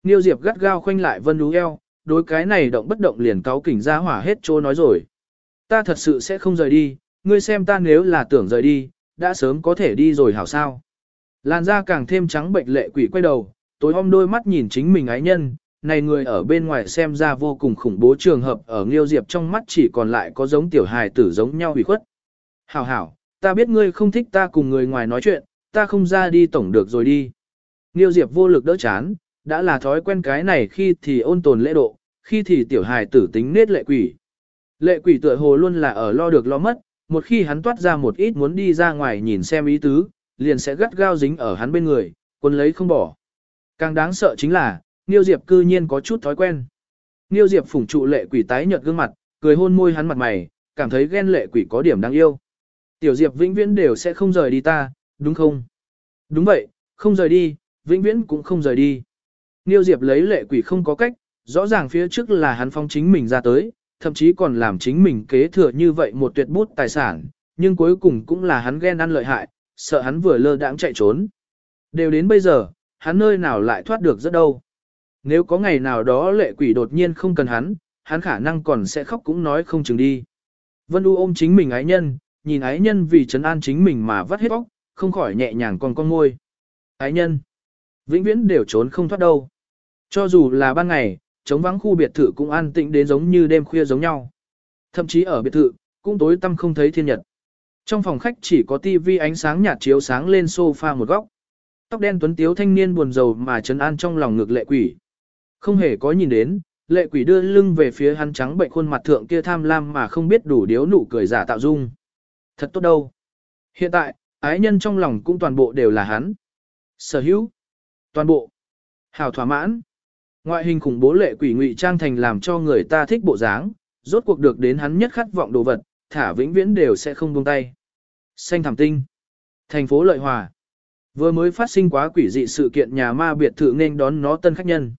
Niêu Diệp gắt gao khoanh lại Vân Đú eo, đối cái này động bất động liền cáo kỉnh ra hỏa hết trô nói rồi. Ta thật sự sẽ không rời đi, ngươi xem ta nếu là tưởng rời đi, đã sớm có thể đi rồi hảo sao. Làn da càng thêm trắng bệnh lệ quỷ quay đầu, tối hôm đôi mắt nhìn chính mình ái nhân, này người ở bên ngoài xem ra vô cùng khủng bố trường hợp ở Nghiêu Diệp trong mắt chỉ còn lại có giống tiểu hài tử giống nhau hủy khuất. Hảo hảo, ta biết ngươi không thích ta cùng người ngoài nói chuyện, ta không ra đi tổng được rồi đi. Nghiêu Diệp vô lực đỡ chán, đã là thói quen cái này khi thì ôn tồn lễ độ, khi thì tiểu hài tử tính nết lệ quỷ. Lệ quỷ tựa hồ luôn là ở lo được lo mất, một khi hắn toát ra một ít muốn đi ra ngoài nhìn xem ý tứ, liền sẽ gắt gao dính ở hắn bên người, quân lấy không bỏ. Càng đáng sợ chính là, Niêu Diệp cư nhiên có chút thói quen. Niêu Diệp phủng trụ lệ quỷ tái nhợt gương mặt, cười hôn môi hắn mặt mày, cảm thấy ghen lệ quỷ có điểm đáng yêu. Tiểu Diệp vĩnh viễn đều sẽ không rời đi ta, đúng không? Đúng vậy, không rời đi, vĩnh viễn cũng không rời đi. Niêu Diệp lấy lệ quỷ không có cách, rõ ràng phía trước là hắn phong chính mình ra tới, thậm chí còn làm chính mình kế thừa như vậy một tuyệt bút tài sản, nhưng cuối cùng cũng là hắn ghen ăn lợi hại, sợ hắn vừa lơ đãng chạy trốn. Đều đến bây giờ, hắn nơi nào lại thoát được rất đâu. Nếu có ngày nào đó lệ quỷ đột nhiên không cần hắn, hắn khả năng còn sẽ khóc cũng nói không chừng đi. Vân U ôm chính mình ái nhân, nhìn ái nhân vì trấn an chính mình mà vắt hết bóc, không khỏi nhẹ nhàng còn con ngôi. Ái nhân, vĩnh viễn đều trốn không thoát đâu. Cho dù là ban ngày, chống vắng khu biệt thự cũng an tĩnh đến giống như đêm khuya giống nhau. Thậm chí ở biệt thự, cũng tối tăm không thấy thiên nhật. Trong phòng khách chỉ có tivi ánh sáng nhạt chiếu sáng lên sofa một góc. Tóc đen tuấn tiếu thanh niên buồn rầu mà trấn an trong lòng ngược lệ quỷ. Không hề có nhìn đến, lệ quỷ đưa lưng về phía hắn trắng bệnh khuôn mặt thượng kia tham lam mà không biết đủ điếu nụ cười giả tạo dung. Thật tốt đâu. Hiện tại, ái nhân trong lòng cũng toàn bộ đều là hắn. Sở hữu. Toàn bộ. Hào thỏa mãn. Ngoại hình khủng bố lệ quỷ ngụy trang thành làm cho người ta thích bộ dáng, rốt cuộc được đến hắn nhất khát vọng đồ vật, thả vĩnh viễn đều sẽ không buông tay. Xanh thảm tinh. Thành phố Lợi Hòa. Vừa mới phát sinh quá quỷ dị sự kiện nhà ma biệt thự nên đón nó tân khách nhân.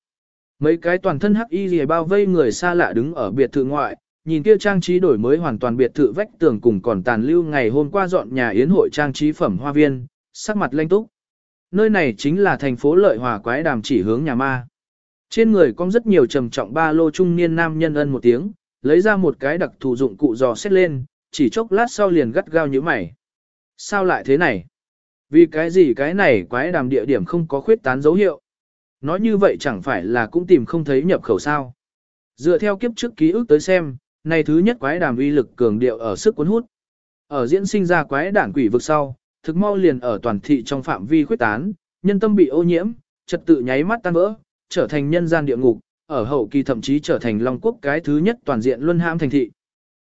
Mấy cái toàn thân hắc y gì bao vây người xa lạ đứng ở biệt thự ngoại, nhìn kia trang trí đổi mới hoàn toàn biệt thự vách tường cùng còn tàn lưu ngày hôm qua dọn nhà yến hội trang trí phẩm hoa viên, sắc mặt lanh túc. Nơi này chính là thành phố Lợi Hòa quái đàm chỉ hướng nhà ma. Trên người có rất nhiều trầm trọng ba lô trung niên nam nhân ân một tiếng, lấy ra một cái đặc thù dụng cụ dò xét lên, chỉ chốc lát sau liền gắt gao như mày. Sao lại thế này? Vì cái gì cái này quái đàm địa điểm không có khuyết tán dấu hiệu? Nói như vậy chẳng phải là cũng tìm không thấy nhập khẩu sao? Dựa theo kiếp trước ký ức tới xem, này thứ nhất quái đàm uy lực cường điệu ở sức cuốn hút. Ở diễn sinh ra quái đản quỷ vực sau, thực mau liền ở toàn thị trong phạm vi khuyết tán, nhân tâm bị ô nhiễm, trật tự nháy mắt tan vỡ, trở thành nhân gian địa ngục, ở hậu kỳ thậm chí trở thành Long Quốc cái thứ nhất toàn diện luân hãm thành thị.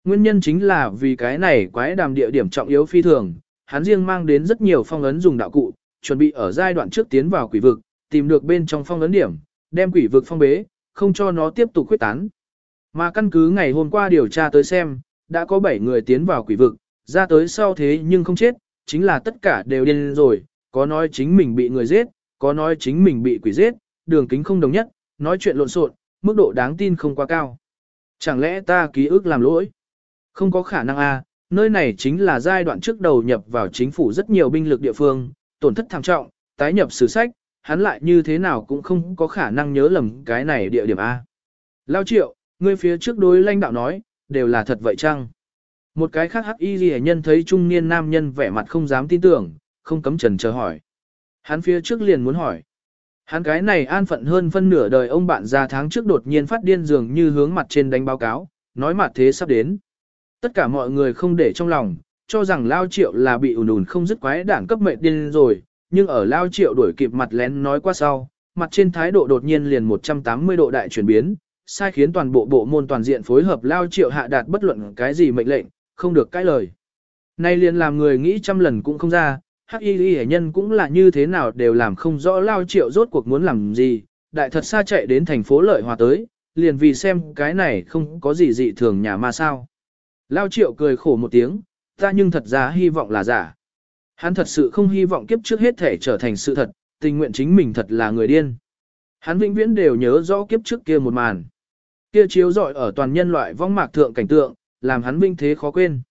Nguyên nhân chính là vì cái này quái đàm địa điểm trọng yếu phi thường, hắn riêng mang đến rất nhiều phong ấn dùng đạo cụ, chuẩn bị ở giai đoạn trước tiến vào quỷ vực, tìm được bên trong phong ấn điểm, đem quỷ vực phong bế, không cho nó tiếp tục khuyết tán. Mà căn cứ ngày hôm qua điều tra tới xem, đã có 7 người tiến vào quỷ vực, ra tới sau thế nhưng không chết, chính là tất cả đều điên rồi, có nói chính mình bị người giết, có nói chính mình bị quỷ giết, đường kính không đồng nhất, nói chuyện lộn xộn, mức độ đáng tin không quá cao. Chẳng lẽ ta ký ức làm lỗi? Không có khả năng a, nơi này chính là giai đoạn trước đầu nhập vào chính phủ rất nhiều binh lực địa phương, tổn thất thảm trọng, tái nhập sử sách, hắn lại như thế nào cũng không có khả năng nhớ lầm cái này địa điểm A. Lao triệu, ngươi phía trước đối lãnh đạo nói, đều là thật vậy chăng? Một cái khác hắc y ghi nhân thấy trung niên nam nhân vẻ mặt không dám tin tưởng, không cấm trần chờ hỏi. Hắn phía trước liền muốn hỏi. Hắn cái này an phận hơn phân nửa đời ông bạn ra tháng trước đột nhiên phát điên dường như hướng mặt trên đánh báo cáo, nói mặt thế sắp đến. Tất cả mọi người không để trong lòng, cho rằng Lao Triệu là bị ủn ủn không dứt quái đảng cấp mệnh điên rồi, nhưng ở Lao Triệu đuổi kịp mặt lén nói qua sau, mặt trên thái độ đột nhiên liền 180 độ đại chuyển biến, sai khiến toàn bộ bộ môn toàn diện phối hợp Lao Triệu hạ đạt bất luận cái gì mệnh lệnh, không được cãi lời. Nay liền làm người nghĩ trăm lần cũng không ra, hắc y hệ nhân cũng là như thế nào đều làm không rõ Lao Triệu rốt cuộc muốn làm gì, đại thật xa chạy đến thành phố lợi hòa tới, liền vì xem cái này không có gì dị thường nhà ma sao. Lao triệu cười khổ một tiếng, ta nhưng thật ra hy vọng là giả. Hắn thật sự không hy vọng kiếp trước hết thể trở thành sự thật, tình nguyện chính mình thật là người điên. Hắn vĩnh viễn đều nhớ rõ kiếp trước kia một màn. Kia chiếu rọi ở toàn nhân loại vong mạc thượng cảnh tượng, làm hắn vinh thế khó quên.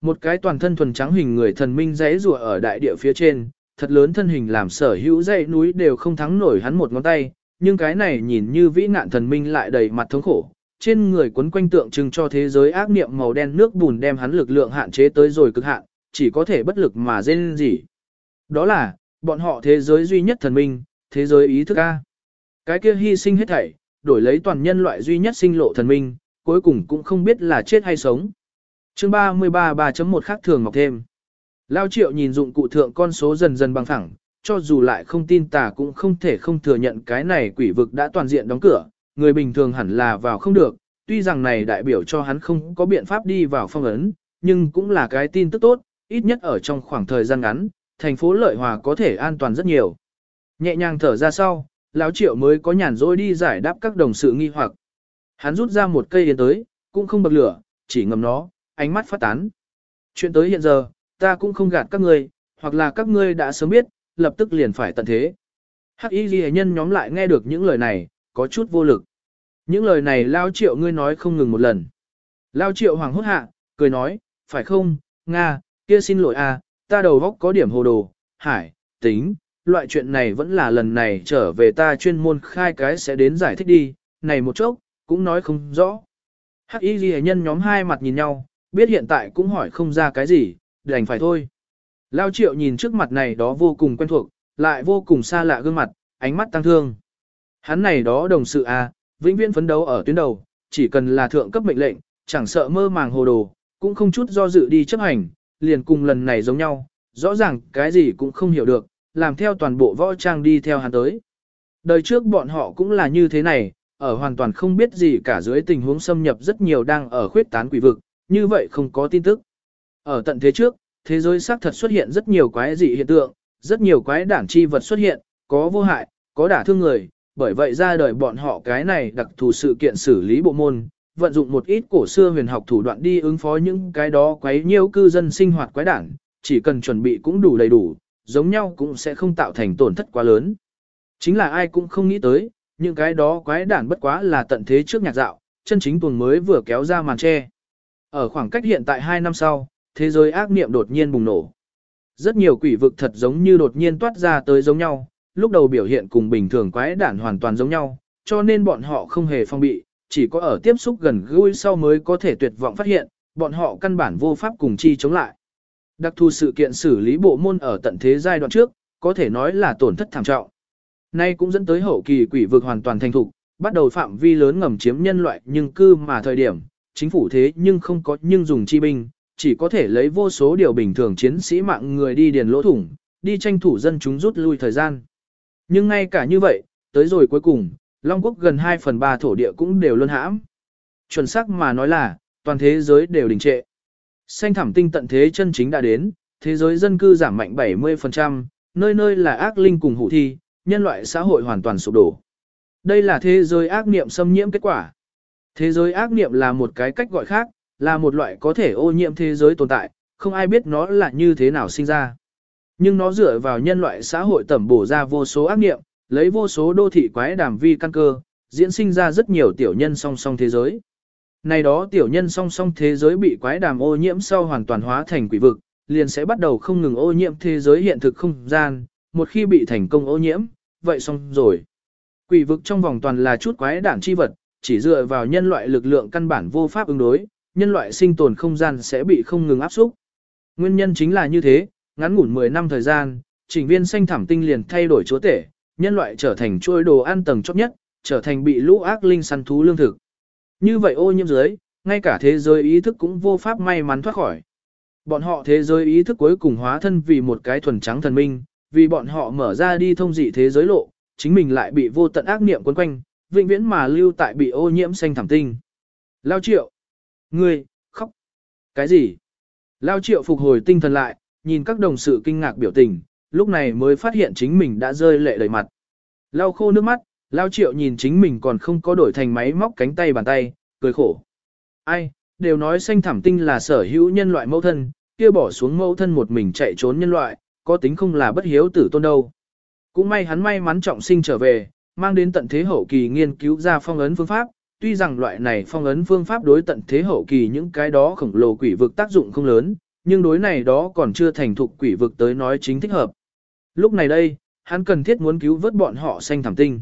Một cái toàn thân thuần trắng hình người thần minh rẽ rùa ở đại địa phía trên, thật lớn thân hình làm sở hữu dãy núi đều không thắng nổi hắn một ngón tay, nhưng cái này nhìn như vĩ nạn thần minh lại đầy mặt thống khổ, trên người quấn quanh tượng trưng cho thế giới ác niệm màu đen nước bùn đem hắn lực lượng hạn chế tới rồi cực hạn, chỉ có thể bất lực mà dên gì. Đó là, bọn họ thế giới duy nhất thần minh, thế giới ý thức A. Cái kia hy sinh hết thảy, đổi lấy toàn nhân loại duy nhất sinh lộ thần minh, cuối cùng cũng không biết là chết hay sống. chương 33 3.1 khác thường ngọc thêm. Lao triệu nhìn dụng cụ thượng con số dần dần bằng thẳng, cho dù lại không tin tà cũng không thể không thừa nhận cái này quỷ vực đã toàn diện đóng cửa, người bình thường hẳn là vào không được, tuy rằng này đại biểu cho hắn không có biện pháp đi vào phong ấn, nhưng cũng là cái tin tức tốt, ít nhất ở trong khoảng thời gian ngắn, thành phố Lợi Hòa có thể an toàn rất nhiều. Nhẹ nhàng thở ra sau, lão triệu mới có nhàn rỗi đi giải đáp các đồng sự nghi hoặc. Hắn rút ra một cây yến tới, cũng không bật lửa, chỉ ngầm nó, ánh mắt phát tán. Chuyện tới hiện giờ, ta cũng không gạt các ngươi, hoặc là các ngươi đã sớm biết, lập tức liền phải tận thế. Hắc y ghi nhân nhóm lại nghe được những lời này, có chút vô lực. Những lời này Lao Triệu ngươi nói không ngừng một lần. Lao Triệu hoàng hốt hạ, cười nói, phải không, Nga, kia xin lỗi a, à, ta đầu vóc có điểm hồ đồ, hải, tính, loại chuyện này vẫn là lần này trở về ta chuyên môn khai cái sẽ đến giải thích đi, này một chốc, cũng nói không rõ. Hắc y ghi nhân nhóm hai mặt nhìn nhau, biết hiện tại cũng hỏi không ra cái gì, đành phải thôi. Lao triệu nhìn trước mặt này đó vô cùng quen thuộc, lại vô cùng xa lạ gương mặt, ánh mắt tăng thương. Hắn này đó đồng sự à, vĩnh viễn phấn đấu ở tuyến đầu, chỉ cần là thượng cấp mệnh lệnh, chẳng sợ mơ màng hồ đồ, cũng không chút do dự đi chấp hành, liền cùng lần này giống nhau, rõ ràng cái gì cũng không hiểu được, làm theo toàn bộ võ trang đi theo hắn tới. Đời trước bọn họ cũng là như thế này, ở hoàn toàn không biết gì cả dưới tình huống xâm nhập rất nhiều đang ở khuyết tán quỷ vực, như vậy không có tin tức. Ở tận thế trước, thế giới xác thật xuất hiện rất nhiều quái dị hiện tượng, rất nhiều quái đản chi vật xuất hiện, có vô hại, có đả thương người, bởi vậy ra đời bọn họ cái này đặc thù sự kiện xử lý bộ môn, vận dụng một ít cổ xưa huyền học thủ đoạn đi ứng phó những cái đó quấy nhiêu cư dân sinh hoạt quái đản, chỉ cần chuẩn bị cũng đủ đầy đủ, giống nhau cũng sẽ không tạo thành tổn thất quá lớn. Chính là ai cũng không nghĩ tới, những cái đó quái đản bất quá là tận thế trước nhạc dạo, chân chính tuần mới vừa kéo ra màn che. Ở khoảng cách hiện tại 2 năm sau, thế giới ác niệm đột nhiên bùng nổ. Rất nhiều quỷ vực thật giống như đột nhiên toát ra tới giống nhau, lúc đầu biểu hiện cùng bình thường quái đản hoàn toàn giống nhau, cho nên bọn họ không hề phong bị, chỉ có ở tiếp xúc gần gũi sau mới có thể tuyệt vọng phát hiện, bọn họ căn bản vô pháp cùng chi chống lại. Đặc thù sự kiện xử lý bộ môn ở tận thế giai đoạn trước, có thể nói là tổn thất thảm trọng. Nay cũng dẫn tới hậu kỳ quỷ vực hoàn toàn thành thục, bắt đầu phạm vi lớn ngầm chiếm nhân loại nhưng cư mà thời điểm, chính phủ thế nhưng không có nhưng dùng chi binh, chỉ có thể lấy vô số điều bình thường chiến sĩ mạng người đi điền lỗ thủng, đi tranh thủ dân chúng rút lui thời gian. Nhưng ngay cả như vậy, tới rồi cuối cùng, Long Quốc gần 2 phần 3 thổ địa cũng đều luân hãm. Chuẩn xác mà nói là, toàn thế giới đều đình trệ. Xanh thảm tinh tận thế chân chính đã đến, thế giới dân cư giảm mạnh 70%, nơi nơi là ác linh cùng hủ thi, nhân loại xã hội hoàn toàn sụp đổ. Đây là thế giới ác niệm xâm nhiễm kết quả. Thế giới ác niệm là một cái cách gọi khác, là một loại có thể ô nhiễm thế giới tồn tại, không ai biết nó là như thế nào sinh ra. Nhưng nó dựa vào nhân loại xã hội tẩm bổ ra vô số ác niệm, lấy vô số đô thị quái đàm vi căn cơ, diễn sinh ra rất nhiều tiểu nhân song song thế giới. Này đó tiểu nhân song song thế giới bị quái đàm ô nhiễm sau hoàn toàn hóa thành quỷ vực, liền sẽ bắt đầu không ngừng ô nhiễm thế giới hiện thực không gian, một khi bị thành công ô nhiễm, vậy xong rồi. Quỷ vực trong vòng toàn là chút quái đản chi vật, chỉ dựa vào nhân loại lực lượng căn bản vô pháp ứng đối, nhân loại sinh tồn không gian sẽ bị không ngừng áp xúc. Nguyên nhân chính là như thế, ngắn ngủn 10 năm thời gian, trình viên xanh thảm tinh liền thay đổi chúa tể, nhân loại trở thành chuôi đồ ăn tầng chót nhất, trở thành bị lũ ác linh săn thú lương thực. Như vậy ô nhiễm dưới, ngay cả thế giới ý thức cũng vô pháp may mắn thoát khỏi. Bọn họ thế giới ý thức cuối cùng hóa thân vì một cái thuần trắng thần minh, vì bọn họ mở ra đi thông dị thế giới lộ, chính mình lại bị vô tận ác niệm quấn quanh, vĩnh viễn mà lưu tại bị ô nhiễm xanh thảm tinh. Lao triệu. Ngươi, khóc. Cái gì? Lao triệu phục hồi tinh thần lại, nhìn các đồng sự kinh ngạc biểu tình, lúc này mới phát hiện chính mình đã rơi lệ đầy mặt. Lao khô nước mắt, Lao triệu nhìn chính mình còn không có đổi thành máy móc cánh tay bàn tay, cười khổ. Ai, đều nói xanh thảm tinh là sở hữu nhân loại mẫu thân, kia bỏ xuống mẫu thân một mình chạy trốn nhân loại, có tính không là bất hiếu tử tôn đâu. Cũng may hắn may mắn trọng sinh trở về, mang đến tận thế hậu kỳ nghiên cứu ra phong ấn phương pháp, tuy rằng loại này phong ấn phương pháp đối tận thế hậu kỳ những cái đó khổng lồ quỷ vực tác dụng không lớn, nhưng đối này đó còn chưa thành thục quỷ vực tới nói chính thích hợp. Lúc này đây, hắn cần thiết muốn cứu vớt bọn họ xanh thảm tinh.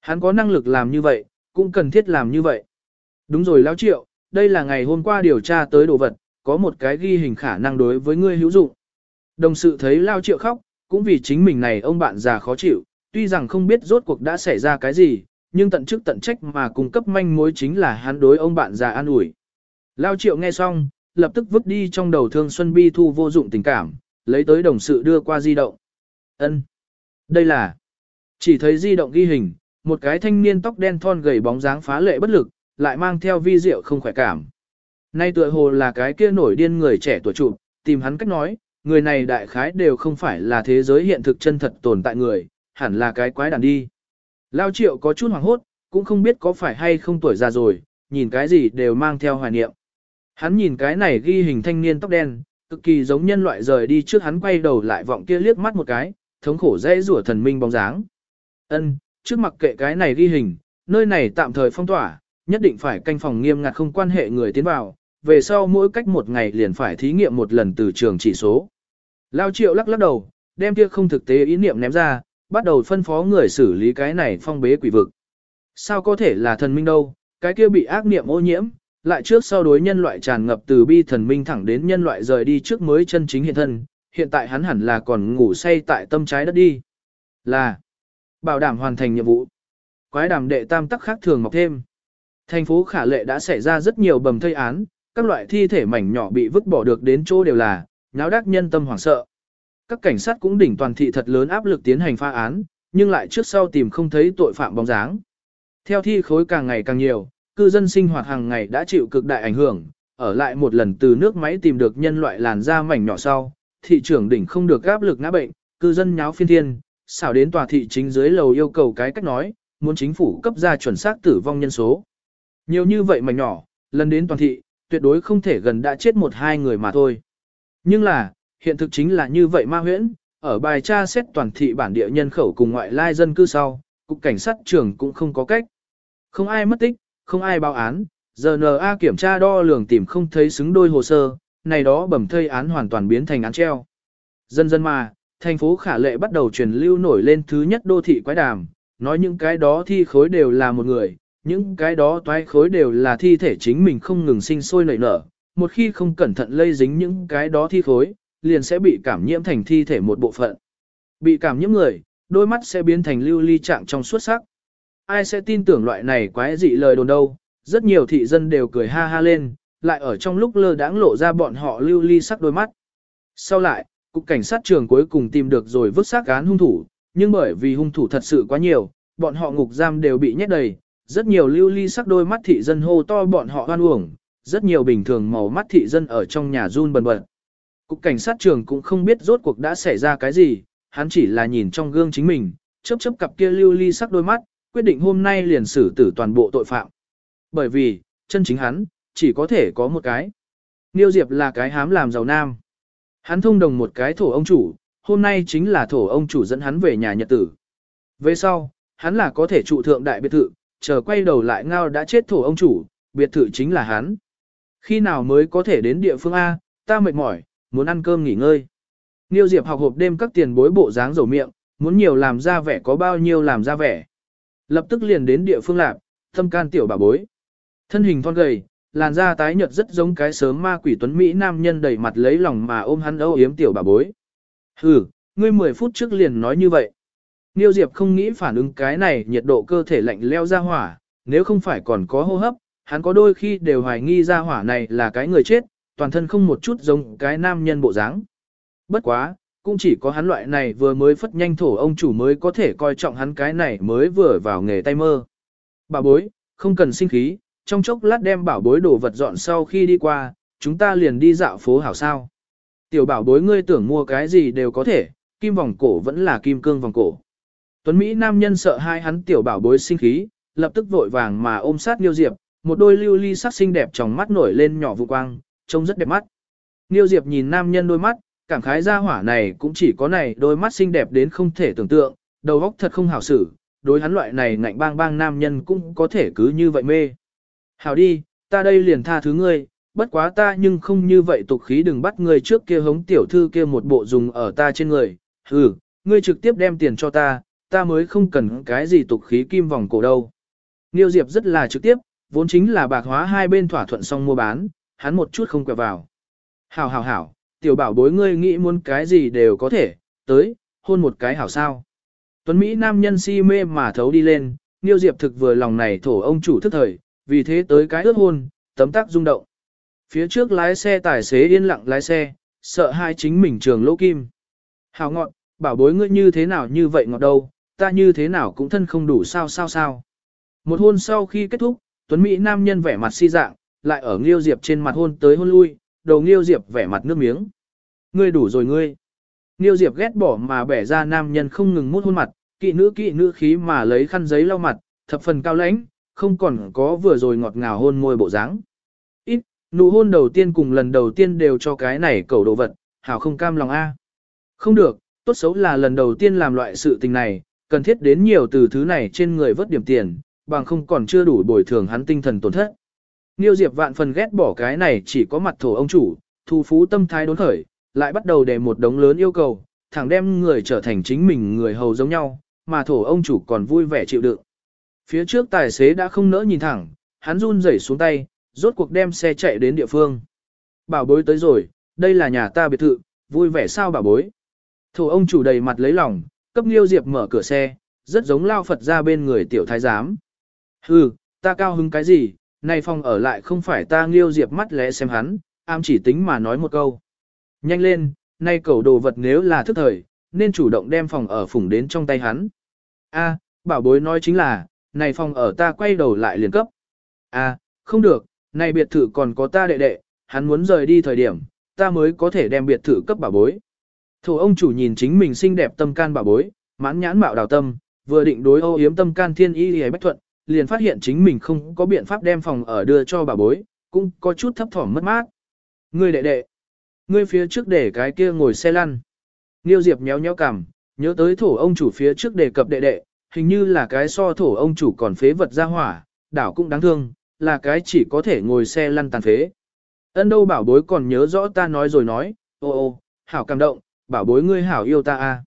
Hắn có năng lực làm như vậy, cũng cần thiết làm như vậy. Đúng rồi lão triệu, đây là ngày hôm qua điều tra tới đồ vật, có một cái ghi hình khả năng đối với ngươi hữu dụng. Đồng sự thấy lao triệu khóc, cũng vì chính mình này ông bạn già khó chịu, tuy rằng không biết rốt cuộc đã xảy ra cái gì, nhưng tận chức tận trách mà cung cấp manh mối chính là hắn đối ông bạn già an ủi. Lao triệu nghe xong, lập tức vứt đi trong đầu thương Xuân Bi thu vô dụng tình cảm, lấy tới đồng sự đưa qua di động. ân Đây là... Chỉ thấy di động ghi hình, một cái thanh niên tóc đen thon gầy bóng dáng phá lệ bất lực, lại mang theo vi diệu không khỏe cảm. Nay tựa hồ là cái kia nổi điên người trẻ tuổi trụ, tìm hắn cách nói, người này đại khái đều không phải là thế giới hiện thực chân thật tồn tại người, hẳn là cái quái đàn đi. Lao triệu có chút hoảng hốt, cũng không biết có phải hay không tuổi già rồi, nhìn cái gì đều mang theo hoài niệm. Hắn nhìn cái này ghi hình thanh niên tóc đen, cực kỳ giống nhân loại rời đi trước hắn quay đầu lại vọng kia liếc mắt một cái, thống khổ dễ rủa thần minh bóng dáng. Ân, trước mặc kệ cái này ghi hình, nơi này tạm thời phong tỏa, nhất định phải canh phòng nghiêm ngặt không quan hệ người tiến vào, về sau mỗi cách một ngày liền phải thí nghiệm một lần từ trường chỉ số. Lao triệu lắc lắc đầu, đem kia không thực tế ý niệm ném ra, bắt đầu phân phó người xử lý cái này phong bế quỷ vực. Sao có thể là thần minh đâu, cái kia bị ác niệm ô nhiễm, lại trước sau đối nhân loại tràn ngập từ bi thần minh thẳng đến nhân loại rời đi trước mới chân chính hiện thân, hiện tại hắn hẳn là còn ngủ say tại tâm trái đất đi. Là bảo đảm hoàn thành nhiệm vụ. Quái đàm đệ tam tắc khác thường mọc thêm. Thành phố Khả Lệ đã xảy ra rất nhiều bầm thây án, các loại thi thể mảnh nhỏ bị vứt bỏ được đến chỗ đều là, nháo đắc nhân tâm hoảng sợ. Các cảnh sát cũng đỉnh toàn thị thật lớn áp lực tiến hành pha án, nhưng lại trước sau tìm không thấy tội phạm bóng dáng. Theo thi khối càng ngày càng nhiều, cư dân sinh hoạt hàng ngày đã chịu cực đại ảnh hưởng, ở lại một lần từ nước máy tìm được nhân loại làn da mảnh nhỏ sau, thị trưởng đỉnh không được áp lực ngã bệnh, cư dân nháo phiên thiên, xảo đến tòa thị chính dưới lầu yêu cầu cái cách nói, muốn chính phủ cấp ra chuẩn xác tử vong nhân số. Nhiều như vậy mảnh nhỏ, lần đến toàn thị, tuyệt đối không thể gần đã chết một hai người mà thôi. Nhưng là, hiện thực chính là như vậy ma huyễn, ở bài tra xét toàn thị bản địa nhân khẩu cùng ngoại lai dân cư sau, cục cảnh sát trưởng cũng không có cách. Không ai mất tích, không ai báo án, giờ GNA kiểm tra đo lường tìm không thấy xứng đôi hồ sơ, này đó bẩm thây án hoàn toàn biến thành án treo. dân dân mà, thành phố khả lệ bắt đầu truyền lưu nổi lên thứ nhất đô thị quái đàm, nói những cái đó thi khối đều là một người, những cái đó toái khối đều là thi thể chính mình không ngừng sinh sôi nảy nở, một khi không cẩn thận lây dính những cái đó thi khối, liền sẽ bị cảm nhiễm thành thi thể một bộ phận. Bị cảm nhiễm người, đôi mắt sẽ biến thành lưu ly trạng trong suốt sắc. Ai sẽ tin tưởng loại này quái dị lời đồn đâu, rất nhiều thị dân đều cười ha ha lên, lại ở trong lúc lơ đãng lộ ra bọn họ lưu ly sắc đôi mắt. Sau lại, cục cảnh sát trường cuối cùng tìm được rồi vứt xác án hung thủ, nhưng bởi vì hung thủ thật sự quá nhiều, bọn họ ngục giam đều bị nhét đầy, rất nhiều lưu ly sắc đôi mắt thị dân hô to bọn họ hoan uổng, rất nhiều bình thường màu mắt thị dân ở trong nhà run bần bật. Cục cảnh sát trường cũng không biết rốt cuộc đã xảy ra cái gì, hắn chỉ là nhìn trong gương chính mình, chớp chớp cặp kia lưu ly sắc đôi mắt, quyết định hôm nay liền xử tử toàn bộ tội phạm. Bởi vì, chân chính hắn, chỉ có thể có một cái. Niêu Diệp là cái hám làm giàu nam. Hắn thông đồng một cái thổ ông chủ, hôm nay chính là thổ ông chủ dẫn hắn về nhà nhật tử. Về sau, hắn là có thể trụ thượng đại biệt thự, chờ quay đầu lại ngao đã chết thổ ông chủ, biệt thự chính là hắn. Khi nào mới có thể đến địa phương A, ta mệt mỏi, muốn ăn cơm nghỉ ngơi. Niêu Diệp học hộp đêm các tiền bối bộ dáng dầu miệng, muốn nhiều làm ra vẻ có bao nhiêu làm ra vẻ. Lập tức liền đến địa phương lạc, thâm can tiểu bà bối. Thân hình thon gầy, làn da tái nhợt rất giống cái sớm ma quỷ tuấn Mỹ nam nhân đầy mặt lấy lòng mà ôm hắn âu yếm tiểu bà bối. Hừ, ngươi 10 phút trước liền nói như vậy. Niêu Diệp không nghĩ phản ứng cái này nhiệt độ cơ thể lạnh leo ra hỏa, nếu không phải còn có hô hấp, hắn có đôi khi đều hoài nghi ra hỏa này là cái người chết, toàn thân không một chút giống cái nam nhân bộ dáng. Bất quá, cũng chỉ có hắn loại này vừa mới phất nhanh thổ ông chủ mới có thể coi trọng hắn cái này mới vừa vào nghề tay mơ. Bà bối, không cần sinh khí, trong chốc lát đem bảo bối đồ vật dọn sau khi đi qua, chúng ta liền đi dạo phố hảo sao. Tiểu bảo bối ngươi tưởng mua cái gì đều có thể, kim vòng cổ vẫn là kim cương vòng cổ. Tuấn Mỹ nam nhân sợ hai hắn tiểu bảo bối sinh khí, lập tức vội vàng mà ôm sát Niêu Diệp, một đôi lưu ly sắc xinh đẹp trong mắt nổi lên nhỏ vụ quang, trông rất đẹp mắt. Niêu Diệp nhìn nam nhân đôi mắt, cảm khái ra hỏa này cũng chỉ có này đôi mắt xinh đẹp đến không thể tưởng tượng, đầu óc thật không hảo xử, đối hắn loại này ngạnh bang bang nam nhân cũng có thể cứ như vậy mê. Hảo đi, ta đây liền tha thứ ngươi, bất quá ta nhưng không như vậy tục khí đừng bắt ngươi trước kia hống tiểu thư kia một bộ dùng ở ta trên người, ừ, ngươi trực tiếp đem tiền cho ta, ta mới không cần cái gì tục khí kim vòng cổ đâu. Niêu Diệp rất là trực tiếp, vốn chính là bạc hóa hai bên thỏa thuận xong mua bán, hắn một chút không quẹo vào. Hảo hảo hảo, tiểu bảo bối ngươi nghĩ muốn cái gì đều có thể, tới, hôn một cái hảo sao. Tuấn Mỹ nam nhân si mê mà thấu đi lên, Niêu Diệp thực vừa lòng này thổ ông chủ thức thời, vì thế tới cái ướt hôn, tấm tắc rung động. Phía trước lái xe tài xế yên lặng lái xe, sợ hai chính mình trường lỗ kim. hào ngọn, bảo bối ngươi như thế nào như vậy ngọt đâu, ta như thế nào cũng thân không đủ sao sao sao. Một hôn sau khi kết thúc, Tuấn Mỹ nam nhân vẻ mặt si dạng, lại ở Nghiêu Diệp trên mặt hôn tới hôn lui, đầu Nghiêu Diệp vẻ mặt nước miếng. Ngươi đủ rồi ngươi. Nghiêu Diệp ghét bỏ mà bẻ ra nam nhân không ngừng mút hôn mặt, kỵ nữ kỵ nữ khí mà lấy khăn giấy lau mặt, thập phần cao lãnh, không còn có vừa rồi ngọt ngào hôn môi bộ dáng. Ít, nụ hôn đầu tiên cùng lần đầu tiên đều cho cái này cầu đồ vật, hảo không cam lòng a. Không được, tốt xấu là lần đầu tiên làm loại sự tình này, cần thiết đến nhiều từ thứ này trên người vớt điểm tiền, bằng không còn chưa đủ bồi thường hắn tinh thần tổn thất. Niêu Diệp vạn phần ghét bỏ cái này chỉ có mặt thổ ông chủ, thu phú tâm thái đốn khởi, lại bắt đầu đề một đống lớn yêu cầu, thẳng đem người trở thành chính mình người hầu giống nhau, mà thổ ông chủ còn vui vẻ chịu đựng. Phía trước tài xế đã không nỡ nhìn thẳng, hắn run rẩy xuống tay, rốt cuộc đem xe chạy đến địa phương. Bảo bối tới rồi, đây là nhà ta biệt thự, vui vẻ sao bảo bối. Thổ ông chủ đầy mặt lấy lòng, cấp Liêu Diệp mở cửa xe, rất giống lao Phật ra bên người tiểu thái giám. Hừ, ta cao hứng cái gì, này phòng ở lại không phải ta Liêu Diệp mắt lẽ xem hắn, am chỉ tính mà nói một câu. Nhanh lên, nay cầu đồ vật nếu là thức thời, nên chủ động đem phòng ở phủng đến trong tay hắn. A, bảo bối nói chính là, này phòng ở ta quay đầu lại liền cấp. à, không được, này biệt thự còn có ta đệ đệ, hắn muốn rời đi thời điểm, ta mới có thể đem biệt thự cấp bảo bối. Thổ ông chủ nhìn chính mình xinh đẹp tâm can bảo bối, mãn nhãn mạo đào tâm, vừa định đối ô yếm tâm can thiên y hề bách thuận, liền phát hiện chính mình không có biện pháp đem phòng ở đưa cho bảo bối, cũng có chút thấp thỏm mất mát. Ngươi đệ đệ, ngươi phía trước để cái kia ngồi xe lăn. Niêu Diệp nhéo nhéo cằm, nhớ tới thổ ông chủ phía trước đề cập đệ đệ, hình như là cái so thổ ông chủ còn phế vật ra hỏa, đảo cũng đáng thương, là cái chỉ có thể ngồi xe lăn tàn phế. Ân đâu bảo bối còn nhớ rõ ta nói rồi nói, ô ô, hảo cảm động, bảo bối ngươi hảo yêu ta a.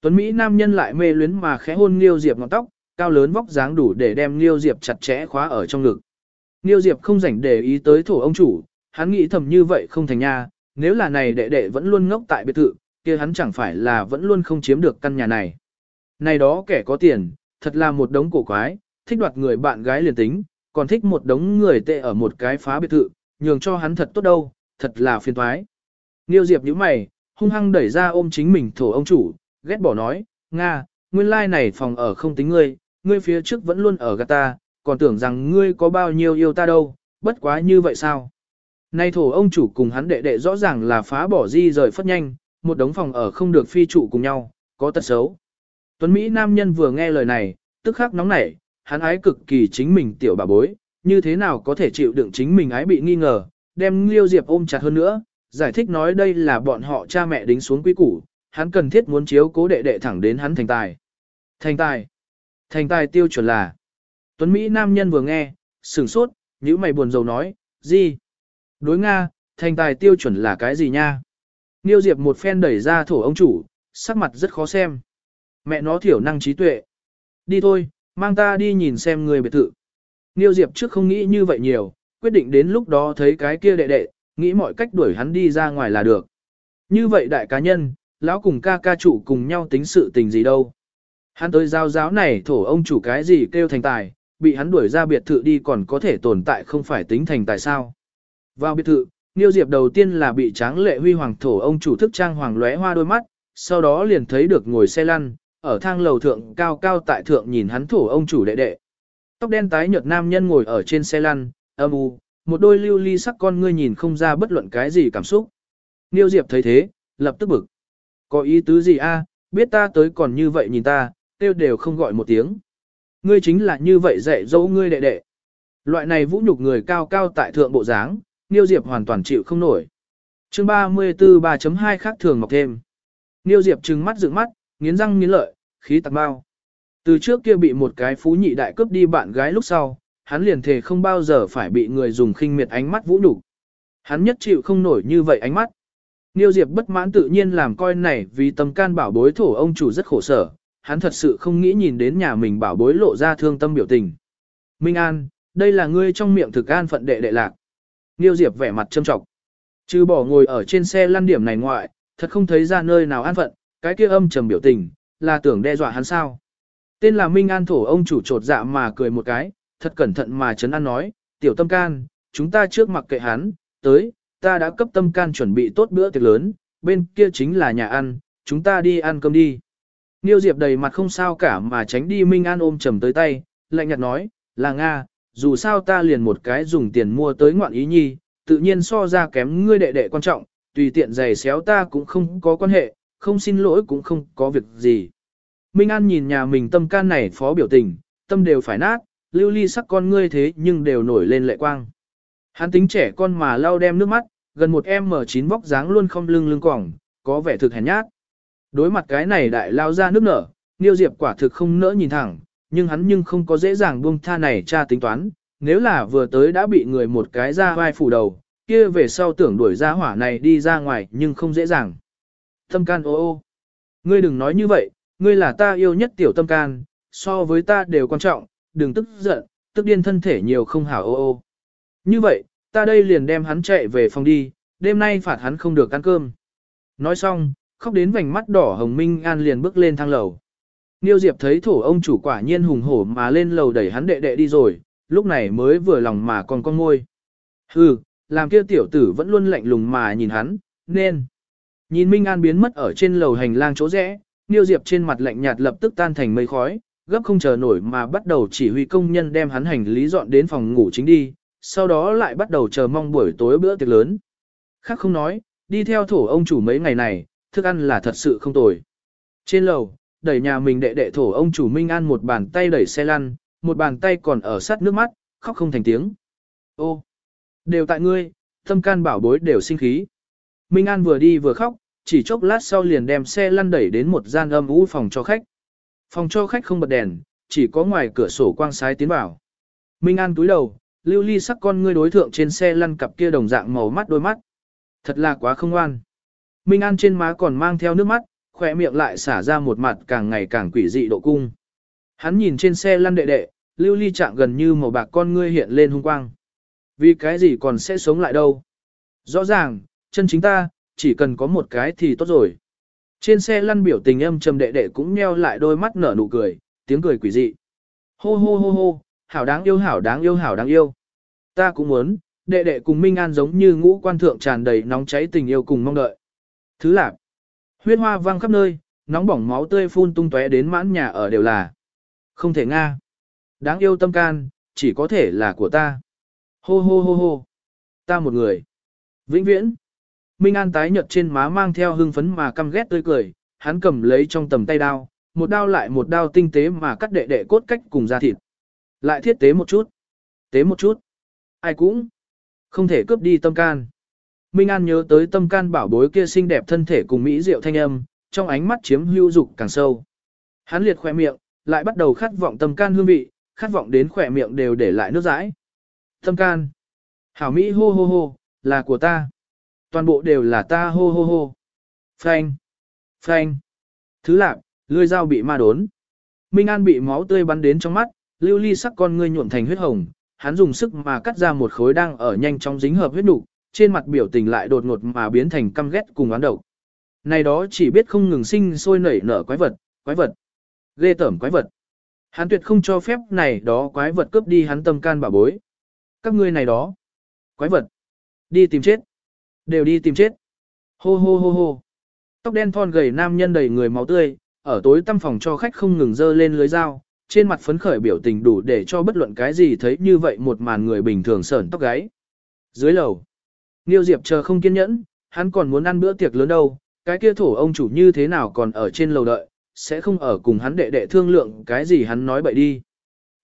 Tuấn Mỹ nam nhân lại mê luyến mà khẽ hôn Liêu Diệp ngọn tóc, cao lớn vóc dáng đủ để đem Nghiêu Diệp chặt chẽ khóa ở trong ngực. Nghiêu Diệp không rảnh để ý tới thổ ông chủ, hắn nghĩ thầm như vậy không thành nha, nếu là này đệ đệ vẫn luôn ngốc tại biệt thự, kia hắn chẳng phải là vẫn luôn không chiếm được căn nhà này. Này đó kẻ có tiền, thật là một đống cổ quái, thích đoạt người bạn gái liền tính, còn thích một đống người tệ ở một cái phá biệt thự, nhường cho hắn thật tốt đâu, thật là phiền toái. Niêu Diệp nhíu mày, hung hăng đẩy ra ôm chính mình thổ ông chủ, ghét bỏ nói, Nga, nguyên lai like này phòng ở không tính ngươi, ngươi phía trước vẫn luôn ở gạt ta, còn tưởng rằng ngươi có bao nhiêu yêu ta đâu, bất quá như vậy sao? Nay thổ ông chủ cùng hắn đệ đệ rõ ràng là phá bỏ di rời phất nhanh, một đống phòng ở không được phi trụ cùng nhau, có tật xấu. Tuấn Mỹ nam nhân vừa nghe lời này, tức khắc nóng nảy, hắn ái cực kỳ chính mình tiểu bà bối, như thế nào có thể chịu đựng chính mình ái bị nghi ngờ, đem Liêu Diệp ôm chặt hơn nữa, giải thích nói đây là bọn họ cha mẹ đính xuống quý củ, hắn cần thiết muốn chiếu cố đệ đệ thẳng đến hắn thành tài. Thành tài. Thành tài tiêu chuẩn là. Tuấn Mỹ nam nhân vừa nghe, sửng sốt, những mày buồn rầu nói, gì? Đối Nga, thành tài tiêu chuẩn là cái gì nha? Niêu Diệp một phen đẩy ra thổ ông chủ, sắc mặt rất khó xem. Mẹ nó thiểu năng trí tuệ. Đi thôi, mang ta đi nhìn xem người biệt thự. Niêu Diệp trước không nghĩ như vậy nhiều, quyết định đến lúc đó thấy cái kia đệ đệ, nghĩ mọi cách đuổi hắn đi ra ngoài là được. Như vậy đại cá nhân, lão cùng ca ca chủ cùng nhau tính sự tình gì đâu. Hắn tới giao giáo này thổ ông chủ cái gì kêu thành tài, bị hắn đuổi ra biệt thự đi còn có thể tồn tại không phải tính thành tài sao. Vào biệt thự, Niêu Diệp đầu tiên là bị tráng lệ huy hoàng thổ ông chủ thức trang hoàng lóe hoa đôi mắt, sau đó liền thấy được ngồi xe lăn, ở thang lầu thượng cao cao tại thượng nhìn hắn thổ ông chủ đệ đệ. Tóc đen tái nhợt nam nhân ngồi ở trên xe lăn, âm u, một đôi lưu ly sắc con ngươi nhìn không ra bất luận cái gì cảm xúc. Niêu Diệp thấy thế, lập tức bực. Có ý tứ gì a? biết ta tới còn như vậy nhìn ta, tiêu đều không gọi một tiếng. Ngươi chính là như vậy dạy dỗ ngươi đệ đệ. Loại này vũ nhục người cao cao tại thượng bộ dáng, Niêu Diệp hoàn toàn chịu không nổi. Chương 34 3.2 khác thường ngọc thêm. Niêu Diệp trừng mắt dựng mắt, nghiến răng nghiến lợi, khí tạc bao. Từ trước kia bị một cái phú nhị đại cướp đi bạn gái lúc sau, hắn liền thề không bao giờ phải bị người dùng khinh miệt ánh mắt vũ nhục. Hắn nhất chịu không nổi như vậy ánh mắt. Niêu Diệp bất mãn tự nhiên làm coi này vì tâm can bảo bối thổ ông chủ rất khổ sở, hắn thật sự không nghĩ nhìn đến nhà mình bảo bối lộ ra thương tâm biểu tình. Minh An, đây là ngươi trong miệng thực an phận đệ đệ lạc. Niêu Diệp vẻ mặt châm trọng. Trừ bỏ ngồi ở trên xe lăn điểm này ngoại, thật không thấy ra nơi nào an phận, cái kia âm trầm biểu tình, là tưởng đe dọa hắn sao. Tên là Minh An thổ ông chủ trột dạ mà cười một cái, thật cẩn thận mà chấn an nói, tiểu tâm can, chúng ta trước mặc kệ hắn, tới, ta đã cấp tâm can chuẩn bị tốt bữa tiệc lớn, bên kia chính là nhà ăn, chúng ta đi ăn cơm đi. Niêu Diệp đầy mặt không sao cả mà tránh đi Minh An ôm trầm tới tay, lạnh nhạt nói, là Nga, dù sao ta liền một cái dùng tiền mua tới ngoạn ý nhi, tự nhiên so ra kém ngươi đệ đệ quan trọng, tùy tiện giày xéo ta cũng không có quan hệ, không xin lỗi cũng không có việc gì. Minh An nhìn nhà mình tâm can này phó biểu tình, tâm đều phải nát, lưu ly sắc con ngươi thế nhưng đều nổi lên lệ quang. Hắn tính trẻ con mà lau đem nước mắt, gần một em mở chín vóc dáng luôn không lưng lưng quỏng, có vẻ thực hèn nhát. Đối mặt cái này đại lao ra nước nở, Niêu Diệp quả thực không nỡ nhìn thẳng, nhưng hắn nhưng không có dễ dàng buông tha này tra tính toán, nếu là vừa tới đã bị người một cái ra vai phủ đầu, kia về sau tưởng đuổi ra hỏa này đi ra ngoài nhưng không dễ dàng. Tâm can ô ô, ngươi đừng nói như vậy, ngươi là ta yêu nhất tiểu tâm can, so với ta đều quan trọng, đừng tức giận, tức điên thân thể nhiều không hảo ô ô. Như vậy, ta đây liền đem hắn chạy về phòng đi, đêm nay phạt hắn không được ăn cơm. Nói xong, khóc đến vành mắt đỏ hồng minh an liền bước lên thang lầu. Niêu Diệp thấy thổ ông chủ quả nhiên hùng hổ mà lên lầu đẩy hắn đệ đệ đi rồi, lúc này mới vừa lòng mà còn con ngôi. Hừ, làm kia tiểu tử vẫn luôn lạnh lùng mà nhìn hắn, nên. Nhìn Minh An biến mất ở trên lầu hành lang chỗ rẽ, Niêu Diệp trên mặt lạnh nhạt lập tức tan thành mây khói, gấp không chờ nổi mà bắt đầu chỉ huy công nhân đem hắn hành lý dọn đến phòng ngủ chính đi, sau đó lại bắt đầu chờ mong buổi tối bữa tiệc lớn. Khác không nói, đi theo thổ ông chủ mấy ngày này, thức ăn là thật sự không tồi. Trên lầu, đẩy nhà mình đệ đệ thổ ông chủ Minh An một bàn tay đẩy xe lăn, một bàn tay còn ở sát nước mắt, khóc không thành tiếng. Ô, đều tại ngươi, tâm can bảo bối đều sinh khí. Minh An vừa đi vừa khóc, chỉ chốc lát sau liền đem xe lăn đẩy đến một gian âm u phòng cho khách. Phòng cho khách không bật đèn, chỉ có ngoài cửa sổ quang sái tiến vào. Minh An túi đầu, lưu ly sắc con ngươi đối thượng trên xe lăn cặp kia đồng dạng màu mắt đôi mắt. Thật là quá không ngoan. Minh An trên má còn mang theo nước mắt, khỏe miệng lại xả ra một mặt càng ngày càng quỷ dị độ cung. Hắn nhìn trên xe lăn đệ đệ, lưu ly chạm gần như màu bạc con ngươi hiện lên hung quang. Vì cái gì còn sẽ sống lại đâu? Rõ ràng, chân chính ta, chỉ cần có một cái thì tốt rồi. Trên xe lăn biểu tình âm trầm đệ đệ cũng nheo lại đôi mắt nở nụ cười, tiếng cười quỷ dị. Hô hô hô hô, hảo đáng yêu hảo đáng yêu hảo đáng yêu. Ta cũng muốn, đệ đệ cùng Minh An giống như ngũ quan thượng tràn đầy nóng cháy tình yêu cùng mong đợi. Thứ lạc, huyết hoa vang khắp nơi, nóng bỏng máu tươi phun tung tóe đến mãn nhà ở đều là. Không thể nga. Đáng yêu tâm can, chỉ có thể là của ta. Hô hô hô hô. Ta một người. Vĩnh viễn. Minh An tái nhợt trên má mang theo hưng phấn mà căm ghét tươi cười, hắn cầm lấy trong tầm tay đao, một đao lại một đao tinh tế mà cắt đệ đệ cốt cách cùng da thịt. Lại thiết tế một chút. Tế một chút. Ai cũng không thể cướp đi tâm can. Minh An nhớ tới tâm can bảo bối kia xinh đẹp thân thể cùng mỹ diệu thanh âm, trong ánh mắt chiếm hưu dục càng sâu. Hắn liệt khỏe miệng, lại bắt đầu khát vọng tâm can hương vị, khát vọng đến khỏe miệng đều để lại nước dãi. Tâm can. Hảo Mỹ hô hô hô, là của ta. Toàn bộ đều là ta hô hô hô. Phanh. Phanh. Thứ lạc, lươi dao bị ma đốn. Minh An bị máu tươi bắn đến trong mắt, lưu ly sắc con ngươi nhuộm thành huyết hồng. Hắn dùng sức mà cắt ra một khối đang ở nhanh chóng dính hợp huyết đủ, trên mặt biểu tình lại đột ngột mà biến thành căm ghét cùng oán độc. Này đó chỉ biết không ngừng sinh sôi nảy nở quái vật, quái vật, ghê tởm quái vật. Hắn tuyệt không cho phép này đó quái vật cướp đi hắn tâm can bảo bối. Các ngươi này đó, quái vật, đi tìm chết, đều đi tìm chết. Hô hô hô hô. Tóc đen thon gầy nam nhân đầy người máu tươi, ở tối tăm phòng cho khách không ngừng dơ lên lưới dao, trên mặt phấn khởi biểu tình đủ để cho bất luận cái gì thấy như vậy một màn người bình thường sởn tóc gáy. Dưới lầu, Niêu Diệp chờ không kiên nhẫn, hắn còn muốn ăn bữa tiệc lớn đâu, cái kia thổ ông chủ như thế nào còn ở trên lầu đợi, sẽ không ở cùng hắn đệ đệ thương lượng cái gì hắn nói bậy đi.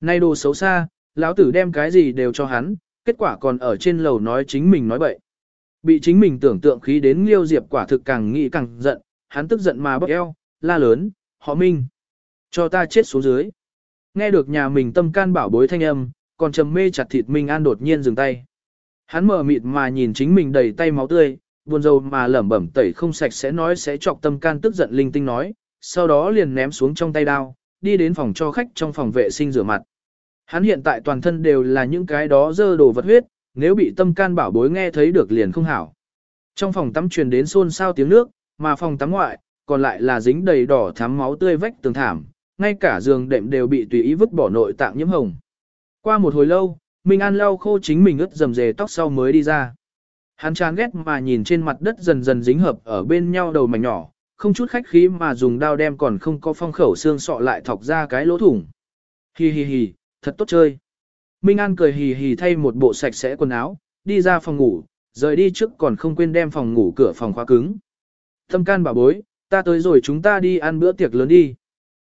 Nay đồ xấu xa, lão tử đem cái gì đều cho hắn, kết quả còn ở trên lầu nói chính mình nói bậy. Bị chính mình tưởng tượng khí đến Liêu Diệp quả thực càng nghĩ càng giận, hắn tức giận mà bóp eo, la lớn, họ Minh. Cho ta chết xuống dưới. Nghe được nhà mình tâm can bảo bối thanh âm, còn trầm mê chặt thịt Minh An đột nhiên dừng tay. Hắn mở mịt mà nhìn chính mình đầy tay máu tươi, buồn rầu mà lẩm bẩm tẩy không sạch sẽ nói sẽ chọc tâm can tức giận linh tinh nói, sau đó liền ném xuống trong tay đao, đi đến phòng cho khách trong phòng vệ sinh rửa mặt. Hắn hiện tại toàn thân đều là những cái đó dơ đồ vật huyết, nếu bị tâm can bảo bối nghe thấy được liền không hảo. Trong phòng tắm truyền đến xôn xao tiếng nước, mà phòng tắm ngoại, còn lại là dính đầy đỏ thắm máu tươi vách tường thảm, ngay cả giường đệm đều bị tùy ý vứt bỏ nội tạng nhiễm hồng. Qua một hồi lâu, Minh An lau khô chính mình ướt dầm dề tóc sau mới đi ra. Hắn chán ghét mà nhìn trên mặt đất dần dần dính hợp ở bên nhau đầu mảnh nhỏ, không chút khách khí mà dùng đao đem còn không có phong khẩu xương sọ lại thọc ra cái lỗ thủng. Hi hi hi, thật tốt chơi. Minh An cười hì hì thay một bộ sạch sẽ quần áo, đi ra phòng ngủ, rời đi trước còn không quên đem phòng ngủ cửa phòng khóa cứng. Tâm can bảo bối, ta tới rồi chúng ta đi ăn bữa tiệc lớn đi.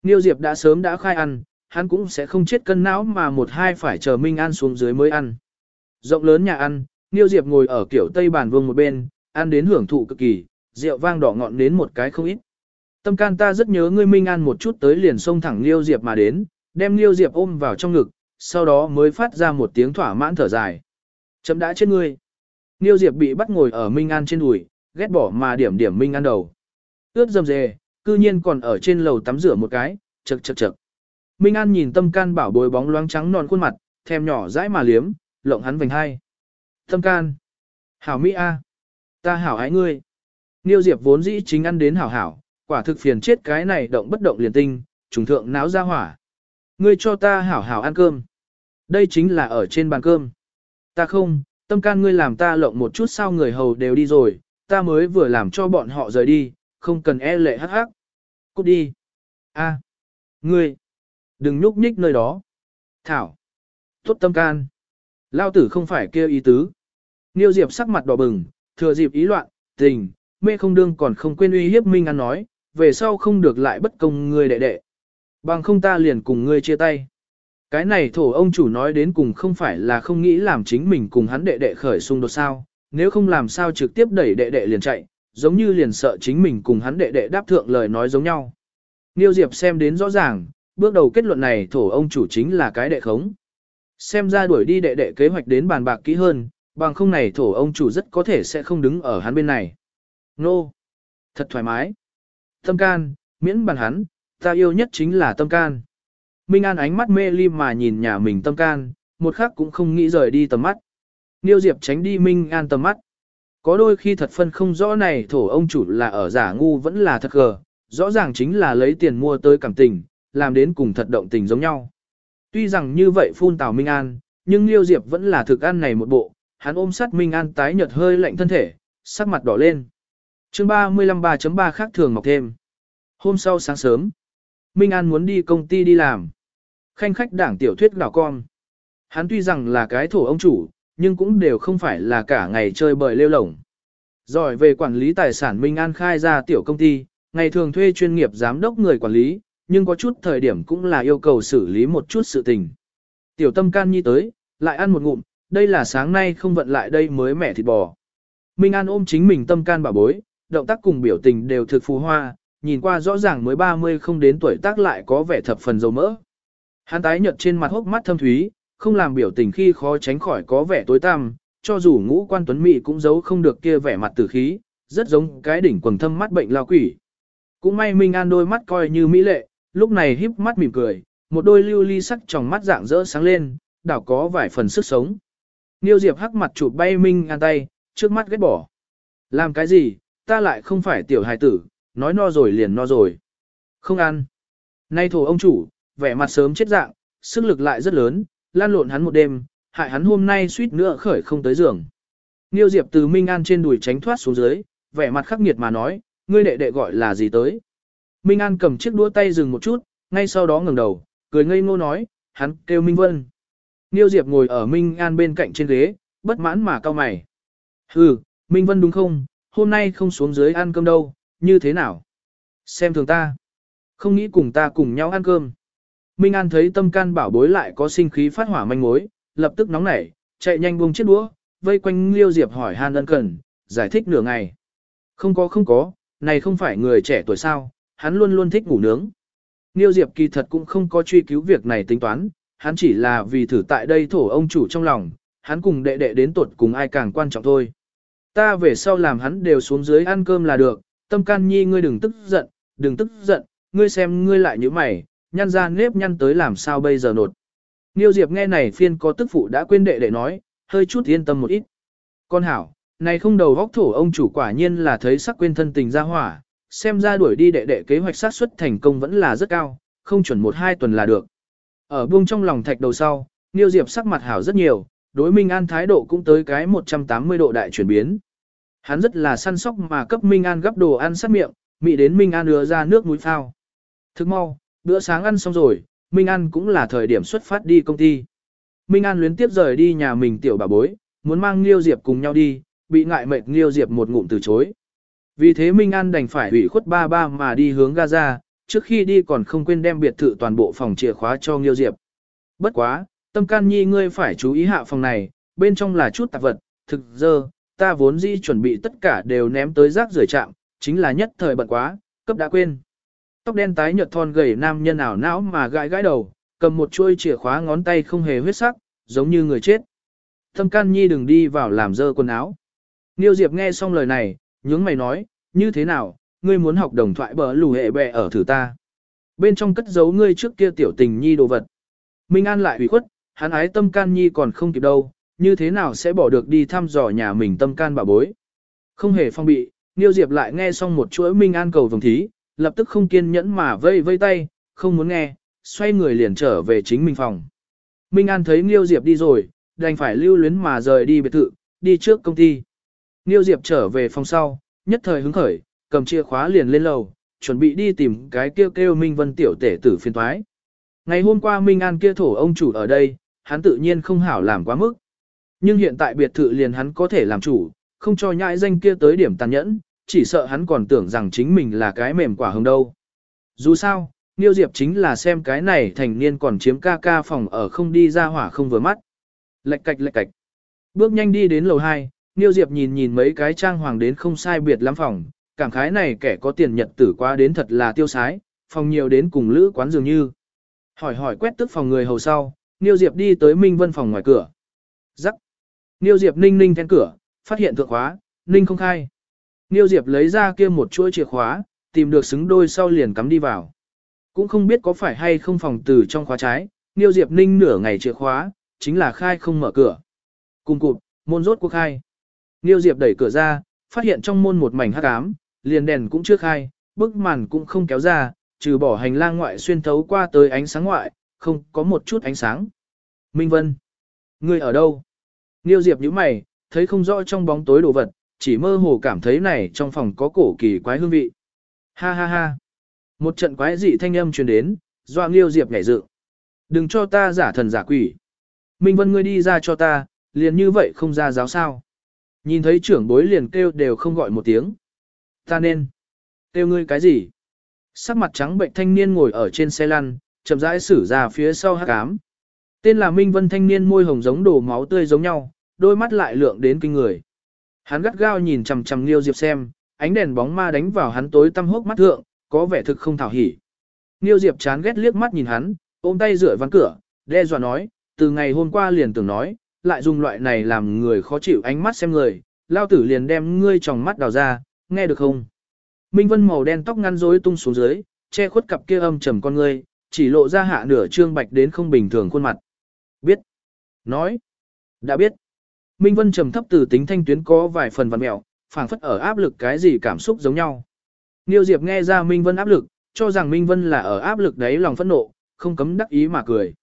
Niêu Diệp đã sớm đã khai ăn, hắn cũng sẽ không chết cân não mà một hai phải chờ Minh An xuống dưới mới ăn. Rộng lớn nhà ăn, Niêu Diệp ngồi ở kiểu tây bàn vương một bên, ăn đến hưởng thụ cực kỳ, rượu vang đỏ ngọn đến một cái không ít. Tâm can ta rất nhớ ngươi Minh An một chút tới liền xông thẳng Niêu Diệp mà đến, đem Niêu Diệp ôm vào trong ngực, sau đó mới phát ra một tiếng thỏa mãn thở dài. Chấm đã chết ngươi. Niêu Diệp bị bắt ngồi ở Minh An trên đùi, ghét bỏ mà điểm điểm Minh An đầu. Ướt dầm dề, cư nhiên còn ở trên lầu tắm rửa một cái, chật chật chật. Minh An nhìn tâm can bảo bồi bóng loáng trắng non khuôn mặt, thèm nhỏ dãi mà liếm, lộng hắn vành hai. Tâm can. Hảo Mỹ A. Ta hảo ái ngươi. Niêu Diệp vốn dĩ chính ăn đến hảo hảo, quả thực phiền chết cái này động bất động liền tinh, trùng thượng náo ra hỏa. Ngươi cho ta hảo hảo ăn cơm. Đây chính là ở trên bàn cơm. Ta không, tâm can ngươi làm ta lộng một chút sao người hầu đều đi rồi, ta mới vừa làm cho bọn họ rời đi, không cần e lệ hắc hắc. Cút đi. A. Ngươi. Đừng nhúc nhích nơi đó. Thảo. Tốt tâm can. Lao tử không phải kêu ý tứ. Niêu Diệp sắc mặt đỏ bừng, thừa dịp ý loạn, tình, mê không đương còn không quên uy hiếp Minh An nói, về sau không được lại bất công ngươi đệ đệ. Bằng không ta liền cùng ngươi chia tay. Cái này thổ ông chủ nói đến cùng không phải là không nghĩ làm chính mình cùng hắn đệ đệ khởi xung đột sao, nếu không làm sao trực tiếp đẩy đệ đệ liền chạy, giống như liền sợ chính mình cùng hắn đệ đệ đáp thượng lời nói giống nhau. Niêu Diệp xem đến rõ ràng, bước đầu kết luận này thổ ông chủ chính là cái đệ khống. Xem ra đuổi đi đệ đệ kế hoạch đến bàn bạc kỹ hơn, bằng không này thổ ông chủ rất có thể sẽ không đứng ở hắn bên này. Nô! Thật thoải mái. Tâm can, miễn bàn hắn, ta yêu nhất chính là tâm can. Minh An ánh mắt mê ly mà nhìn nhà mình tâm can, một khắc cũng không nghĩ rời đi tầm mắt. Niêu Diệp tránh đi Minh An tầm mắt. Có đôi khi thật phân không rõ này thổ ông chủ là ở giả ngu vẫn là thật gờ, rõ ràng chính là lấy tiền mua tới cảm tình, làm đến cùng thật động tình giống nhau. Tuy rằng như vậy phun tào Minh An, nhưng Liêu Diệp vẫn là thực ăn này một bộ, hắn ôm sát Minh An tái nhợt hơi lạnh thân thể, sắc mặt đỏ lên. chương 35 3.3 khác thường mọc thêm. Hôm sau sáng sớm, Minh An muốn đi công ty đi làm. Khanh khách đảng tiểu thuyết đảo con. Hắn tuy rằng là cái thổ ông chủ, nhưng cũng đều không phải là cả ngày chơi bời lêu lổng. Giỏi về quản lý tài sản Minh An khai ra tiểu công ty, ngày thường thuê chuyên nghiệp giám đốc người quản lý, nhưng có chút thời điểm cũng là yêu cầu xử lý một chút sự tình. Tiểu tâm can nhi tới, lại ăn một ngụm, đây là sáng nay không vận lại đây mới mẻ thịt bò. Minh An ôm chính mình tâm can bảo bối, động tác cùng biểu tình đều thực phù hoa, nhìn qua rõ ràng mới 30 không đến tuổi tác lại có vẻ thập phần dầu mỡ. Hắn tái nhợt trên mặt hốc mắt thâm thúy, không làm biểu tình khi khó tránh khỏi có vẻ tối tăm, cho dù ngũ quan tuấn mỹ cũng giấu không được kia vẻ mặt tử khí, rất giống cái đỉnh quần thâm mắt bệnh lao quỷ. Cũng may Minh An đôi mắt coi như mỹ lệ, lúc này híp mắt mỉm cười, một đôi lưu ly sắc trong mắt dạng rỡ sáng lên, đảo có vài phần sức sống. Niêu Diệp hắc mặt chụp bay Minh An tay, trước mắt ghét bỏ. Làm cái gì, ta lại không phải tiểu hài tử, nói no rồi liền no rồi. Không ăn. Nay thổ ông chủ, vẻ mặt sớm chết dạng, sức lực lại rất lớn, lan lộn hắn một đêm, hại hắn hôm nay suýt nữa khởi không tới giường. Niêu Diệp từ Minh An trên đùi tránh thoát xuống dưới, vẻ mặt khắc nghiệt mà nói, ngươi đệ đệ gọi là gì tới. Minh An cầm chiếc đũa tay dừng một chút, ngay sau đó ngẩng đầu, cười ngây ngô nói, hắn kêu Minh Vân. Niêu Diệp ngồi ở Minh An bên cạnh trên ghế, bất mãn mà cao mày. Hừ, Minh Vân đúng không, hôm nay không xuống dưới ăn cơm đâu, như thế nào? Xem thường ta. Không nghĩ cùng ta cùng nhau ăn cơm. Minh An thấy tâm can bảo bối lại có sinh khí phát hỏa manh mối, lập tức nóng nảy, chạy nhanh buông chiếc đũa, vây quanh Liêu Diệp hỏi han ân cần, giải thích nửa ngày. Không có không có, này không phải người trẻ tuổi sao, hắn luôn luôn thích ngủ nướng. Liêu Diệp kỳ thật cũng không có truy cứu việc này tính toán, hắn chỉ là vì thử tại đây thổ ông chủ trong lòng, hắn cùng đệ đệ đến tuột cùng ai càng quan trọng thôi. Ta về sau làm hắn đều xuống dưới ăn cơm là được, tâm can nhi ngươi đừng tức giận, đừng tức giận, ngươi xem ngươi lại như mày, nhăn ra nếp nhăn tới làm sao bây giờ nột. Niêu Diệp nghe này phiên có tức phụ đã quên đệ đệ nói, hơi chút yên tâm một ít. Con hảo, này không đầu góc thổ ông chủ quả nhiên là thấy sắc quên thân tình ra hỏa, xem ra đuổi đi đệ đệ kế hoạch sát xuất thành công vẫn là rất cao, không chuẩn một hai tuần là được. Ở buông trong lòng thạch đầu sau, Niêu Diệp sắc mặt hảo rất nhiều, đối Minh An thái độ cũng tới cái 180 độ đại chuyển biến. Hắn rất là săn sóc mà cấp Minh An gấp đồ ăn sát miệng, mị đến Minh An đưa ra nước mũi phao. Thức mau, bữa sáng ăn xong rồi, Minh An cũng là thời điểm xuất phát đi công ty. Minh An luyến tiếp rời đi nhà mình tiểu bà bối, muốn mang Liêu Diệp cùng nhau đi, bị ngại mệt Liêu Diệp một ngụm từ chối. Vì thế Minh An đành phải hủy khuất ba ba mà đi hướng Gaza, trước khi đi còn không quên đem biệt thự toàn bộ phòng chìa khóa cho Liêu Diệp. Bất quá, tâm can nhi ngươi phải chú ý hạ phòng này, bên trong là chút tạp vật, thực dơ, ta vốn dĩ chuẩn bị tất cả đều ném tới rác rưởi trạm, chính là nhất thời bận quá, cấp đã quên. Tóc đen tái nhợt thon gầy nam nhân ảo não mà gãi gãi đầu, cầm một chuôi chìa khóa ngón tay không hề huyết sắc, giống như người chết. Thâm can nhi đừng đi vào làm dơ quần áo. Niêu Diệp nghe xong lời này, nhướng mày nói, như thế nào, ngươi muốn học đồng thoại bờ lù hệ bè ở thử ta. Bên trong cất giấu ngươi trước kia tiểu tình nhi đồ vật. Minh An lại hủy khuất, hắn ái tâm can nhi còn không kịp đâu, như thế nào sẽ bỏ được đi thăm dò nhà mình tâm can bà bối. Không hề phong bị, Niêu Diệp lại nghe xong một chuỗi Minh An cầu vồng thí, lập tức không kiên nhẫn mà vây vây tay, không muốn nghe, xoay người liền trở về chính mình phòng. Minh An thấy Nghiêu Diệp đi rồi, đành phải lưu luyến mà rời đi biệt thự, đi trước công ty. Nghiêu Diệp trở về phòng sau, nhất thời hứng khởi, cầm chìa khóa liền lên lầu, chuẩn bị đi tìm cái kêu kêu Minh Vân tiểu tể tử phiên thoái. Ngày hôm qua Minh An kia thổ ông chủ ở đây, hắn tự nhiên không hảo làm quá mức. Nhưng hiện tại biệt thự liền hắn có thể làm chủ, không cho nhãi danh kia tới điểm tàn nhẫn, chỉ sợ hắn còn tưởng rằng chính mình là cái mềm quả hồng đâu. Dù sao, Niêu Diệp chính là xem cái này thành niên còn chiếm ca ca phòng ở không đi ra hỏa không vừa mắt. Lệch cạch lệch cạch. Bước nhanh đi đến lầu 2, Niêu Diệp nhìn nhìn mấy cái trang hoàng đến không sai biệt lắm phòng, cảm khái này kẻ có tiền nhật tử qua đến thật là tiêu sái, phòng nhiều đến cùng lữ quán dường như. Hỏi hỏi quét tức phòng người hầu sau, Niêu Diệp đi tới Minh Vân phòng ngoài cửa. Rắc. Niêu Diệp ninh ninh then cửa, phát hiện thượng khóa, ninh không khai. Niêu Diệp lấy ra kia một chuỗi chìa khóa, tìm được xứng đôi sau liền cắm đi vào. cũng không biết có phải hay không phòng từ trong khóa trái, Niêu Diệp Ninh nửa ngày chìa khóa, chính là khai không mở cửa. Cùng cụt, môn rốt cuộc khai. Niêu Diệp đẩy cửa ra, phát hiện trong môn một mảnh hắc ám, liền đèn cũng chưa khai, bức màn cũng không kéo ra, trừ bỏ hành lang ngoại xuyên thấu qua tới ánh sáng ngoại, không có một chút ánh sáng. Minh Vân, ngươi ở đâu? Niêu Diệp nhíu mày, thấy không rõ trong bóng tối đồ vật, chỉ mơ hồ cảm thấy này trong phòng có cổ kỳ quái hương vị. Ha ha ha. Một trận quái dị thanh âm truyền đến, doa liêu Diệp nhảy dựng. Đừng cho ta giả thần giả quỷ. Minh Vân ngươi đi ra cho ta, liền như vậy không ra giáo sao. Nhìn thấy trưởng bối liền kêu đều không gọi một tiếng. Ta nên. Kêu ngươi cái gì? Sắc mặt trắng bệnh thanh niên ngồi ở trên xe lăn, chậm rãi xử ra phía sau hắc ám. Tên là Minh Vân thanh niên môi hồng giống đổ máu tươi giống nhau, đôi mắt lại lượng đến kinh người. Hắn gắt gao nhìn chằm chằm Liêu Diệp xem, ánh đèn bóng ma đánh vào hắn tối tăm hốc mắt thượng, có vẻ thực không thảo hỉ. Liêu Diệp chán ghét liếc mắt nhìn hắn, ôm tay rửa ván cửa, đe dọa nói, từ ngày hôm qua liền tưởng nói, lại dùng loại này làm người khó chịu ánh mắt xem người, lao tử liền đem ngươi tròng mắt đào ra, nghe được không? Minh Vân màu đen tóc ngăn rối tung xuống dưới, che khuất cặp kia âm trầm con ngươi, chỉ lộ ra hạ nửa trương bạch đến không bình thường khuôn mặt. Biết. Nói. Đã biết. Minh Vân trầm thấp từ tính thanh tuyến có vài phần văn mẹo, phảng phất ở áp lực cái gì cảm xúc giống nhau. Niêu Diệp nghe ra Minh Vân áp lực, cho rằng Minh Vân là ở áp lực đấy lòng phẫn nộ, không cấm đắc ý mà cười.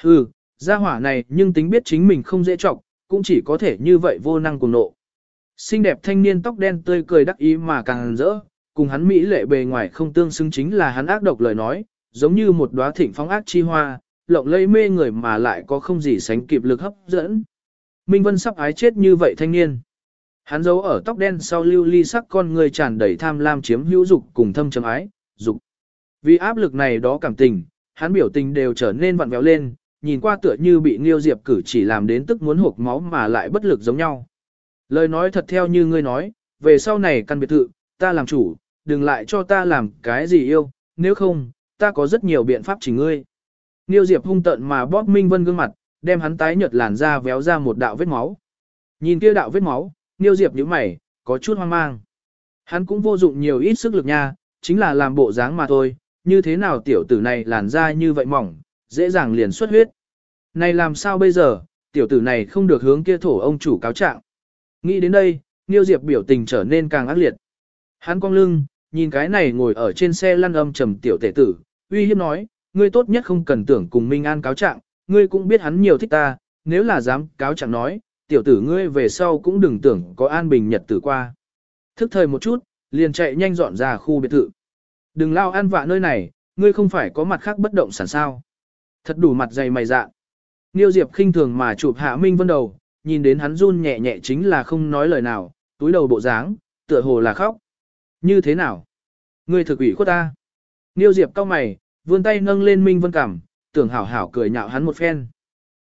Hừ, gia hỏa này nhưng tính biết chính mình không dễ trọng, cũng chỉ có thể như vậy vô năng cùng nộ. Xinh đẹp thanh niên tóc đen tươi cười đắc ý mà càng rỡ, cùng hắn mỹ lệ bề ngoài không tương xứng chính là hắn ác độc lời nói, giống như một đóa thịnh phóng ác chi hoa, lộng lẫy mê người mà lại có không gì sánh kịp lực hấp dẫn. Minh Vân sắp ái chết như vậy thanh niên. Hắn giấu ở tóc đen sau lưu ly sắc con người tràn đầy tham lam chiếm hữu dục cùng thâm trầm ái, dục. Vì áp lực này đó cảm tình, hắn biểu tình đều trở nên vặn vẹo lên, nhìn qua tựa như bị Nghiêu Diệp cử chỉ làm đến tức muốn hộp máu mà lại bất lực giống nhau. Lời nói thật theo như ngươi nói, về sau này căn biệt thự, ta làm chủ, đừng lại cho ta làm cái gì yêu, nếu không, ta có rất nhiều biện pháp chỉ ngươi. Nghiêu Diệp hung tận mà bóp Minh Vân gương mặt, đem hắn tái nhợt làn da véo ra một đạo vết máu. Nhìn kia đạo vết máu, Niêu Diệp nhíu mày, có chút hoang mang. Hắn cũng vô dụng nhiều ít sức lực nha, chính là làm bộ dáng mà thôi, như thế nào tiểu tử này làn da như vậy mỏng, dễ dàng liền xuất huyết. Này làm sao bây giờ, tiểu tử này không được hướng kia thổ ông chủ cáo trạng. Nghĩ đến đây, Niêu Diệp biểu tình trở nên càng ác liệt. Hắn cong lưng, nhìn cái này ngồi ở trên xe lăn âm trầm tiểu tể tử, uy hiếp nói, ngươi tốt nhất không cần tưởng cùng Minh An cáo trạng, ngươi cũng biết hắn nhiều thích ta, nếu là dám cáo chẳng nói, tiểu tử ngươi về sau cũng đừng tưởng có an bình nhật tử qua. Thức thời một chút, liền chạy nhanh dọn ra khu biệt thự. Đừng lao an vạ nơi này, ngươi không phải có mặt khác bất động sản sao. Thật đủ mặt dày mày dạ. Niêu Diệp khinh thường mà chụp hạ Minh Vân đầu, nhìn đến hắn run nhẹ nhẹ chính là không nói lời nào, túi đầu bộ dáng, tựa hồ là khóc. Như thế nào? Ngươi thực ủy khuất ta. Niêu Diệp cau mày, vươn tay nâng lên Minh Vân cảm, tưởng hảo hảo cười nhạo hắn một phen.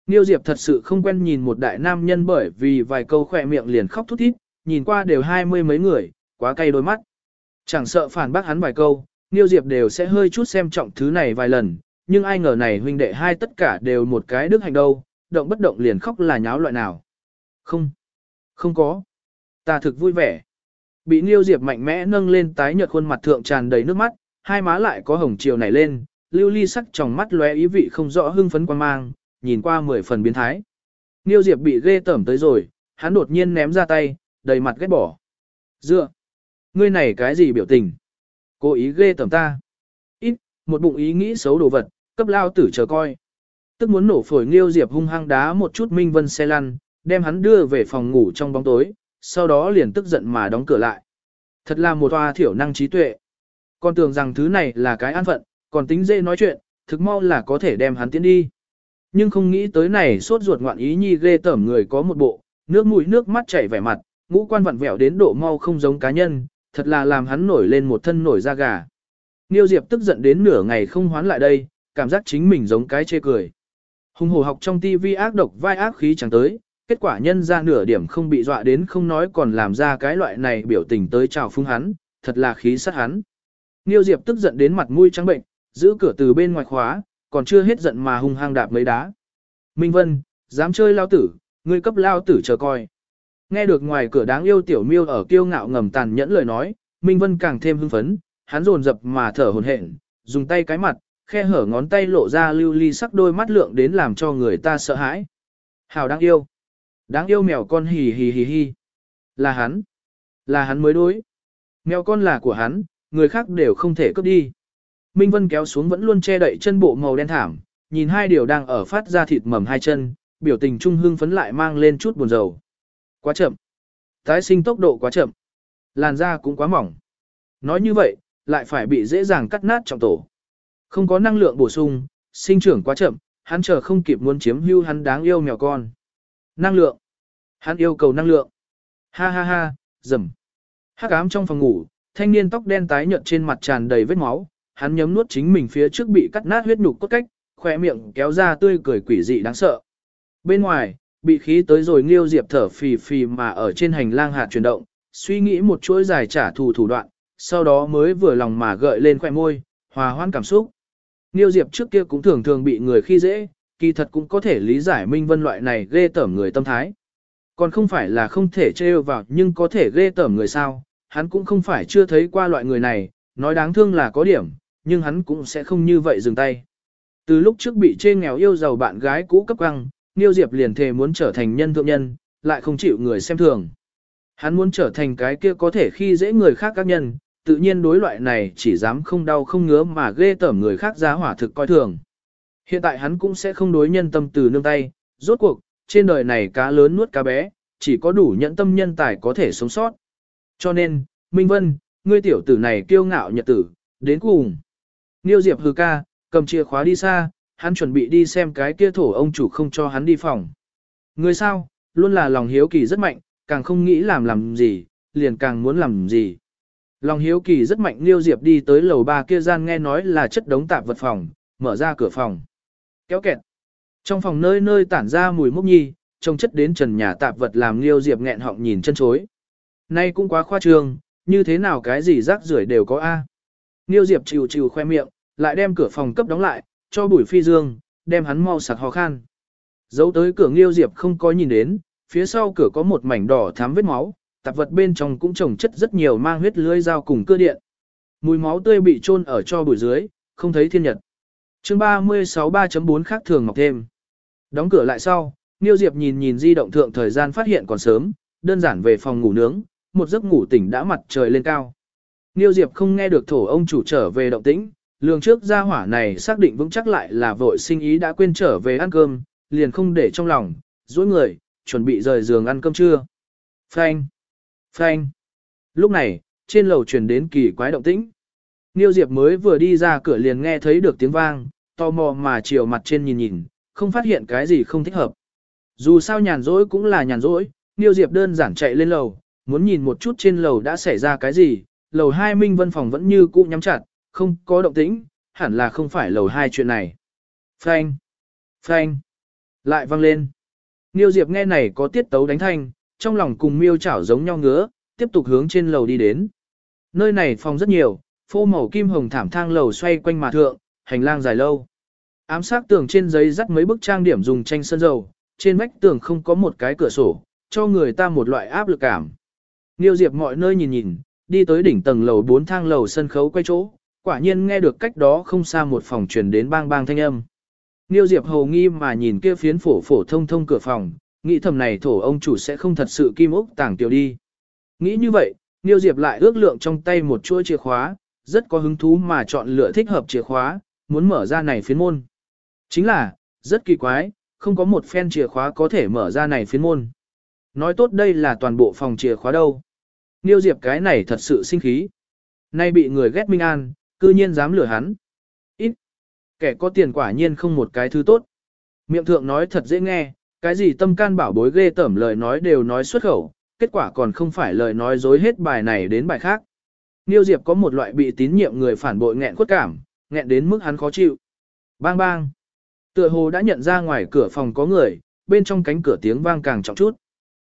Niêu Diệp thật sự không quen nhìn một đại nam nhân bởi vì vài câu khỏe miệng liền khóc thút thít, nhìn qua đều hai mươi mấy người, quá cay đôi mắt. Chẳng sợ phản bác hắn vài câu, Niêu Diệp đều sẽ hơi chút xem trọng thứ này vài lần, nhưng ai ngờ này huynh đệ hai tất cả đều một cái đức hành đâu, động bất động liền khóc là nháo loại nào. Không, không có. Ta thực vui vẻ. Bị Niêu Diệp mạnh mẽ nâng lên tái nhợt khuôn mặt thượng tràn đầy nước mắt, hai má lại có hồng chiều nảy lên, lưu ly sắc trong mắt lóe ý vị không rõ hưng phấn quan mang, nhìn qua mười phần biến thái. Niêu Diệp bị ghê tởm tới rồi, hắn đột nhiên ném ra tay, đầy mặt ghét bỏ. Dựa, ngươi này cái gì biểu tình? Cố ý ghê tởm ta. Ít, một bụng ý nghĩ xấu đồ vật, cấp lao tử chờ coi. Tức muốn nổ phổi Niêu Diệp hung hăng đá một chút Minh Vân xe lăn, đem hắn đưa về phòng ngủ trong bóng tối, sau đó liền tức giận mà đóng cửa lại. Thật là một toa thiểu năng trí tuệ. Con tưởng rằng thứ này là cái an phận, còn tính dễ nói chuyện, thực mau là có thể đem hắn tiến đi. Nhưng không nghĩ tới này sốt ruột ngoạn ý nhi ghê tởm người có một bộ, nước mũi nước mắt chảy vẻ mặt, ngũ quan vặn vẹo đến độ mau không giống cá nhân, thật là làm hắn nổi lên một thân nổi da gà. Niêu Diệp tức giận đến nửa ngày không hoán lại đây, cảm giác chính mình giống cái chê cười. Hùng hồ học trong tivi ác độc vai ác khí chẳng tới, kết quả nhân ra nửa điểm không bị dọa đến không nói còn làm ra cái loại này biểu tình tới chào phương hắn, thật là khí sát hắn. Niêu Diệp tức giận đến mặt mũi trắng bệnh, giữ cửa từ bên ngoài khóa, còn chưa hết giận mà hung hăng đạp mấy đá. Minh Vân, dám chơi lao tử, ngươi cấp lao tử chờ coi. Nghe được ngoài cửa đáng yêu tiểu miêu ở kiêu ngạo ngầm tàn nhẫn lời nói, Minh Vân càng thêm hưng phấn, hắn rồn rập mà thở hổn hển, dùng tay cái mặt, khe hở ngón tay lộ ra lưu ly sắc đôi mắt lượng đến làm cho người ta sợ hãi. Hào đáng yêu. Đáng yêu mèo con hì hì hì hì. Là hắn. Là hắn mới đối. Mèo con là của hắn, người khác đều không thể cướp đi. Minh Vân kéo xuống vẫn luôn che đậy chân bộ màu đen thảm, nhìn hai điều đang ở phát ra thịt mầm hai chân, biểu tình trung hương phấn lại mang lên chút buồn rầu. Quá chậm. Tái sinh tốc độ quá chậm. Làn da cũng quá mỏng. Nói như vậy, lại phải bị dễ dàng cắt nát trong tổ. Không có năng lượng bổ sung, sinh trưởng quá chậm, hắn chờ không kịp muốn chiếm hưu hắn đáng yêu mèo con. Năng lượng. Hắn yêu cầu năng lượng. Ha ha ha, rầm. Hắc ám trong phòng ngủ, thanh niên tóc đen tái nhợt trên mặt tràn đầy vết máu, hắn nhấm nuốt chính mình phía trước bị cắt nát huyết nhục cốt cách, khỏe miệng kéo ra tươi cười quỷ dị đáng sợ. Bên ngoài, bị khí tới rồi Nghiêu Diệp thở phì phì mà ở trên hành lang hạt chuyển động, suy nghĩ một chuỗi dài trả thù thủ đoạn, sau đó mới vừa lòng mà gợi lên khoẻ môi, hòa hoãn cảm xúc. Nghiêu Diệp trước kia cũng thường thường bị người khi dễ, kỳ thật cũng có thể lý giải Minh Vân loại này ghê tởm người tâm thái. Còn không phải là không thể trêu vào nhưng có thể ghê tởm người sao, hắn cũng không phải chưa thấy qua loại người này, nói đáng thương là có điểm, nhưng hắn cũng sẽ không như vậy dừng tay. Từ lúc trước bị chê nghèo yêu giàu bạn gái cũ cấp căng, Niêu Diệp liền thề muốn trở thành nhân thượng nhân, lại không chịu người xem thường. Hắn muốn trở thành cái kia có thể khi dễ người khác các nhân, tự nhiên đối loại này chỉ dám không đau không ngứa mà ghê tởm người khác giá hỏa thực coi thường. Hiện tại hắn cũng sẽ không đối nhân tâm từ nương tay, rốt cuộc, trên đời này cá lớn nuốt cá bé, chỉ có đủ nhẫn tâm nhân tài có thể sống sót. Cho nên, Minh Vân, ngươi tiểu tử này kiêu ngạo nhật tử, đến cùng. Niêu Diệp hừ ca, cầm chìa khóa đi xa, hắn chuẩn bị đi xem cái kia thổ ông chủ không cho hắn đi phòng. Người sao, luôn là lòng hiếu kỳ rất mạnh, càng không nghĩ làm làm gì, liền càng muốn làm gì. Lòng hiếu kỳ rất mạnh Niêu Diệp đi tới lầu ba kia gian nghe nói là chất đống tạp vật phòng, mở ra cửa phòng. Kéo kẹt. Trong phòng nơi nơi tản ra mùi mốc nhi, trông chất đến trần nhà tạp vật làm Niêu Diệp nghẹn họng nhìn chân chối. Nay cũng quá khoa trương, như thế nào cái gì rác rưởi đều có A. Niêu Diệp chịu chịu khoe miệng, lại đem cửa phòng cấp đóng lại, cho bùi phi dương, đem hắn mau sặc ho khan. Giấu tới cửa Niêu Diệp không có nhìn đến, phía sau cửa có một mảnh đỏ thám vết máu, tạp vật bên trong cũng trồng chất rất nhiều mang huyết lưới dao cùng cơ điện. Mùi máu tươi bị chôn ở cho bụi dưới, không thấy thiên nhật. Chương 36 3.4 khác thường ngọc thêm. Đóng cửa lại sau, Niêu Diệp nhìn nhìn di động thượng thời gian phát hiện còn sớm, đơn giản về phòng ngủ nướng, một giấc ngủ tỉnh đã mặt trời lên cao. Niêu Diệp không nghe được thổ ông chủ trở về động tĩnh, lường trước gia hỏa này xác định vững chắc lại là vội sinh ý đã quên trở về ăn cơm, liền không để trong lòng, duỗi người, chuẩn bị rời giường ăn cơm trưa. Phanh! Phanh! Lúc này, trên lầu truyền đến kỳ quái động tĩnh. Niêu Diệp mới vừa đi ra cửa liền nghe thấy được tiếng vang, tò mò mà chiều mặt trên nhìn nhìn, không phát hiện cái gì không thích hợp. Dù sao nhàn rỗi cũng là nhàn rỗi, Niêu Diệp đơn giản chạy lên lầu, muốn nhìn một chút trên lầu đã xảy ra cái gì, lầu 2 Minh Vân phòng vẫn như cũ nhắm chặt, không có động tĩnh, hẳn là không phải lầu 2 chuyện này. Phanh! Phanh! Lại vang lên. Niêu Diệp nghe này có tiết tấu đánh thanh, trong lòng cùng miêu chảo giống nhau ngứa, tiếp tục hướng trên lầu đi đến. Nơi này phòng rất nhiều, phô màu kim hồng thảm thang lầu xoay quanh mà thượng, hành lang dài lâu. Ám sát tường trên giấy dắt mấy bức trang điểm dùng tranh sơn dầu, trên vách tường không có một cái cửa sổ, cho người ta một loại áp lực cảm. Niêu Diệp mọi nơi nhìn nhìn, đi tới đỉnh tầng lầu 4 thang lầu sân khấu quay chỗ, quả nhiên nghe được cách đó không xa một phòng truyền đến bang bang thanh âm. Niêu Diệp hầu nghi mà nhìn kia phiến phổ phổ thông thông cửa phòng, nghĩ thầm này thổ ông chủ sẽ không thật sự kim ốc tàng tiểu đi. Nghĩ như vậy, Niêu Diệp lại ước lượng trong tay một chuỗi chìa khóa, rất có hứng thú mà chọn lựa thích hợp chìa khóa, muốn mở ra này phiến môn. Chính là, rất kỳ quái, không có một phen chìa khóa có thể mở ra này phiến môn. Nói tốt đây là toàn bộ phòng chìa khóa đâu. Niêu Diệp cái này thật sự sinh khí. Nay bị người ghét Minh An, cư nhiên dám lừa hắn. Ít. Kẻ có tiền quả nhiên không một cái thứ tốt. Miệng thượng nói thật dễ nghe, cái gì tâm can bảo bối ghê tởm lời nói đều nói xuất khẩu, kết quả còn không phải lời nói dối hết bài này đến bài khác. Niêu Diệp có một loại bị tín nhiệm người phản bội nghẹn khuất cảm, nghẹn đến mức hắn khó chịu. Bang bang. Tựa hồ đã nhận ra ngoài cửa phòng có người, bên trong cánh cửa tiếng vang càng trọng chút.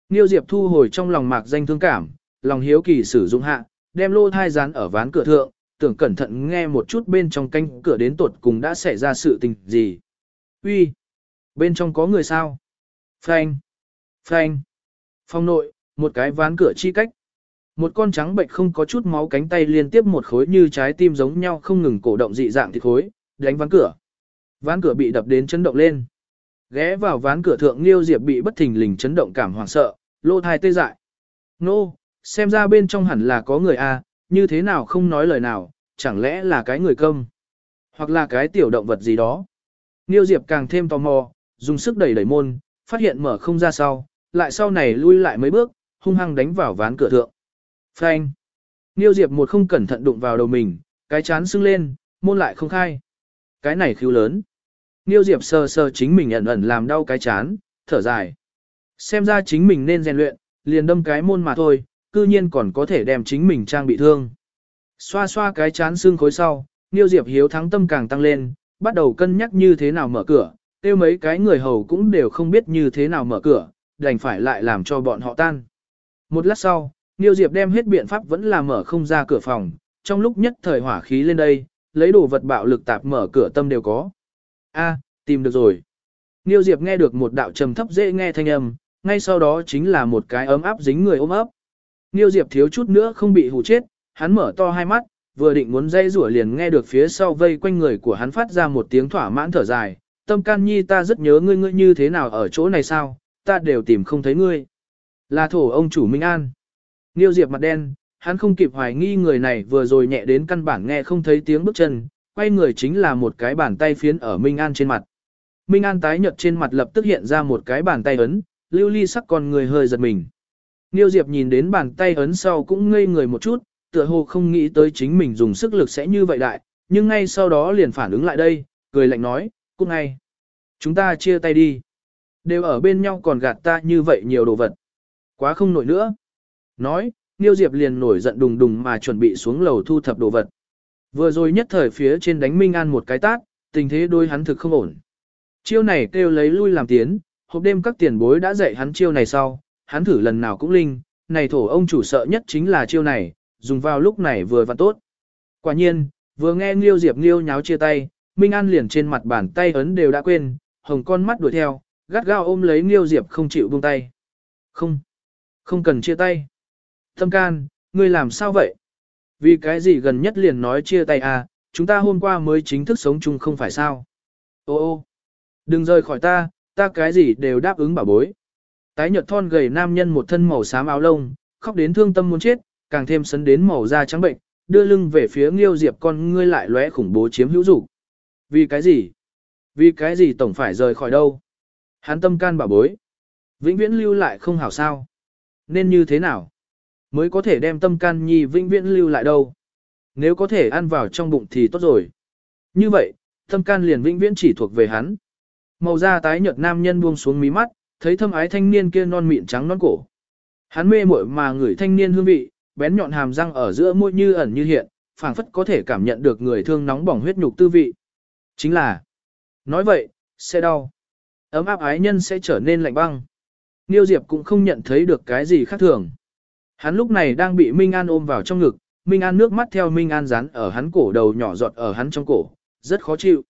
Niêu Diệp thu hồi trong lòng mạc danh thương cảm, lòng hiếu kỳ sử dụng hạ, đem lô thai dán ở ván cửa thượng, tưởng cẩn thận nghe một chút bên trong canh cửa đến tột cùng đã xảy ra sự tình gì. Uy, Bên trong có người sao? Phanh! Phanh! Phong nội, một cái ván cửa chi cách. Một con trắng bệnh không có chút máu cánh tay liên tiếp một khối như trái tim giống nhau không ngừng cổ động dị dạng thịt khối, đánh ván cửa. Ván cửa bị đập đến chấn động lên. Ghé vào ván cửa thượng Liêu Diệp bị bất thình lình chấn động cảm hoảng sợ, lô thai tê dại. Nô, xem ra bên trong hẳn là có người a, như thế nào không nói lời nào, chẳng lẽ là cái người công, hoặc là cái tiểu động vật gì đó. niêu Diệp càng thêm tò mò, dùng sức đẩy đẩy môn, phát hiện mở không ra sau, lại sau này lui lại mấy bước, hung hăng đánh vào ván cửa thượng. Phanh. Niêu Diệp một không cẩn thận đụng vào đầu mình, cái chán sưng lên, môn lại không khai. Cái này khiêu lớn. Niêu Diệp sờ sờ chính mình ẩn ẩn làm đau cái chán, thở dài. Xem ra chính mình nên rèn luyện, liền đâm cái môn mà thôi, cư nhiên còn có thể đem chính mình trang bị thương. Xoa xoa cái chán xương khối sau, Niêu Diệp hiếu thắng tâm càng tăng lên, bắt đầu cân nhắc như thế nào mở cửa, tiêu mấy cái người hầu cũng đều không biết như thế nào mở cửa, đành phải lại làm cho bọn họ tan. Một lát sau, Niêu Diệp đem hết biện pháp vẫn là mở không ra cửa phòng, trong lúc nhất thời hỏa khí lên đây, lấy đồ vật bạo lực tạp mở cửa tâm đều có. A, tìm được rồi. Niêu Diệp nghe được một đạo trầm thấp dễ nghe thanh âm, ngay sau đó chính là một cái ấm áp dính người ôm ấp. Niêu Diệp thiếu chút nữa không bị hù chết, hắn mở to hai mắt, vừa định muốn dây rủa liền nghe được phía sau vây quanh người của hắn phát ra một tiếng thỏa mãn thở dài. Tâm can nhi ta rất nhớ ngươi ngươi như thế nào ở chỗ này sao, ta đều tìm không thấy ngươi. Là thổ ông chủ Minh An. Niêu Diệp mặt đen, hắn không kịp hoài nghi người này vừa rồi nhẹ đến căn bản nghe không thấy tiếng bước chân, quay người chính là một cái bàn tay phiến ở Minh An trên mặt. Minh An tái nhợt trên mặt lập tức hiện ra một cái bàn tay ấn, lưu ly sắc con người hơi giật mình. Niêu Diệp nhìn đến bàn tay ấn sau cũng ngây người một chút, tựa hồ không nghĩ tới chính mình dùng sức lực sẽ như vậy đại, nhưng ngay sau đó liền phản ứng lại đây, cười lạnh nói, cút ngay. Chúng ta chia tay đi. Đều ở bên nhau còn gạt ta như vậy nhiều đồ vật. Quá không nổi nữa. Nói, Niêu Diệp liền nổi giận đùng đùng mà chuẩn bị xuống lầu thu thập đồ vật. Vừa rồi nhất thời phía trên đánh Minh An một cái tát, tình thế đôi hắn thực không ổn. Chiêu này kêu lấy lui làm tiến, hộp đêm các tiền bối đã dạy hắn chiêu này sau, hắn thử lần nào cũng linh, này thổ ông chủ sợ nhất chính là chiêu này, dùng vào lúc này vừa và tốt. Quả nhiên, vừa nghe Nghiêu Diệp Nghiêu nháo chia tay, Minh An liền trên mặt bàn tay ấn đều đã quên, hồng con mắt đuổi theo, gắt gao ôm lấy Nghiêu Diệp không chịu buông tay. Không, không cần chia tay. Tâm can, ngươi làm sao vậy? Vì cái gì gần nhất liền nói chia tay à, chúng ta hôm qua mới chính thức sống chung không phải sao? Ô ô, đừng rời khỏi ta, ta cái gì đều đáp ứng bảo bối. Tái nhợt thon gầy nam nhân một thân màu xám áo lông, khóc đến thương tâm muốn chết, càng thêm sấn đến màu da trắng bệnh, đưa lưng về phía Nghiêu Diệp con ngươi lại lóe khủng bố chiếm hữu dục. Vì cái gì? Vì cái gì tổng phải rời khỏi đâu? Hắn tâm can bảo bối. Vĩnh viễn lưu lại không hảo sao? Nên như thế nào? Mới có thể đem tâm can nhi vĩnh viễn lưu lại đâu? Nếu có thể ăn vào trong bụng thì tốt rồi. Như vậy, tâm can liền vĩnh viễn chỉ thuộc về hắn. Màu da tái nhợt nam nhân buông xuống mí mắt, thấy thâm ái thanh niên kia non mịn trắng non cổ. Hắn mê muội mà ngửi thanh niên hương vị, bén nhọn hàm răng ở giữa môi như ẩn như hiện, phảng phất có thể cảm nhận được người thương nóng bỏng huyết nhục tư vị. Chính là, nói vậy, sẽ đau. Ấm áp ái nhân sẽ trở nên lạnh băng. Niêu Diệp cũng không nhận thấy được cái gì khác thường. Hắn lúc này đang bị Minh An ôm vào trong ngực, Minh An nước mắt theo Minh An dán ở hắn cổ đầu nhỏ giọt ở hắn trong cổ, rất khó chịu.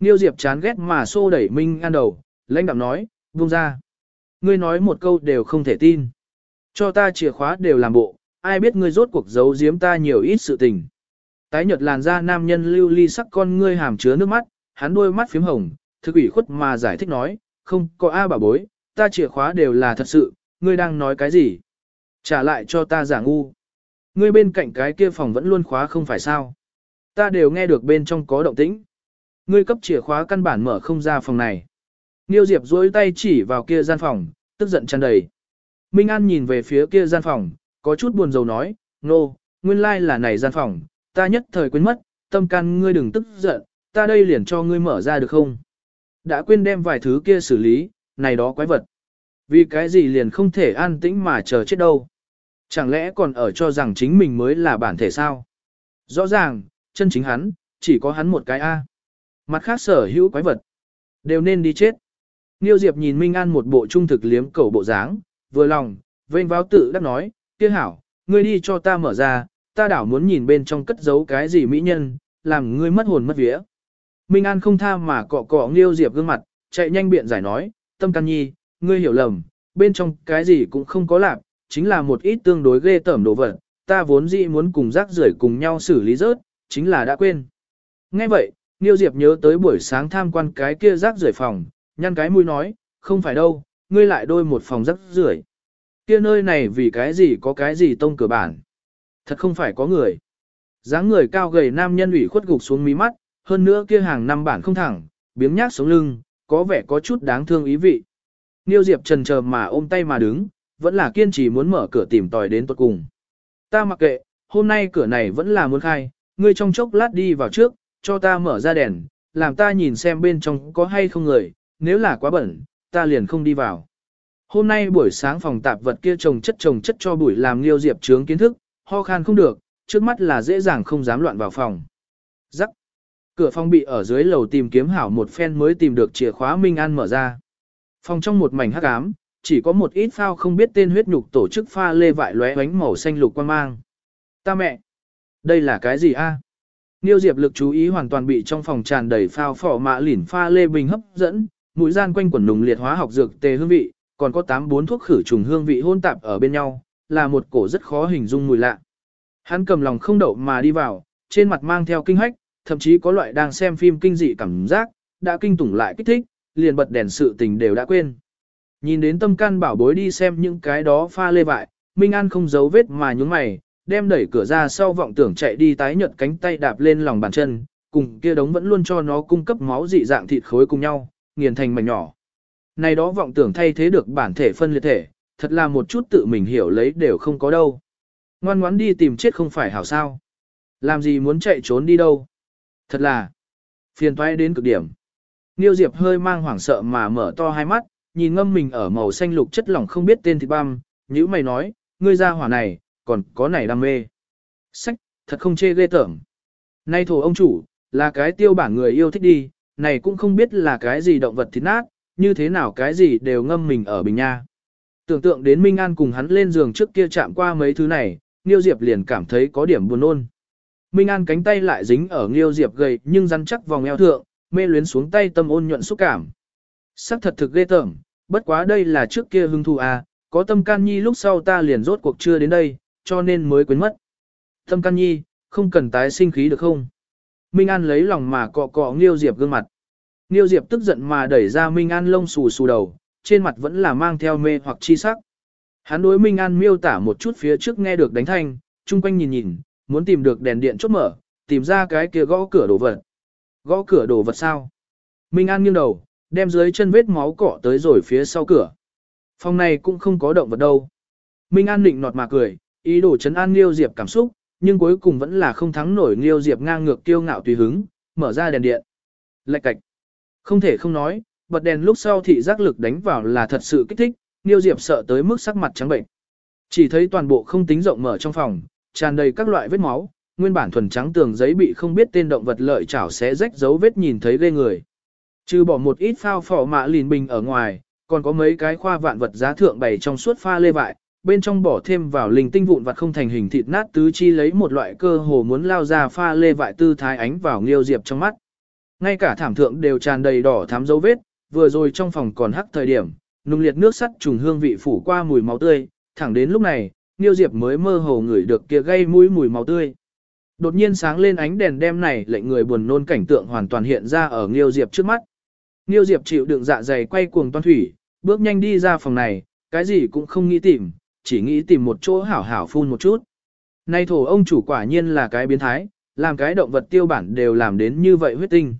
Niêu Diệp chán ghét mà xô đẩy Minh An đầu, lãnh đạm nói, buông ra. Ngươi nói một câu đều không thể tin. Cho ta chìa khóa đều làm bộ, ai biết ngươi rốt cuộc giấu giếm ta nhiều ít sự tình. Tái nhợt làn da nam nhân lưu ly sắc con ngươi hàm chứa nước mắt, hắn đôi mắt phím hồng, thực ủy khuất mà giải thích nói, không có A bà bối, ta chìa khóa đều là thật sự, ngươi đang nói cái gì? Trả lại cho ta giả ngu. Ngươi bên cạnh cái kia phòng vẫn luôn khóa không phải sao? Ta đều nghe được bên trong có động tĩnh. Ngươi cấp chìa khóa căn bản mở không ra phòng này. Niêu Diệp duỗi tay chỉ vào kia gian phòng, tức giận tràn đầy. Minh An nhìn về phía kia gian phòng, có chút buồn rầu nói, nô, no, nguyên lai like là này gian phòng, ta nhất thời quên mất, tâm can ngươi đừng tức giận, ta đây liền cho ngươi mở ra được không? Đã quên đem vài thứ kia xử lý, này đó quái vật. Vì cái gì liền không thể an tĩnh mà chờ chết đâu? Chẳng lẽ còn ở cho rằng chính mình mới là bản thể sao? Rõ ràng, chân chính hắn, chỉ có hắn một cái A. Mặt khác sở hữu quái vật, đều nên đi chết. Niêu Diệp nhìn Minh An một bộ trung thực liếm cầu bộ dáng, vừa lòng, vênh váo tự đắc nói, kia hảo, ngươi đi cho ta mở ra, ta đảo muốn nhìn bên trong cất giấu cái gì mỹ nhân, làm ngươi mất hồn mất vía. Minh An không tha mà cọ cọ Niêu Diệp gương mặt, chạy nhanh biện giải nói, tâm can nhi, ngươi hiểu lầm, bên trong cái gì cũng không có lạc, chính là một ít tương đối ghê tởm đồ vật, ta vốn dĩ muốn cùng rác rưởi cùng nhau xử lý rớt, chính là đã quên. Nghe vậy, Niêu Diệp nhớ tới buổi sáng tham quan cái kia rác rưởi phòng, nhăn cái mũi nói, không phải đâu, ngươi lại đôi một phòng rất rưởi. Kia nơi này vì cái gì có cái gì tông cửa bản. Thật không phải có người. dáng người cao gầy nam nhân ủy khuất gục xuống mí mắt, hơn nữa kia hàng năm bản không thẳng, biếng nhác sống lưng, có vẻ có chút đáng thương ý vị. Niêu Diệp trần chờ mà ôm tay mà đứng, vẫn là kiên trì muốn mở cửa tìm tòi đến tuật cùng. Ta mặc kệ, hôm nay cửa này vẫn là muốn khai, ngươi trong chốc lát đi vào trước, cho ta mở ra đèn, làm ta nhìn xem bên trong có hay không người, nếu là quá bẩn, ta liền không đi vào. Hôm nay buổi sáng phòng tạp vật kia trồng chất trồng chất cho buổi làm Liêu Diệp trướng kiến thức, ho khan không được, trước mắt là dễ dàng không dám loạn vào phòng. Rắc. Cửa phòng bị ở dưới lầu tìm kiếm hảo một phen mới tìm được chìa khóa Minh An mở ra. Phòng trong một mảnh hắc ám, chỉ có một ít phao không biết tên huyết nhục tổ chức pha lê vại lóe ánh màu xanh lục quan mang. Ta mẹ! Đây là cái gì a? Niêu Diệp lực chú ý hoàn toàn bị trong phòng tràn đầy phao phỏ mạ lỉn pha lê bình hấp dẫn, mũi gian quanh quần nùng liệt hóa học dược tề hương vị, còn có tám bốn thuốc khử trùng hương vị hôn tạp ở bên nhau, là một cổ rất khó hình dung mùi lạ. Hắn cầm lòng không đậu mà đi vào, trên mặt mang theo kinh hách, thậm chí có loại đang xem phim kinh dị cảm giác, đã kinh tủng lại kích thích, liền bật đèn sự tình đều đã quên. Nhìn đến tâm can bảo bối đi xem những cái đó pha lê vại, Minh An không giấu vết mà nhúng mày, đem đẩy cửa ra sau vọng tưởng chạy đi tái nhợt cánh tay đạp lên lòng bàn chân, cùng kia đống vẫn luôn cho nó cung cấp máu dị dạng thịt khối cùng nhau, nghiền thành mảnh nhỏ. Này đó vọng tưởng thay thế được bản thể phân liệt thể, thật là một chút tự mình hiểu lấy đều không có đâu. Ngoan ngoãn đi tìm chết không phải hảo sao. Làm gì muốn chạy trốn đi đâu. Thật là phiền toái đến cực điểm. Niêu Diệp hơi mang hoảng sợ mà mở to hai mắt, nhìn ngâm mình ở màu xanh lục chất lỏng không biết tên thịt băm, như mày nói, ngươi ra hỏa này, còn có này đam mê. Sách, thật không chê ghê tởm. Nay thổ ông chủ, là cái tiêu bản người yêu thích đi, này cũng không biết là cái gì động vật thịt nát, như thế nào cái gì đều ngâm mình ở bình nha. Tưởng tượng đến Minh An cùng hắn lên giường trước kia chạm qua mấy thứ này, Nghiêu Diệp liền cảm thấy có điểm buồn nôn. Minh An cánh tay lại dính ở Nghiêu Diệp gầy nhưng rắn chắc vòng eo thượng, mê luyến xuống tay tâm ôn nhuận xúc cảm. Sắc thật thực ghê tởm, bất quá đây là trước kia hưng thu à, có tâm can nhi lúc sau ta liền rốt cuộc chưa đến đây, cho nên mới quên mất. Tâm can nhi, không cần tái sinh khí được không? Minh An lấy lòng mà cọ cọ Nghiêu Diệp gương mặt. Nghiêu Diệp tức giận mà đẩy ra Minh An lông xù xù đầu, trên mặt vẫn là mang theo mê hoặc chi sắc. Hắn đối Minh An miêu tả một chút phía trước nghe được đánh thanh, chung quanh nhìn nhìn, muốn tìm được đèn điện chốt mở, tìm ra cái kia gõ cửa đồ vật. Gõ cửa đồ vật sao? Minh An nghiêng đầu, đem dưới chân vết máu cọ tới rồi phía sau cửa. Phòng này cũng không có động vật đâu. Minh An định nọt mà cười, ý đồ chấn an Liêu Diệp cảm xúc, nhưng cuối cùng vẫn là không thắng nổi Liêu Diệp ngang ngược kiêu ngạo tùy hứng, mở ra đèn điện. Lạch cạch. Không thể không nói, bật đèn lúc sau thị giác lực đánh vào là thật sự kích thích, Liêu Diệp sợ tới mức sắc mặt trắng bệnh. Chỉ thấy toàn bộ không tính rộng mở trong phòng, tràn đầy các loại vết máu, nguyên bản thuần trắng tường giấy bị không biết tên động vật lợi chảo xé rách dấu vết nhìn thấy ghê người. Trừ bỏ một ít phao phỏ mạ lìn bình ở ngoài, còn có mấy cái khoa vạn vật giá thượng bày trong suốt pha lê vại, bên trong bỏ thêm vào linh tinh vụn vặt không thành hình thịt nát tứ chi lấy một loại cơ hồ muốn lao ra pha lê vại tư thái ánh vào Nghiêu Diệp trong mắt. Ngay cả thảm thượng đều tràn đầy đỏ thắm dấu vết, vừa rồi trong phòng còn hắc thời điểm, nung liệt nước sắt trùng hương vị phủ qua mùi máu tươi, thẳng đến lúc này, Nghiêu Diệp mới mơ hồ ngửi được kia gây mũi mùi máu tươi. Đột nhiên sáng lên ánh đèn đêm này lệnh người buồn nôn cảnh tượng hoàn toàn hiện ra ở Nghiêu Diệp trước mắt. Nghiêu Diệp chịu đựng dạ dày quay cuồng toan thủy, bước nhanh đi ra phòng này, cái gì cũng không nghĩ tìm, chỉ nghĩ tìm một chỗ hảo hảo phun một chút. Nay thổ ông chủ quả nhiên là cái biến thái, làm cái động vật tiêu bản đều làm đến như vậy huyết tinh.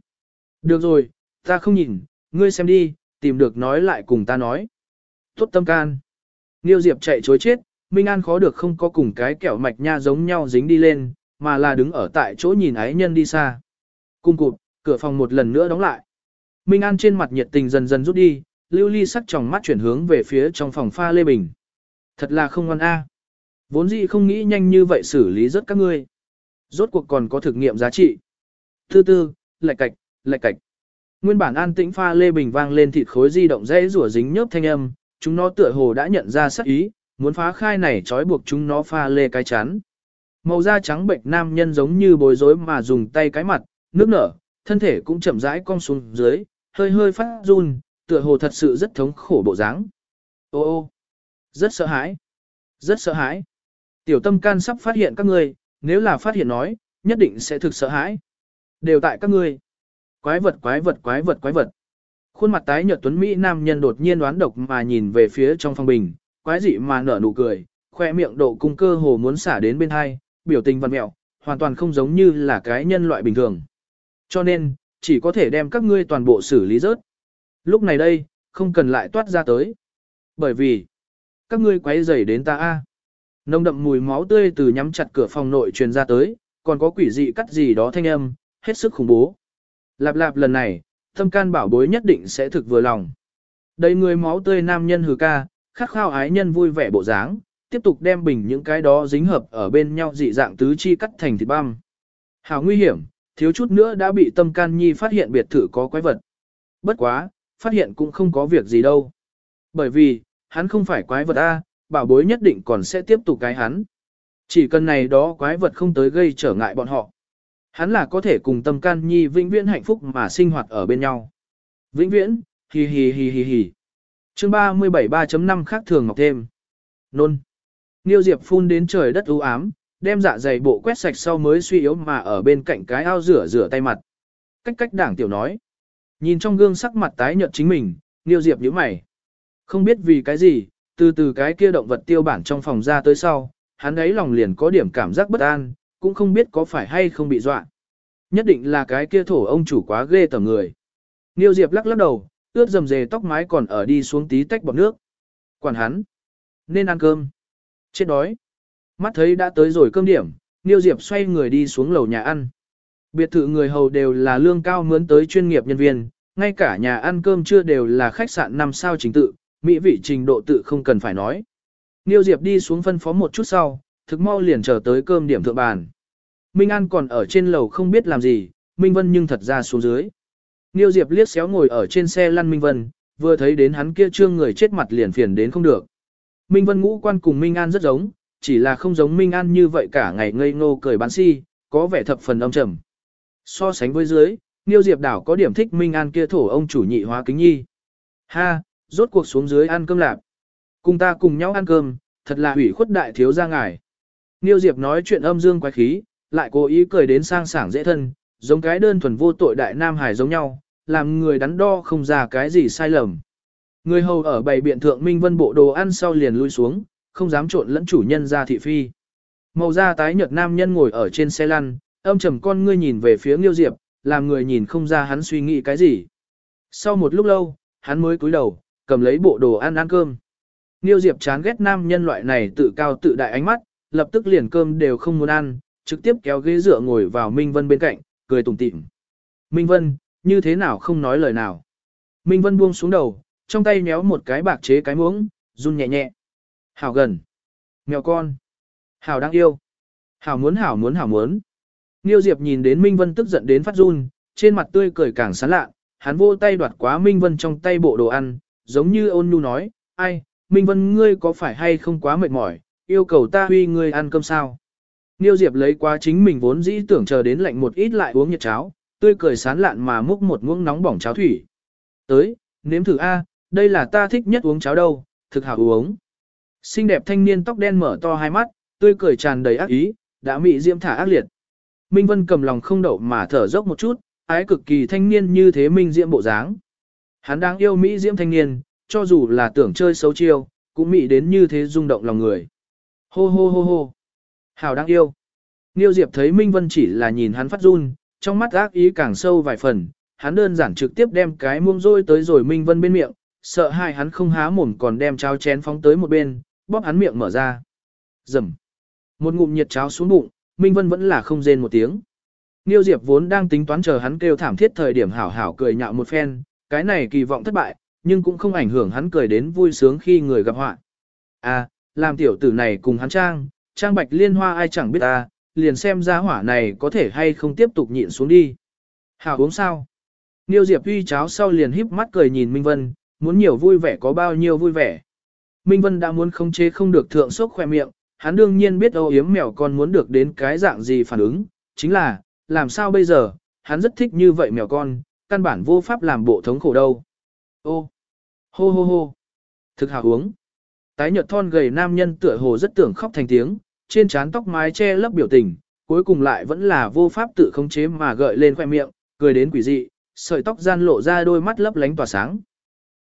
Được rồi, ta không nhìn, ngươi xem đi, tìm được nói lại cùng ta nói. Tốt tâm can. Nghiêu Diệp chạy chối chết, Minh An khó được không có cùng cái kẹo mạch nha giống nhau dính đi lên, mà là đứng ở tại chỗ nhìn ái nhân đi xa. Cung cụt, cửa phòng một lần nữa đóng lại. Minh An trên mặt nhiệt tình dần dần rút đi, lưu ly sắc trong mắt chuyển hướng về phía trong phòng pha lê bình. Thật là không ngoan a. Vốn dĩ không nghĩ nhanh như vậy xử lý rất các ngươi. Rốt cuộc còn có thực nghiệm giá trị. Thứ tư, lạch cạch, lạch cạch. Nguyên bản an tĩnh pha lê bình vang lên thịt khối di động dễ rủa dính nhớp thanh âm, chúng nó tựa hồ đã nhận ra sắc ý, muốn phá khai này trói buộc chúng nó pha lê cái chán. Màu da trắng bệnh nam nhân giống như bối rối mà dùng tay cái mặt, nước nở, thân thể cũng chậm rãi cong xuống dưới, hơi hơi phát run, tựa hồ thật sự rất thống khổ bộ dáng. Ô ô, rất sợ hãi, rất sợ hãi. Tiểu tâm can sắp phát hiện các ngươi, nếu là phát hiện nói, nhất định sẽ thực sợ hãi. Đều tại các ngươi. Quái vật quái vật quái vật quái vật. Khuôn mặt tái nhợt tuấn Mỹ nam nhân đột nhiên đoán độc mà nhìn về phía trong phòng bình, quái dị mà nở nụ cười, khoe miệng độ cung cơ hồ muốn xả đến bên hai, biểu tình văn mẹo, hoàn toàn không giống như là cái nhân loại bình thường. Cho nên, chỉ có thể đem các ngươi toàn bộ xử lý rớt. Lúc này đây, không cần lại toát ra tới. Bởi vì, các ngươi quấy rầy đến ta a. nồng đậm mùi máu tươi từ nhắm chặt cửa phòng nội truyền ra tới, còn có quỷ dị cắt gì đó thanh âm, hết sức khủng bố. Lạp lạp lần này, tâm can bảo bối nhất định sẽ thực vừa lòng. Đầy người máu tươi nam nhân hừ ca, khát khao ái nhân vui vẻ bộ dáng, tiếp tục đem bình những cái đó dính hợp ở bên nhau dị dạng tứ chi cắt thành thịt băm. Hảo nguy hiểm, thiếu chút nữa đã bị tâm can nhi phát hiện biệt thự có quái vật. Bất quá, phát hiện cũng không có việc gì đâu. Bởi vì, hắn không phải quái vật A, bảo bối nhất định còn sẽ tiếp tục cái hắn. Chỉ cần này đó quái vật không tới gây trở ngại bọn họ. Hắn là có thể cùng tâm can nhi vĩnh viễn hạnh phúc mà sinh hoạt ở bên nhau. Vĩnh viễn, hì hì hì hì hì. Chương 37 3.5 khác thường ngọc thêm. Nôn. Niêu Diệp phun đến trời đất u ám, đem dạ dày bộ quét sạch sau mới suy yếu mà ở bên cạnh cái ao rửa rửa tay mặt. Cách cách đảng tiểu nói. Nhìn trong gương sắc mặt tái nhợt chính mình, Niêu Diệp nhíu mày. Không biết vì cái gì, từ từ cái kia động vật tiêu bản trong phòng ra tới sau, hắn ấy lòng liền có điểm cảm giác bất an, cũng không biết có phải hay không bị dọa. Nhất định là cái kia thổ ông chủ quá ghê tởm người. Niêu Diệp lắc lắc đầu, ướt dầm dề tóc mái còn ở đi xuống tí tách bọt nước. Quản hắn, nên ăn cơm. Chết đói. Mắt thấy đã tới rồi cơm điểm, Niêu Diệp xoay người đi xuống lầu nhà ăn. Biệt thự người hầu đều là lương cao mướn tới chuyên nghiệp nhân viên, ngay cả nhà ăn cơm chưa đều là khách sạn 5 sao chính tự, mỹ vị trình độ tự không cần phải nói. Niêu Diệp đi xuống phân phó một chút sau, thực mau liền chờ tới cơm điểm thượng bàn. Minh An còn ở trên lầu không biết làm gì, Minh Vân nhưng thật ra xuống dưới. Niêu Diệp liếc xéo ngồi ở trên xe lăn Minh Vân, vừa thấy đến hắn kia trương người chết mặt liền phiền đến không được. Minh Vân ngũ quan cùng Minh An rất giống, chỉ là không giống Minh An như vậy cả ngày ngây ngô cười bán si, có vẻ thập phần âm trầm. So sánh với dưới, Niêu Diệp đảo có điểm thích Minh An kia thổ ông chủ nhị hóa kính nhi. Ha, rốt cuộc xuống dưới ăn cơm lạp. Cùng ta cùng nhau ăn cơm, thật là hủy khuất đại thiếu gia ngài. Niêu Diệp nói chuyện âm dương quái khí, lại cố ý cười đến sang sảng dễ thân, giống cái đơn thuần vô tội đại nam hải giống nhau, làm người đắn đo không ra cái gì sai lầm. Người hầu ở bầy biện thượng Minh Vân bộ đồ ăn sau liền lui xuống, không dám trộn lẫn chủ nhân ra thị phi. Màu da tái nhợt nam nhân ngồi ở trên xe lăn, âm trầm con ngươi nhìn về phía Nghiêu Diệp, làm người nhìn không ra hắn suy nghĩ cái gì. Sau một lúc lâu, hắn mới cúi đầu, cầm lấy bộ đồ ăn ăn cơm. niêu Diệp chán ghét nam nhân loại này tự cao tự đại ánh mắt, lập tức liền cơm đều không muốn ăn, trực tiếp kéo ghế dựa ngồi vào Minh Vân bên cạnh, cười tủm tỉm. Minh Vân, như thế nào không nói lời nào. Minh Vân buông xuống đầu, trong tay méo một cái bạc chế cái muỗng, run nhẹ nhẹ. Hảo gần. Mèo con. Hảo đang yêu. Hảo muốn hảo muốn hảo muốn. Niêu Diệp nhìn đến Minh Vân tức giận đến phát run, trên mặt tươi cười càng sán lạ, hắn vô tay đoạt quá Minh Vân trong tay bộ đồ ăn, giống như ôn nhu nói, ai, Minh Vân ngươi có phải hay không quá mệt mỏi, yêu cầu ta huy ngươi ăn cơm sao? Niêu Diệp lấy quá chính mình vốn dĩ tưởng chờ đến lạnh một ít lại uống nhiệt cháo, tươi cười sán lạn mà múc một muỗng nóng bỏng cháo thủy. Tới, nếm thử A, đây là ta thích nhất uống cháo đâu, thực hảo uống. Xinh đẹp thanh niên tóc đen mở to hai mắt, tươi cười tràn đầy ác ý, đã mị diễm thả ác liệt. Minh Vân cầm lòng không đậu mà thở dốc một chút, ái cực kỳ thanh niên như thế minh diễm bộ dáng. Hắn đang yêu mỹ diễm thanh niên, cho dù là tưởng chơi xấu chiêu, cũng mỹ đến như thế rung động lòng người. Hô hô hô hô. Hảo đang yêu. Niêu Diệp thấy Minh Vân chỉ là nhìn hắn phát run, trong mắt ác ý càng sâu vài phần, hắn đơn giản trực tiếp đem cái muông rôi tới rồi Minh Vân bên miệng, sợ hai hắn không há mồm còn đem cháo chén phóng tới một bên, bóp hắn miệng mở ra. Rầm. Một ngụm nhiệt cháo xuống bụng, Minh Vân vẫn là không rên một tiếng. Niêu Diệp vốn đang tính toán chờ hắn kêu thảm thiết thời điểm hảo hảo cười nhạo một phen, cái này kỳ vọng thất bại, nhưng cũng không ảnh hưởng hắn cười đến vui sướng khi người gặp họa. À, làm tiểu tử này cùng hắn trang, trang bạch liên hoa ai chẳng biết ta, liền xem ra hỏa này có thể hay không tiếp tục nhịn xuống đi. Hảo uống sao? Niêu Diệp uy cháo sau liền híp mắt cười nhìn Minh Vân, muốn nhiều vui vẻ có bao nhiêu vui vẻ. Minh Vân đã muốn không chế không được thượng sốc khoe miệng, hắn đương nhiên biết âu yếm mèo con muốn được đến cái dạng gì phản ứng, chính là, làm sao bây giờ, hắn rất thích như vậy mèo con, căn bản vô pháp làm bộ thống khổ đâu. Ô, hô hô hô, thực hào uống. Tái nhợt thon gầy nam nhân tựa hồ rất tưởng khóc thành tiếng, trên trán tóc mái che lấp biểu tình, cuối cùng lại vẫn là vô pháp tự khống chế mà gợi lên khoẻ miệng, cười đến quỷ dị, sợi tóc gian lộ ra đôi mắt lấp lánh tỏa sáng.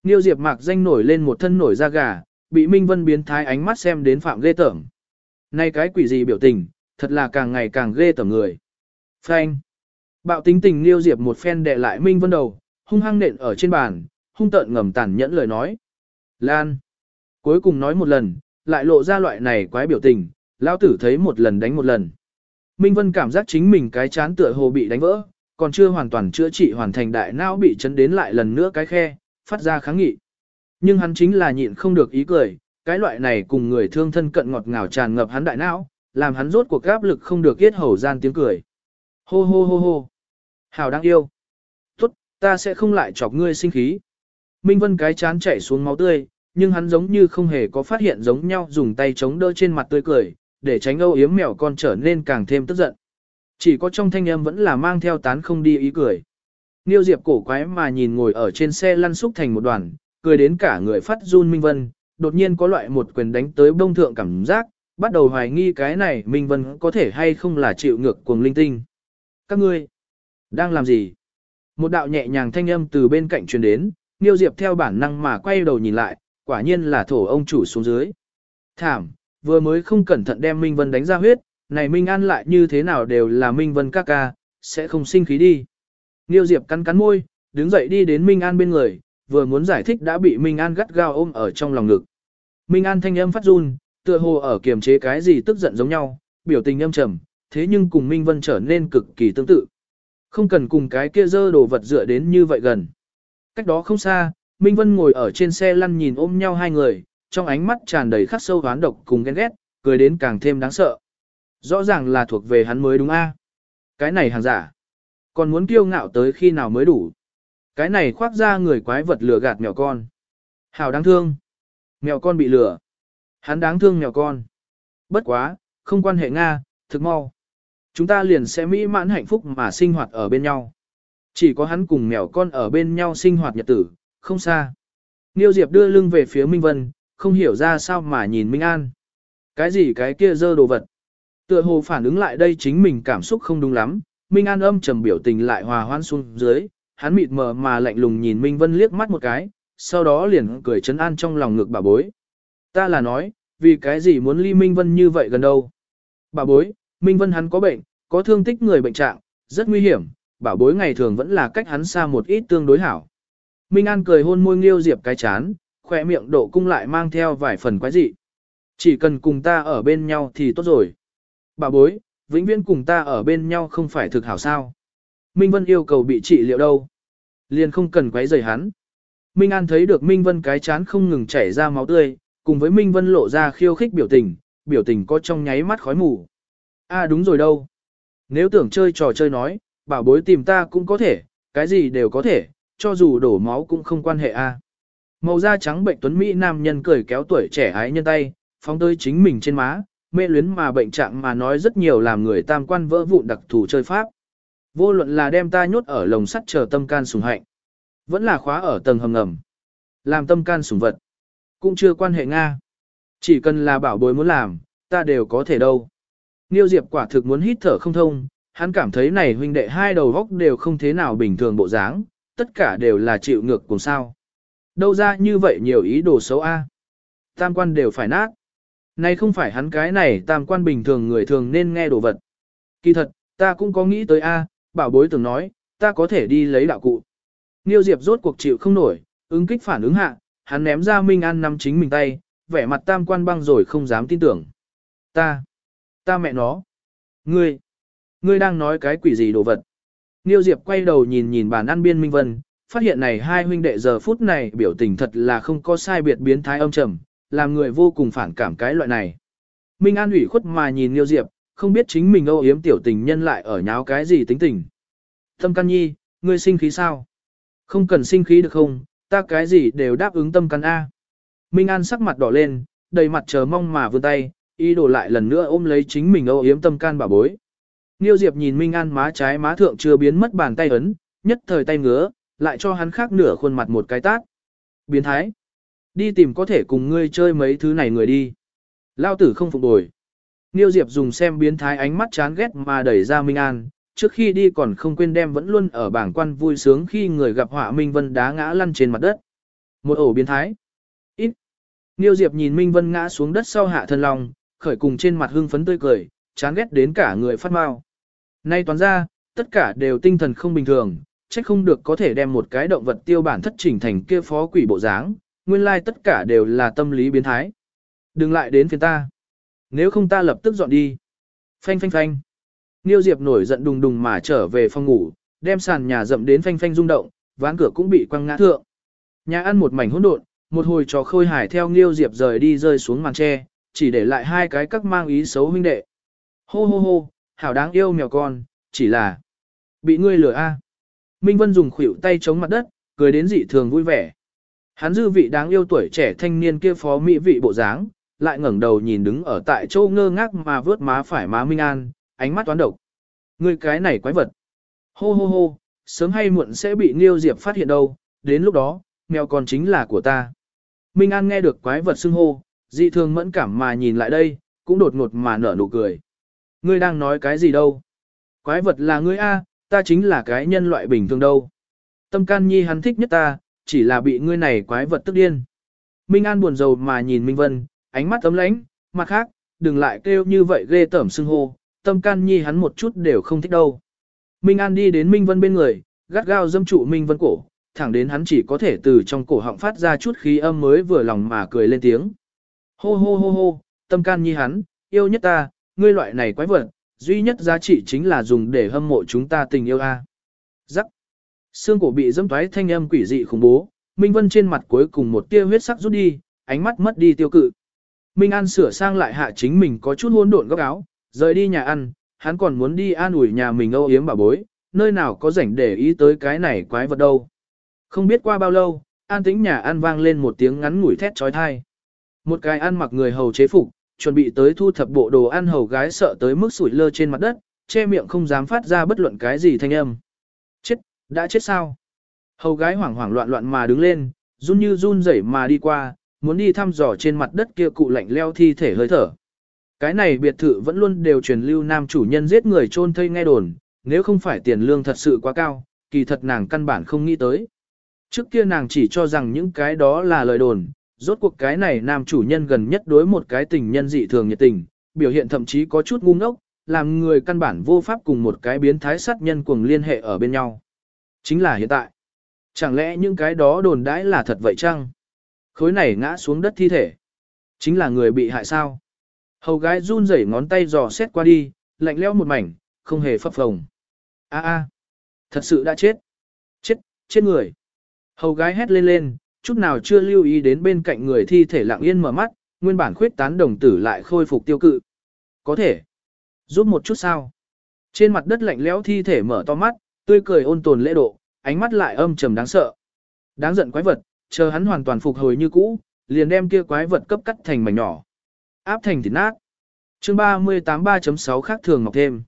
Niêu Diệp Mạc danh nổi lên một thân nổi da gà, bị Minh Vân biến thái ánh mắt xem đến phạm ghê tởm. Nay cái quỷ gì biểu tình, thật là càng ngày càng ghê tởm người. Phanh. Bạo tính tình liêu Diệp một phen đè lại Minh Vân đầu, hung hăng nện ở trên bàn, hung tợn ngầm tàn nhẫn lời nói. Lan. Cuối cùng nói một lần, lại lộ ra loại này quái biểu tình, lão tử thấy một lần đánh một lần. Minh Vân cảm giác chính mình cái chán tựa hồ bị đánh vỡ, còn chưa hoàn toàn chữa trị hoàn thành đại não bị chấn đến lại lần nữa cái khe, phát ra kháng nghị. Nhưng hắn chính là nhịn không được ý cười, cái loại này cùng người thương thân cận ngọt ngào tràn ngập hắn đại não, làm hắn rốt cuộc áp lực không được kiết hầu gian tiếng cười. Hô hô hô hô. Hảo đang yêu. Tốt, ta sẽ không lại chọc ngươi sinh khí. Minh Vân cái chán chảy xuống máu tươi, nhưng hắn giống như không hề có phát hiện giống nhau dùng tay chống đỡ trên mặt tươi cười, để tránh âu yếm mèo con trở nên càng thêm tức giận. Chỉ có trong thanh âm vẫn là mang theo tán không đi ý cười. Niêu Diệp cổ quái mà nhìn ngồi ở trên xe lăn xúc thành một đoàn, cười đến cả người phát run Minh Vân, đột nhiên có loại một quyền đánh tới bông thượng cảm giác, bắt đầu hoài nghi cái này Minh Vân có thể hay không là chịu ngược cuồng linh tinh. Các ngươi, đang làm gì? Một đạo nhẹ nhàng thanh âm từ bên cạnh truyền đến, Niêu Diệp theo bản năng mà quay đầu nhìn lại, quả nhiên là thổ ông chủ xuống dưới. Thảm, vừa mới không cẩn thận đem Minh Vân đánh ra huyết, này Minh An lại như thế nào đều là Minh Vân ca ca, sẽ không sinh khí đi. Niêu Diệp cắn cắn môi, đứng dậy đi đến Minh An bên người, vừa muốn giải thích đã bị Minh An gắt gao ôm ở trong lòng ngực. Minh An thanh âm phát run, tựa hồ ở kiềm chế cái gì tức giận giống nhau, biểu tình âm trầm, thế nhưng cùng Minh Vân trở nên cực kỳ tương tự. Không cần cùng cái kia dơ đồ vật dựa đến như vậy gần. Cách đó không xa, Minh Vân ngồi ở trên xe lăn nhìn ôm nhau hai người, trong ánh mắt tràn đầy khắc sâu hoán độc cùng ghen ghét, cười đến càng thêm đáng sợ. Rõ ràng là thuộc về hắn mới đúng a. Cái này hàng giả. Còn muốn kiêu ngạo tới khi nào mới đủ. Cái này khoác ra người quái vật lừa gạt mèo con. Hào đáng thương. Mèo con bị lừa. Hắn đáng thương mèo con. Bất quá, không quan hệ Nga, thực mau. Chúng ta liền sẽ mỹ mãn hạnh phúc mà sinh hoạt ở bên nhau. Chỉ có hắn cùng mèo con ở bên nhau sinh hoạt nhật tử, không xa. Niêu Diệp đưa lưng về phía Minh Vân, không hiểu ra sao mà nhìn Minh An. Cái gì cái kia dơ đồ vật. Tựa hồ phản ứng lại đây chính mình cảm xúc không đúng lắm, Minh An âm trầm biểu tình lại hòa hoan xuống dưới, hắn mịt mờ mà lạnh lùng nhìn Minh Vân liếc mắt một cái, sau đó liền cười chấn an trong lòng ngực bà bối. Ta là nói, vì cái gì muốn ly Minh Vân như vậy gần đâu. Bà bối, Minh Vân hắn có bệnh, có thương tích người bệnh trạng, rất nguy hiểm, bảo bối ngày thường vẫn là cách hắn xa một ít tương đối hảo. Minh An cười hôn môi Nghiêu Diệp cái chán, khỏe miệng độ cung lại mang theo vài phần quái dị. Chỉ cần cùng ta ở bên nhau thì tốt rồi. Bà bối, vĩnh viễn cùng ta ở bên nhau không phải thực hảo sao. Minh Vân yêu cầu bị trị liệu đâu. Liền không cần quấy rầy hắn. Minh An thấy được Minh Vân cái chán không ngừng chảy ra máu tươi, cùng với Minh Vân lộ ra khiêu khích biểu tình, biểu tình có trong nháy mắt khói mù. À đúng rồi đâu. Nếu tưởng chơi trò chơi nói, bảo bối tìm ta cũng có thể, cái gì đều có thể, cho dù đổ máu cũng không quan hệ a. À. Màu da trắng bệnh tuấn Mỹ nam nhân cười kéo tuổi trẻ ái nhân tay, phóng tới chính mình trên má, mê luyến mà bệnh trạng mà nói rất nhiều làm người tam quan vỡ vụn đặc thù chơi pháp. Vô luận là đem ta nhốt ở lồng sắt chờ tâm can sùng hạnh, vẫn là khóa ở tầng hầm ngầm. Làm tâm can sùng vật, cũng chưa quan hệ Nga. Chỉ cần là bảo bối muốn làm, ta đều có thể đâu. Niêu Diệp quả thực muốn hít thở không thông, hắn cảm thấy này huynh đệ hai đầu góc đều không thế nào bình thường bộ dáng, tất cả đều là chịu ngược cùng sao. Đâu ra như vậy nhiều ý đồ xấu a. Tam quan đều phải nát. Này không phải hắn cái này tam quan bình thường người thường nên nghe đồ vật. Kỳ thật, ta cũng có nghĩ tới a, bảo bối từng nói, ta có thể đi lấy đạo cụ. Niêu Diệp rốt cuộc chịu không nổi, ứng kích phản ứng hạ, hắn ném ra Minh An nắm chính mình tay, vẻ mặt tam quan băng rồi không dám tin tưởng. Ta, ta mẹ nó, ngươi, ngươi đang nói cái quỷ gì đồ vật. Niêu Diệp quay đầu nhìn nhìn bàn ăn biên Minh Vân, phát hiện này hai huynh đệ giờ phút này biểu tình thật là không có sai biệt biến thái âm trầm, làm người vô cùng phản cảm cái loại này. Minh An ủy khuất mà nhìn Niêu Diệp, không biết chính mình âu yếm tiểu tình nhân lại ở nháo cái gì tính tình. Tâm Căn Nhi, ngươi sinh khí sao? Không cần sinh khí được không, ta cái gì đều đáp ứng Tâm Căn A. Minh An sắc mặt đỏ lên, đầy mặt chờ mong mà vươn tay, ý đồ lại lần nữa ôm lấy chính mình âu yếm Tâm Can bà bối. Niêu Diệp nhìn Minh An má trái má thượng chưa biến mất bàn tay ấn, nhất thời tay ngứa, lại cho hắn khác nửa khuôn mặt một cái tát. Biến thái. Đi tìm có thể cùng ngươi chơi mấy thứ này người đi. Lao tử không phục bồi. Niêu Diệp dùng xem biến thái ánh mắt chán ghét mà đẩy ra Minh An, trước khi đi còn không quên đem vẫn luôn ở bảng quan vui sướng khi người gặp họa Minh Vân đá ngã lăn trên mặt đất. Một ổ biến thái. Ít. Niêu Diệp nhìn Minh Vân ngã xuống đất sau hạ thân lòng, khởi cùng trên mặt hưng phấn tươi cười, chán ghét đến cả người phát mau. Nay toán ra, tất cả đều tinh thần không bình thường, trách không được có thể đem một cái động vật tiêu bản thất chỉnh thành kia phó quỷ bộ dáng, nguyên lai tất cả đều là tâm lý biến thái. Đừng lại đến phiền ta. Nếu không ta lập tức dọn đi. Phanh phanh phanh. Niêu Diệp nổi giận đùng đùng mà trở về phòng ngủ, đem sàn nhà dậm đến phanh phanh rung động, ván cửa cũng bị quăng ngã thượng. Nhà ăn một mảnh hỗn độn, một hồi trò khôi hài theo Niêu Diệp rời đi rơi xuống màn tre, chỉ để lại hai cái các mang ý xấu huynh đệ. Hô hô hô, hảo đáng yêu mèo con, chỉ là bị ngươi lừa a. Minh Vân dùng khuỷu tay chống mặt đất, cười đến dị thường vui vẻ. Hắn dư vị đáng yêu tuổi trẻ thanh niên kia phó mỹ vị bộ dáng, lại ngẩng đầu nhìn đứng ở tại chỗ ngơ ngác mà vớt má phải má Minh An, ánh mắt toán độc. Ngươi cái này quái vật. Hô hô hô, sớm hay muộn sẽ bị Nghiêu Diệp phát hiện đâu, đến lúc đó, mèo con chính là của ta. Minh An nghe được quái vật xưng hô, dị thường mẫn cảm mà nhìn lại đây, cũng đột ngột mà nở nụ cười. Ngươi đang nói cái gì đâu? Quái vật là ngươi A, ta chính là cái nhân loại bình thường đâu. Tâm can nhi hắn thích nhất ta, chỉ là bị ngươi này quái vật tức điên. Minh An buồn rầu mà nhìn Minh Vân, ánh mắt ấm lánh, mặt khác, đừng lại kêu như vậy ghê tởm xưng hô, tâm can nhi hắn một chút đều không thích đâu. Minh An đi đến Minh Vân bên người, gắt gao dâm trụ Minh Vân cổ, thẳng đến hắn chỉ có thể từ trong cổ họng phát ra chút khí âm mới vừa lòng mà cười lên tiếng. Hô hô hô hô, tâm can nhi hắn, yêu nhất ta, ngươi loại này quái vật, duy nhất giá trị chính là dùng để hâm mộ chúng ta tình yêu a. Rắc. Xương cổ bị dâm toái thanh âm quỷ dị khủng bố, Minh Vân trên mặt cuối cùng một tia huyết sắc rút đi, ánh mắt mất đi tiêu cự. Minh An sửa sang lại hạ chính mình có chút hỗn độn góc áo, rời đi nhà ăn, hắn còn muốn đi an ủi nhà mình âu yếm bà bối, nơi nào có rảnh để ý tới cái này quái vật đâu. Không biết qua bao lâu, an tĩnh nhà ăn vang lên một tiếng ngắn ngủi thét trói thai. Một cái ăn mặc người hầu chế phục, chuẩn bị tới thu thập bộ đồ ăn hầu gái sợ tới mức sủi lơ trên mặt đất, che miệng không dám phát ra bất luận cái gì thanh âm. Chết, đã chết sao? Hầu gái hoảng hoảng loạn loạn mà đứng lên, run như run rẩy mà đi qua, muốn đi thăm dò trên mặt đất kia cụ lạnh leo thi thể hơi thở. Cái này biệt thự vẫn luôn đều truyền lưu nam chủ nhân giết người chôn thây nghe đồn, nếu không phải tiền lương thật sự quá cao, kỳ thật nàng căn bản không nghĩ tới. Trước kia nàng chỉ cho rằng những cái đó là lời đồn, rốt cuộc cái này nam chủ nhân gần nhất đối một cái tình nhân dị thường nhiệt tình, biểu hiện thậm chí có chút ngu ngốc, làm người căn bản vô pháp cùng một cái biến thái sát nhân cuồng liên hệ ở bên nhau. Chính là hiện tại. Chẳng lẽ những cái đó đồn đãi là thật vậy chăng? Khối này ngã xuống đất thi thể. Chính là người bị hại sao? Hầu gái run rẩy ngón tay dò xét qua đi, lạnh lẽo một mảnh, không hề phập phồng. A a, thật sự đã chết. Chết, chết người. Hầu gái hét lên lên, chút nào chưa lưu ý đến bên cạnh người thi thể lặng yên mở mắt, nguyên bản khuyết tán đồng tử lại khôi phục tiêu cự. Có thể. Giúp một chút sao? Trên mặt đất lạnh lẽo thi thể mở to mắt, tươi cười ôn tồn lễ độ, ánh mắt lại âm trầm đáng sợ. Đáng giận quái vật, chờ hắn hoàn toàn phục hồi như cũ, liền đem kia quái vật cấp cắt thành mảnh nhỏ. Áp thành thịt nát. Chương 38 3.6 khác thường ngọc thêm.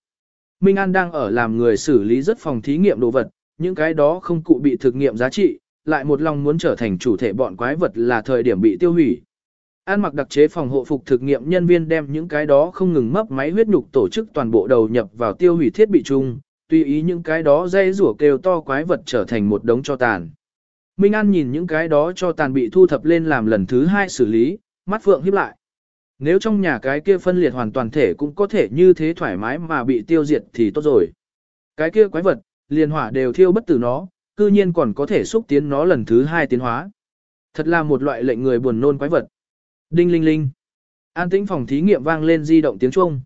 Minh An đang ở làm người xử lý rất phòng thí nghiệm đồ vật, những cái đó không cụ bị thực nghiệm giá trị, lại một lòng muốn trở thành chủ thể bọn quái vật là thời điểm bị tiêu hủy. An mặc đặc chế phòng hộ phục thực nghiệm nhân viên đem những cái đó không ngừng mấp máy huyết nhục tổ chức toàn bộ đầu nhập vào tiêu hủy thiết bị chung, tùy ý những cái đó dây rủa kêu to quái vật trở thành một đống cho tàn. Minh An nhìn những cái đó cho tàn bị thu thập lên làm lần thứ hai xử lý, mắt phượng híp lại. Nếu trong nhà cái kia phân liệt hoàn toàn thể cũng có thể như thế thoải mái mà bị tiêu diệt thì tốt rồi. Cái kia quái vật, liền hỏa đều thiêu bất tử nó, cư nhiên còn có thể xúc tiến nó lần thứ hai tiến hóa. Thật là một loại lệnh người buồn nôn quái vật. Đinh linh linh. An tĩnh phòng thí nghiệm vang lên di động tiếng chuông.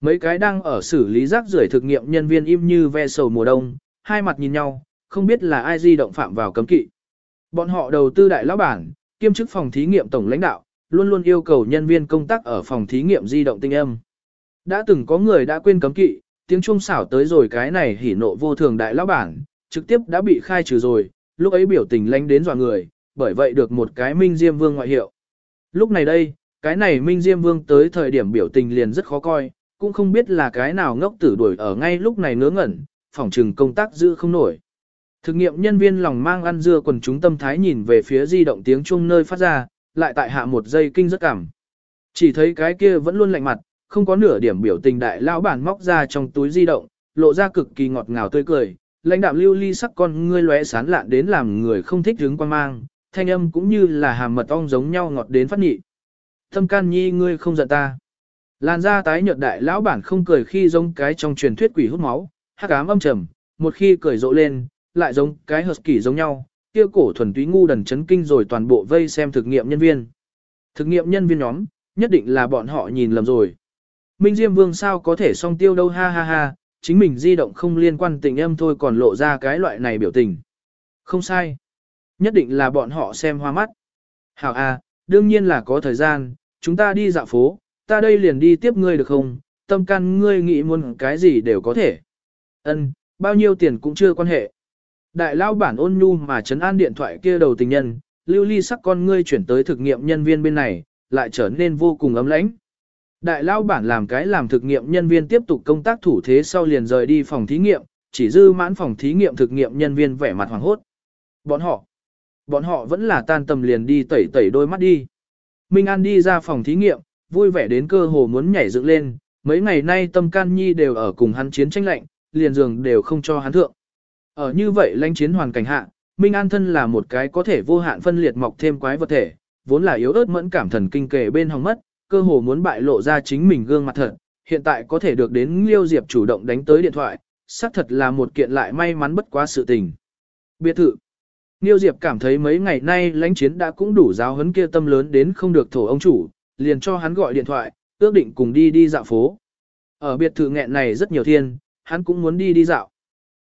Mấy cái đang ở xử lý rác rưởi thực nghiệm nhân viên im như ve sầu mùa đông, hai mặt nhìn nhau, không biết là ai di động phạm vào cấm kỵ. Bọn họ đầu tư đại lão bản, kiêm chức phòng thí nghiệm tổng lãnh đạo, luôn luôn yêu cầu nhân viên công tác ở phòng thí nghiệm di động tinh âm. Đã từng có người đã quên cấm kỵ, tiếng chuông xảo tới rồi cái này hỉ nộ vô thường đại lão bản, trực tiếp đã bị khai trừ rồi, lúc ấy biểu tình lánh đến dọa người, bởi vậy được một cái Minh Diêm Vương ngoại hiệu. Lúc này đây, cái này Minh Diêm Vương tới thời điểm biểu tình liền rất khó coi, cũng không biết là cái nào ngốc tử đuổi ở ngay lúc này ngớ ngẩn, phòng trừng công tác giữ không nổi. Thực nghiệm nhân viên lòng mang ăn dưa quần chúng tâm thái nhìn về phía di động tiếng chuông nơi phát ra, lại tại hạ một giây kinh rất cảm. Chỉ thấy cái kia vẫn luôn lạnh mặt, không có nửa điểm biểu tình đại lão bản móc ra trong túi di động, lộ ra cực kỳ ngọt ngào tươi cười, lãnh đạm lưu ly sắc con ngươi lóe sán lạn đến làm người không thích hứng quan mang, thanh âm cũng như là hàm mật ong giống nhau ngọt đến phát nhị. Thâm can nhi ngươi không giận ta. Làn da tái nhợt đại lão bản không cười khi giống cái trong truyền thuyết quỷ hút máu, hắc ám âm trầm, một khi cười rộ lên, lại giống cái hợp kỷ giống nhau, kia cổ thuần túy ngu đần chấn kinh rồi toàn bộ vây xem thực nghiệm nhân viên. Thực nghiệm nhân viên nhóm, nhất định là bọn họ nhìn lầm rồi. Minh Diêm Vương sao có thể song tiêu đâu ha ha ha, chính mình di động không liên quan tình em thôi còn lộ ra cái loại này biểu tình. Không sai. Nhất định là bọn họ xem hoa mắt. Hảo à, đương nhiên là có thời gian, chúng ta đi dạo phố, ta đây liền đi tiếp ngươi được không? Tâm can ngươi nghĩ muốn cái gì đều có thể. Ân, bao nhiêu tiền cũng chưa quan hệ. Đại lao bản ôn nhu mà chấn an điện thoại kia đầu tình nhân, lưu ly sắc con ngươi chuyển tới thực nghiệm nhân viên bên này, lại trở nên vô cùng ấm lãnh. Đại lao bản làm cái làm thực nghiệm nhân viên tiếp tục công tác thủ thế sau liền rời đi phòng thí nghiệm, chỉ dư mãn phòng thí nghiệm thực nghiệm nhân viên vẻ mặt hoàng hốt. Bọn họ, bọn họ vẫn là tan tầm liền đi tẩy tẩy đôi mắt đi. Minh An đi ra phòng thí nghiệm, vui vẻ đến cơ hồ muốn nhảy dựng lên, mấy ngày nay tâm can nhi đều ở cùng hắn chiến tranh lạnh, liền giường đều không cho hắn thượng. Ở như vậy lãnh chiến hoàn cảnh hạ, Minh An thân là một cái có thể vô hạn phân liệt mọc thêm quái vật thể, vốn là yếu ớt mẫn cảm thần kinh kề bên hòng mất, cơ hồ muốn bại lộ ra chính mình gương mặt thật, hiện tại có thể được đến Liêu Diệp chủ động đánh tới điện thoại, xác thật là một kiện lại may mắn bất quá sự tình. Biệt thự Liêu Diệp cảm thấy mấy ngày nay lãnh chiến đã cũng đủ giáo huấn kia tâm lớn đến không được thổ ông chủ, liền cho hắn gọi điện thoại, ước định cùng đi đi dạo phố. Ở biệt thự nghẹn này rất nhiều thiên, hắn cũng muốn đi đi dạo.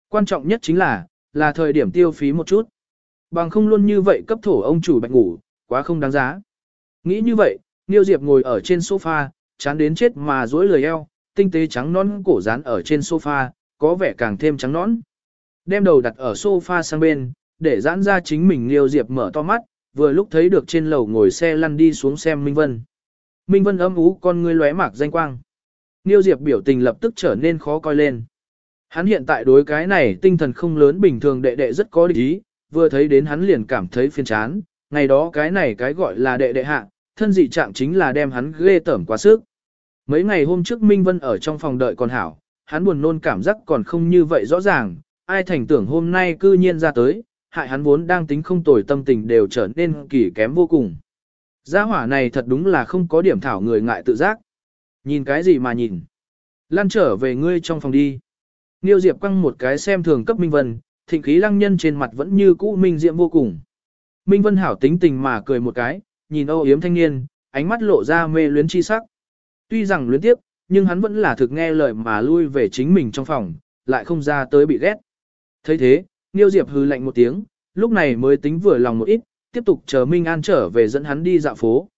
Quan trọng nhất chính là, là thời điểm tiêu phí một chút. Bằng không luôn như vậy cấp thổ ông chủ bạch ngủ, quá không đáng giá. Nghĩ như vậy, Niêu Diệp ngồi ở trên sofa, chán đến chết mà duỗi lười eo, tinh tế trắng non cổ dán ở trên sofa, có vẻ càng thêm trắng nón. Đem đầu đặt ở sofa sang bên, để giãn ra chính mình Niêu Diệp mở to mắt, vừa lúc thấy được trên lầu ngồi xe lăn đi xuống xem Minh Vân. Minh Vân ấm ú con ngươi lóe mạc danh quang. Niêu Diệp biểu tình lập tức trở nên khó coi lên. Hắn hiện tại đối cái này tinh thần không lớn bình thường đệ đệ rất có địch ý, vừa thấy đến hắn liền cảm thấy phiền chán, ngày đó cái này cái gọi là đệ đệ hạ, thân dị trạng chính là đem hắn ghê tởm quá sức. Mấy ngày hôm trước Minh Vân ở trong phòng đợi còn hảo, hắn buồn nôn cảm giác còn không như vậy rõ ràng, ai thành tưởng hôm nay cư nhiên ra tới, hại hắn vốn đang tính không tồi tâm tình đều trở nên kỳ kém vô cùng. Gia hỏa này thật đúng là không có điểm thảo người ngại tự giác. Nhìn cái gì mà nhìn. Lan trở về ngươi trong phòng đi. Niêu Diệp quăng một cái xem thường cấp Minh Vân, thịnh khí lăng nhân trên mặt vẫn như cũ minh diệm vô cùng. Minh Vân hảo tính tình mà cười một cái, nhìn âu yếm thanh niên, ánh mắt lộ ra mê luyến chi sắc. Tuy rằng luyến tiếp, nhưng hắn vẫn là thực nghe lời mà lui về chính mình trong phòng, lại không ra tới bị ghét. thấy thế, Niêu Diệp hư lạnh một tiếng, lúc này mới tính vừa lòng một ít, tiếp tục chờ Minh An trở về dẫn hắn đi dạo phố.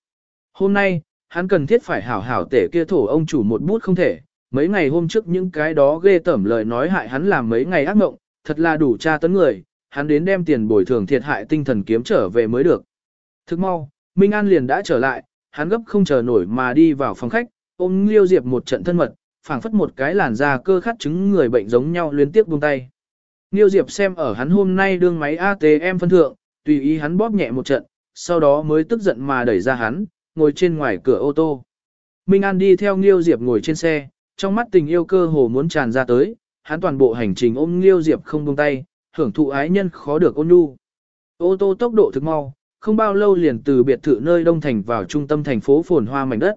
Hôm nay, hắn cần thiết phải hảo hảo tể kia thổ ông chủ một bút không thể, mấy ngày hôm trước những cái đó ghê tẩm lời nói hại hắn làm mấy ngày ác mộng, thật là đủ tra tấn người, hắn đến đem tiền bồi thường thiệt hại tinh thần kiếm trở về mới được. Thức mau, Minh An liền đã trở lại, hắn gấp không chờ nổi mà đi vào phòng khách, ôm Liêu Diệp một trận thân mật, phảng phất một cái làn da cơ khát chứng người bệnh giống nhau liên tiếp buông tay. Liêu Diệp xem ở hắn hôm nay đương máy ATM phân thượng, tùy ý hắn bóp nhẹ một trận, sau đó mới tức giận mà đẩy ra hắn, ngồi trên ngoài cửa ô tô. Minh An đi theo Liêu Diệp ngồi trên xe, trong mắt tình yêu cơ hồ muốn tràn ra tới, hắn toàn bộ hành trình ôm Liêu Diệp không buông tay, hưởng thụ ái nhân khó được ôn nhu. Ô tô tốc độ thực mau, không bao lâu liền từ biệt thự nơi đông thành vào trung tâm thành phố phồn hoa mảnh đất.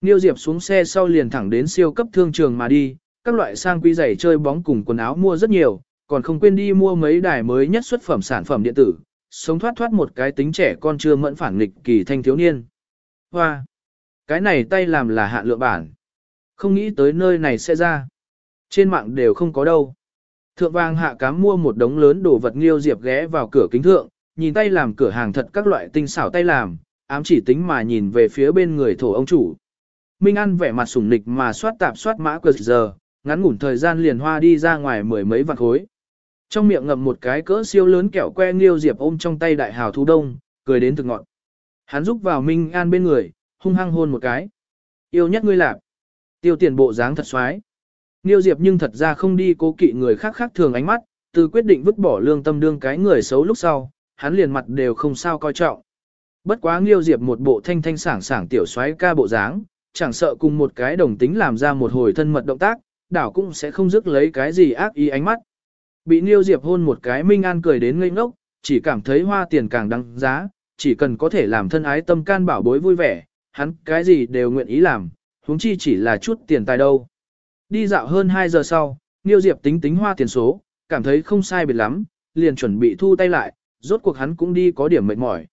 Niêu Diệp xuống xe sau liền thẳng đến siêu cấp thương trường mà đi, các loại sang quý giày chơi bóng cùng quần áo mua rất nhiều, còn không quên đi mua mấy đài mới nhất xuất phẩm sản phẩm điện tử, sống thoát thoát một cái tính trẻ con chưa mẫn phản nghịch kỳ thanh thiếu niên. Hoa! Cái này tay làm là hạ lượng bản. Không nghĩ tới nơi này sẽ ra. Trên mạng đều không có đâu. Thượng vàng hạ cám mua một đống lớn đồ vật Nghiêu Diệp ghé vào cửa kính thượng, nhìn tay làm cửa hàng thật các loại tinh xảo tay làm, ám chỉ tính mà nhìn về phía bên người thổ ông chủ. Minh An vẻ mặt sủng nịch mà soát tạp soát mã quờ giờ, ngắn ngủn thời gian liền hoa đi ra ngoài mười mấy vạn khối. Trong miệng ngậm một cái cỡ siêu lớn kẹo que nghiêu diệp ôm trong tay đại hào thu đông, cười đến thực ngọn. Hắn rúc vào Minh An bên người, hung hăng hôn một cái. Yêu nhất ngươi lạp. Tiêu tiền bộ dáng thật xoái. Nghiêu diệp nhưng thật ra không đi cố kỵ người khác khác thường ánh mắt, từ quyết định vứt bỏ lương tâm đương cái người xấu lúc sau, hắn liền mặt đều không sao coi trọng. Bất quá Nghiêu Diệp một bộ thanh thanh sảng sảng tiểu xoáy ca bộ dáng, chẳng sợ cùng một cái đồng tính làm ra một hồi thân mật động tác, đảo cũng sẽ không dứt lấy cái gì ác ý ánh mắt. Bị Niêu Diệp hôn một cái Minh An cười đến ngây ngốc, chỉ cảm thấy hoa tiền càng đăng giá, chỉ cần có thể làm thân ái tâm can bảo bối vui vẻ, hắn cái gì đều nguyện ý làm, huống chi chỉ là chút tiền tài đâu. Đi dạo hơn 2 giờ sau, Niêu Diệp tính tính hoa tiền số, cảm thấy không sai biệt lắm, liền chuẩn bị thu tay lại, rốt cuộc hắn cũng đi có điểm mệt mỏi.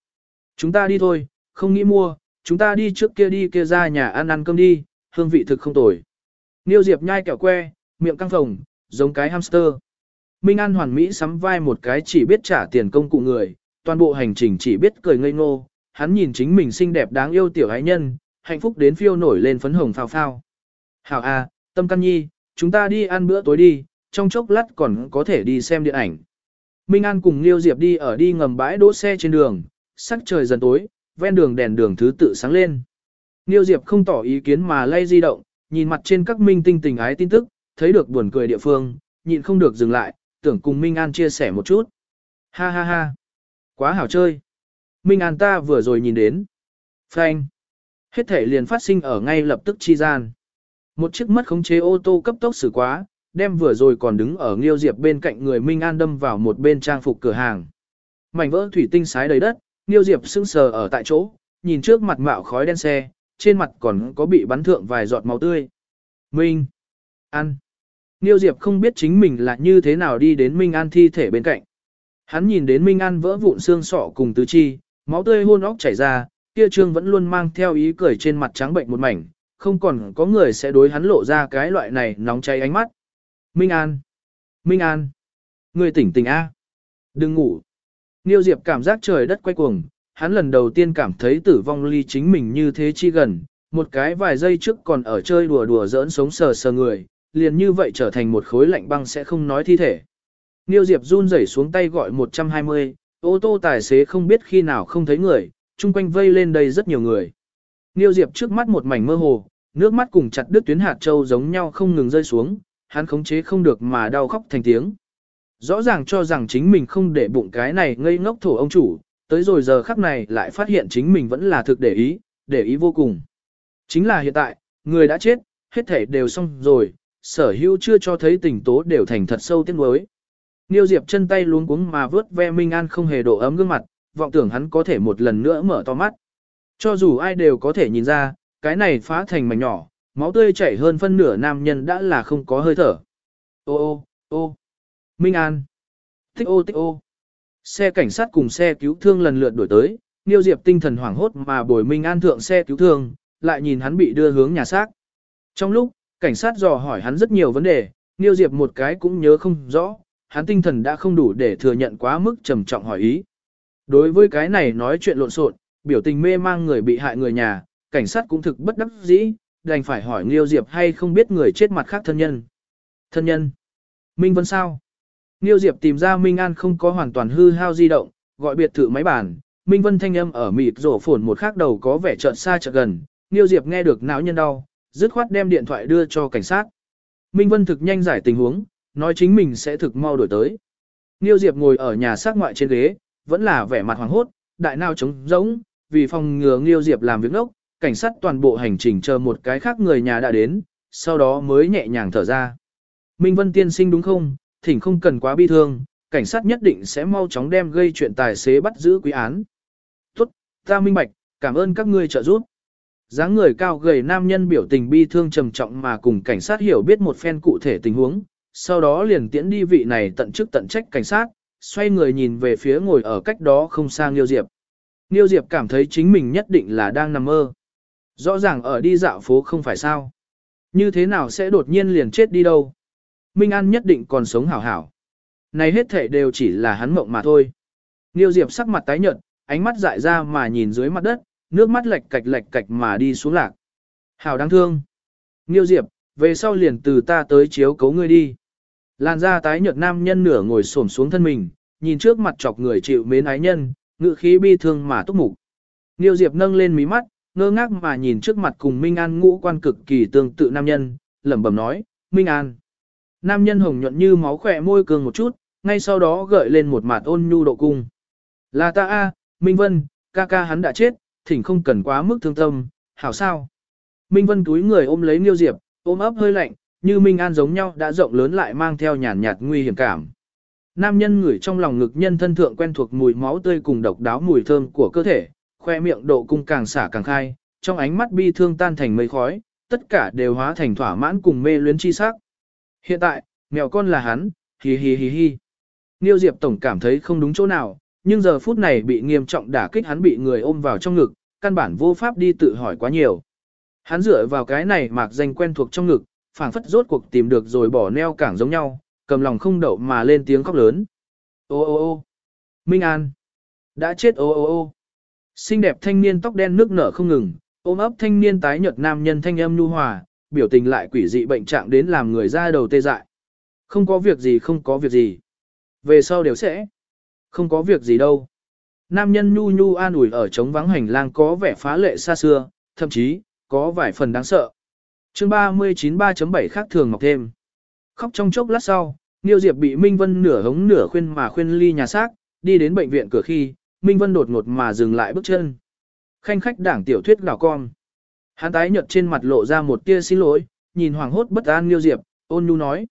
Chúng ta đi thôi, không nghĩ mua, chúng ta đi trước kia đi kia ra nhà ăn ăn cơm đi, hương vị thực không tồi. Niêu Diệp nhai kẹo que, miệng căng phồng, giống cái hamster. Minh An hoàn mỹ sắm vai một cái chỉ biết trả tiền công cụ người, toàn bộ hành trình chỉ biết cười ngây ngô, hắn nhìn chính mình xinh đẹp đáng yêu tiểu ái nhân, hạnh phúc đến phiêu nổi lên phấn hồng phao phao. Hảo A, tâm căn nhi, chúng ta đi ăn bữa tối đi, trong chốc lát còn có thể đi xem điện ảnh. Minh An cùng Liêu Diệp đi ở đi ngầm bãi đỗ xe trên đường, sắc trời dần tối, ven đường đèn đường thứ tự sáng lên. Liêu Diệp không tỏ ý kiến mà lay di động, nhìn mặt trên các minh tinh tình ái tin tức, thấy được buồn cười địa phương, nhịn không được dừng lại, tưởng cùng Minh An chia sẻ một chút. Ha ha ha, quá hảo chơi. Minh An ta vừa rồi nhìn đến. Frank. Hết thể liền phát sinh ở ngay lập tức chi gian. Một chiếc mất khống chế ô tô cấp tốc xử quá, đem vừa rồi còn đứng ở Nghiêu Diệp bên cạnh người Minh An đâm vào một bên trang phục cửa hàng. Mảnh vỡ thủy tinh sái đầy đất, Nghiêu Diệp sững sờ ở tại chỗ, nhìn trước mặt mạo khói đen xe, trên mặt còn có bị bắn thượng vài giọt máu tươi. Minh An Nghiêu Diệp không biết chính mình là như thế nào đi đến Minh An thi thể bên cạnh. Hắn nhìn đến Minh An vỡ vụn xương sọ cùng tứ chi, máu tươi hôn óc chảy ra, kia trương vẫn luôn mang theo ý cười trên mặt trắng bệnh một mảnh, không còn có người sẽ đối hắn lộ ra cái loại này nóng cháy ánh mắt. Minh An! Minh An! Người tỉnh tỉnh A! Đừng ngủ! Niêu Diệp cảm giác trời đất quay cuồng, hắn lần đầu tiên cảm thấy tử vong ly chính mình như thế chi gần, một cái vài giây trước còn ở chơi đùa đùa giỡn sống sờ sờ người, liền như vậy trở thành một khối lạnh băng sẽ không nói thi thể. Niêu Diệp run rẩy xuống tay gọi 120, ô tô tài xế không biết khi nào không thấy người, chung quanh vây lên đây rất nhiều người. Niêu Diệp trước mắt một mảnh mơ hồ, nước mắt cùng chặt đứt tuyến hạt châu giống nhau không ngừng rơi xuống, hắn khống chế không được mà đau khóc thành tiếng. Rõ ràng cho rằng chính mình không để bụng cái này ngây ngốc thổ ông chủ, tới rồi giờ khắc này lại phát hiện chính mình vẫn là thực để ý, để ý vô cùng. Chính là hiện tại, người đã chết, hết thể đều xong rồi, sở hữu chưa cho thấy tình tố đều thành thật sâu tiếc nuối. Niêu Diệp chân tay luống cuống mà vớt ve Minh An không hề độ ấm gương mặt, vọng tưởng hắn có thể một lần nữa mở to mắt. Cho dù ai đều có thể nhìn ra, cái này phá thành mảnh nhỏ, máu tươi chảy hơn phân nửa nam nhân đã là không có hơi thở. Ô ô, ô, Minh An, tích ô tích ô. Xe cảnh sát cùng xe cứu thương lần lượt đuổi tới, Niêu Diệp tinh thần hoảng hốt mà bồi Minh An thượng xe cứu thương, lại nhìn hắn bị đưa hướng nhà xác. Trong lúc, cảnh sát dò hỏi hắn rất nhiều vấn đề, Niêu Diệp một cái cũng nhớ không rõ, hắn tinh thần đã không đủ để thừa nhận quá mức trầm trọng hỏi ý. Đối với cái này nói chuyện lộn xộn, biểu tình mê mang người bị hại người nhà, cảnh sát cũng thực bất đắc dĩ, đành phải hỏi Nghiêu Diệp hay không biết người chết mặt khác thân nhân. Thân nhân? Minh Vân sao? Nghiêu Diệp tìm ra Minh An không có hoàn toàn hư hao di động, gọi biệt thự máy bản, Minh Vân thanh âm ở mịt rổ phồn một khắc đầu có vẻ chợt xa chợt gần, Nghiêu Diệp nghe được não nhân đau, dứt khoát đem điện thoại đưa cho cảnh sát. Minh Vân thực nhanh giải tình huống, nói chính mình sẽ thực mau đổi tới. Nghiêu Diệp ngồi ở nhà xác ngoại trên ghế, vẫn là vẻ mặt hoàng hốt, đại nào trống rỗng, vì phòng ngừa Nghiêu Diệp làm việc nốc, cảnh sát toàn bộ hành trình chờ một cái khác người nhà đã đến, sau đó mới nhẹ nhàng thở ra. Minh Vân tiên sinh đúng không, thỉnh không cần quá bi thương, cảnh sát nhất định sẽ mau chóng đem gây chuyện tài xế bắt giữ quý án. Tốt, ta minh bạch, cảm ơn các ngươi trợ giúp. dáng người cao gầy nam nhân biểu tình bi thương trầm trọng mà cùng cảnh sát hiểu biết một phen cụ thể tình huống, sau đó liền tiễn đi vị này tận chức tận trách cảnh sát, xoay người nhìn về phía ngồi ở cách đó không xa Nghiêu Diệp. Nghiêu Diệp cảm thấy chính mình nhất định là đang nằm mơ. Rõ ràng ở đi dạo phố không phải sao. Như thế nào sẽ đột nhiên liền chết đi đâu. Minh An nhất định còn sống hảo hảo. Này hết thể đều chỉ là hắn mộng mà thôi. Nghiêu Diệp sắc mặt tái nhợt, ánh mắt dại ra mà nhìn dưới mặt đất, nước mắt lệch cạch lệch cạch mà đi xuống lạc. Hảo đáng thương. Nghiêu Diệp, về sau liền từ ta tới chiếu cấu ngươi đi. Làn da tái nhợt nam nhân nửa ngồi xổm xuống thân mình, nhìn trước mặt chọc người chịu mến ái nhân, ngự khí bi thương mà túc mục. Nghiêu Diệp nâng lên mí mắt, ngơ ngác mà nhìn trước mặt cùng Minh An ngũ quan cực kỳ tương tự nam nhân, lẩm bẩm nói, Minh An. Nam nhân hồng nhuận như máu khỏe môi cường một chút, ngay sau đó gợi lên một mặt ôn nhu độ cung. Là ta a, Minh Vân, ca ca hắn đã chết, thỉnh không cần quá mức thương tâm, hảo sao. Minh Vân túi người ôm lấy Nghiêu Diệp, ôm ấp hơi lạnh, như Minh An giống nhau đã rộng lớn lại mang theo nhàn nhạt nguy hiểm cảm. Nam nhân ngửi trong lòng ngực nhân thân thượng quen thuộc mùi máu tươi cùng độc đáo mùi thơm của cơ thể, khoe miệng độ cung càng xả càng khai, trong ánh mắt bi thương tan thành mây khói, tất cả đều hóa thành thỏa mãn cùng mê luyến chi sắc. Hiện tại, mèo con là hắn, hì hì hì hì. Niêu Diệp Tổng cảm thấy không đúng chỗ nào, nhưng giờ phút này bị nghiêm trọng đả kích hắn bị người ôm vào trong ngực, căn bản vô pháp đi tự hỏi quá nhiều. Hắn dựa vào cái này mạc danh quen thuộc trong ngực, phảng phất rốt cuộc tìm được rồi bỏ neo cảng giống nhau, cầm lòng không đậu mà lên tiếng khóc lớn. Ô ô ô Minh An. Đã chết ô ô ô Xinh đẹp thanh niên tóc đen nước nở không ngừng, ôm ấp thanh niên tái nhợt nam nhân thanh âm nhu hòa, biểu tình lại quỷ dị bệnh trạng đến làm người ra đầu tê dại. Không có việc gì không có việc gì. Về sau đều sẽ. Không có việc gì đâu. Nam nhân nhu nhu an ủi ở trống vắng hành lang có vẻ phá lệ xa xưa, thậm chí, có vài phần đáng sợ. chương 39 3.7 khác thường ngọc thêm. Khóc trong chốc lát sau, Niêu Diệp bị Minh Vân nửa hống nửa khuyên mà khuyên ly nhà xác, đi đến bệnh viện cửa khi, Minh Vân đột ngột mà dừng lại bước chân. Khanh khách đảng tiểu thuyết đảo con. Hắn tái nhợt trên mặt lộ ra một tia xin lỗi, nhìn hoàng hốt bất an Nghiêu Diệp, ôn nhu nói.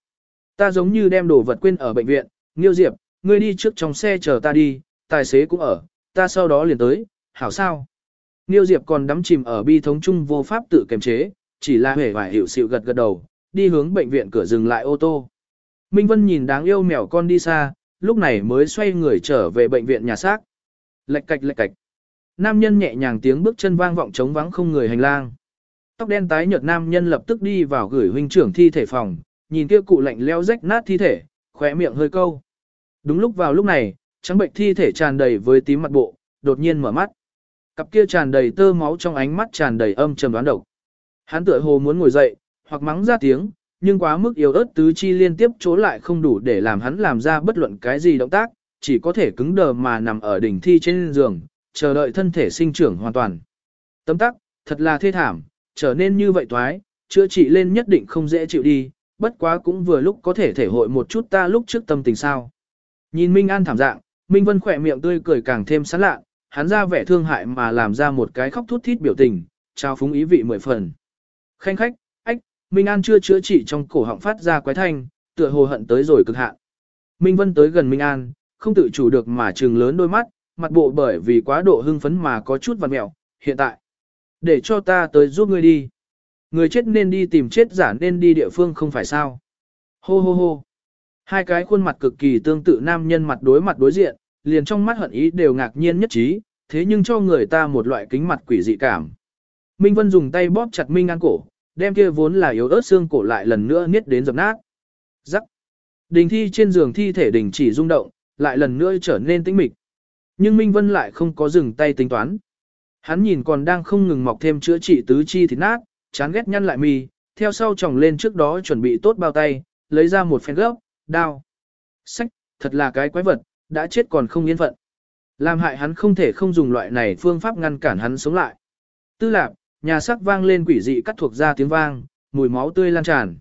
Ta giống như đem đồ vật quên ở bệnh viện, Nghiêu Diệp, ngươi đi trước trong xe chờ ta đi, tài xế cũng ở, ta sau đó liền tới, hảo sao. Nghiêu Diệp còn đắm chìm ở bi thống chung vô pháp tự kiềm chế, chỉ là hề vài hiểu sự gật gật đầu, đi hướng bệnh viện cửa dừng lại ô tô. Minh Vân nhìn đáng yêu mèo con đi xa, lúc này mới xoay người trở về bệnh viện nhà xác. Lệch cạch lệch cạch. Nam nhân nhẹ nhàng tiếng bước chân vang vọng trống vắng không người hành lang. Tóc đen tái nhợt nam nhân lập tức đi vào gửi huynh trưởng thi thể phòng, nhìn kia cụ lạnh leo rách nát thi thể, khóe miệng hơi câu. Đúng lúc vào lúc này, trắng bệnh thi thể tràn đầy với tím mặt bộ, đột nhiên mở mắt. Cặp kia tràn đầy tơ máu trong ánh mắt tràn đầy âm trầm đoán độc. Hắn tựa hồ muốn ngồi dậy, hoặc mắng ra tiếng, nhưng quá mức yếu ớt tứ chi liên tiếp chỗ lại không đủ để làm hắn làm ra bất luận cái gì động tác, chỉ có thể cứng đờ mà nằm ở đỉnh thi trên giường, chờ đợi thân thể sinh trưởng hoàn toàn. Tấm tắc, thật là thê thảm, trở nên như vậy toái, chữa trị lên nhất định không dễ chịu đi, bất quá cũng vừa lúc có thể thể hội một chút ta lúc trước tâm tình sao. Nhìn Minh An thảm dạng, Minh Vân khỏe miệng tươi cười càng thêm sán lạ, hắn ra vẻ thương hại mà làm ra một cái khóc thút thít biểu tình, trao phúng ý vị mười phần. Khanh khách, ách, Minh An chưa chữa trị trong cổ họng phát ra quái thanh, tựa hồ hận tới rồi cực hạn. Minh Vân tới gần Minh An, không tự chủ được mà trừng lớn đôi mắt, mặt bộ bởi vì quá độ hưng phấn mà có chút vằn mẹo, hiện tại. Để cho ta tới giúp ngươi đi. Người chết nên đi tìm chết giả nên đi địa phương không phải sao. Hô hô hô. Hai cái khuôn mặt cực kỳ tương tự nam nhân mặt đối mặt đối diện, liền trong mắt hận ý đều ngạc nhiên nhất trí, thế nhưng cho người ta một loại kính mặt quỷ dị cảm. Minh Vân dùng tay bóp chặt Minh An cổ, đem kia vốn là yếu ớt xương cổ lại lần nữa niết đến dập nát. Rắc. Đình thi trên giường thi thể đình chỉ rung động, lại lần nữa trở nên tĩnh mịch. Nhưng Minh Vân lại không có dừng tay tính toán. Hắn nhìn còn đang không ngừng mọc thêm chữa trị tứ chi thịt nát, chán ghét nhăn lại mi, theo sau chồng lên trước đó chuẩn bị tốt bao tay, lấy ra một phen gốc, đao. Sách, thật là cái quái vật, đã chết còn không yên phận. Làm hại hắn không thể không dùng loại này phương pháp ngăn cản hắn sống lại. Tư lạc, nhà sắc vang lên quỷ dị cắt thuộc ra tiếng vang, mùi máu tươi lan tràn.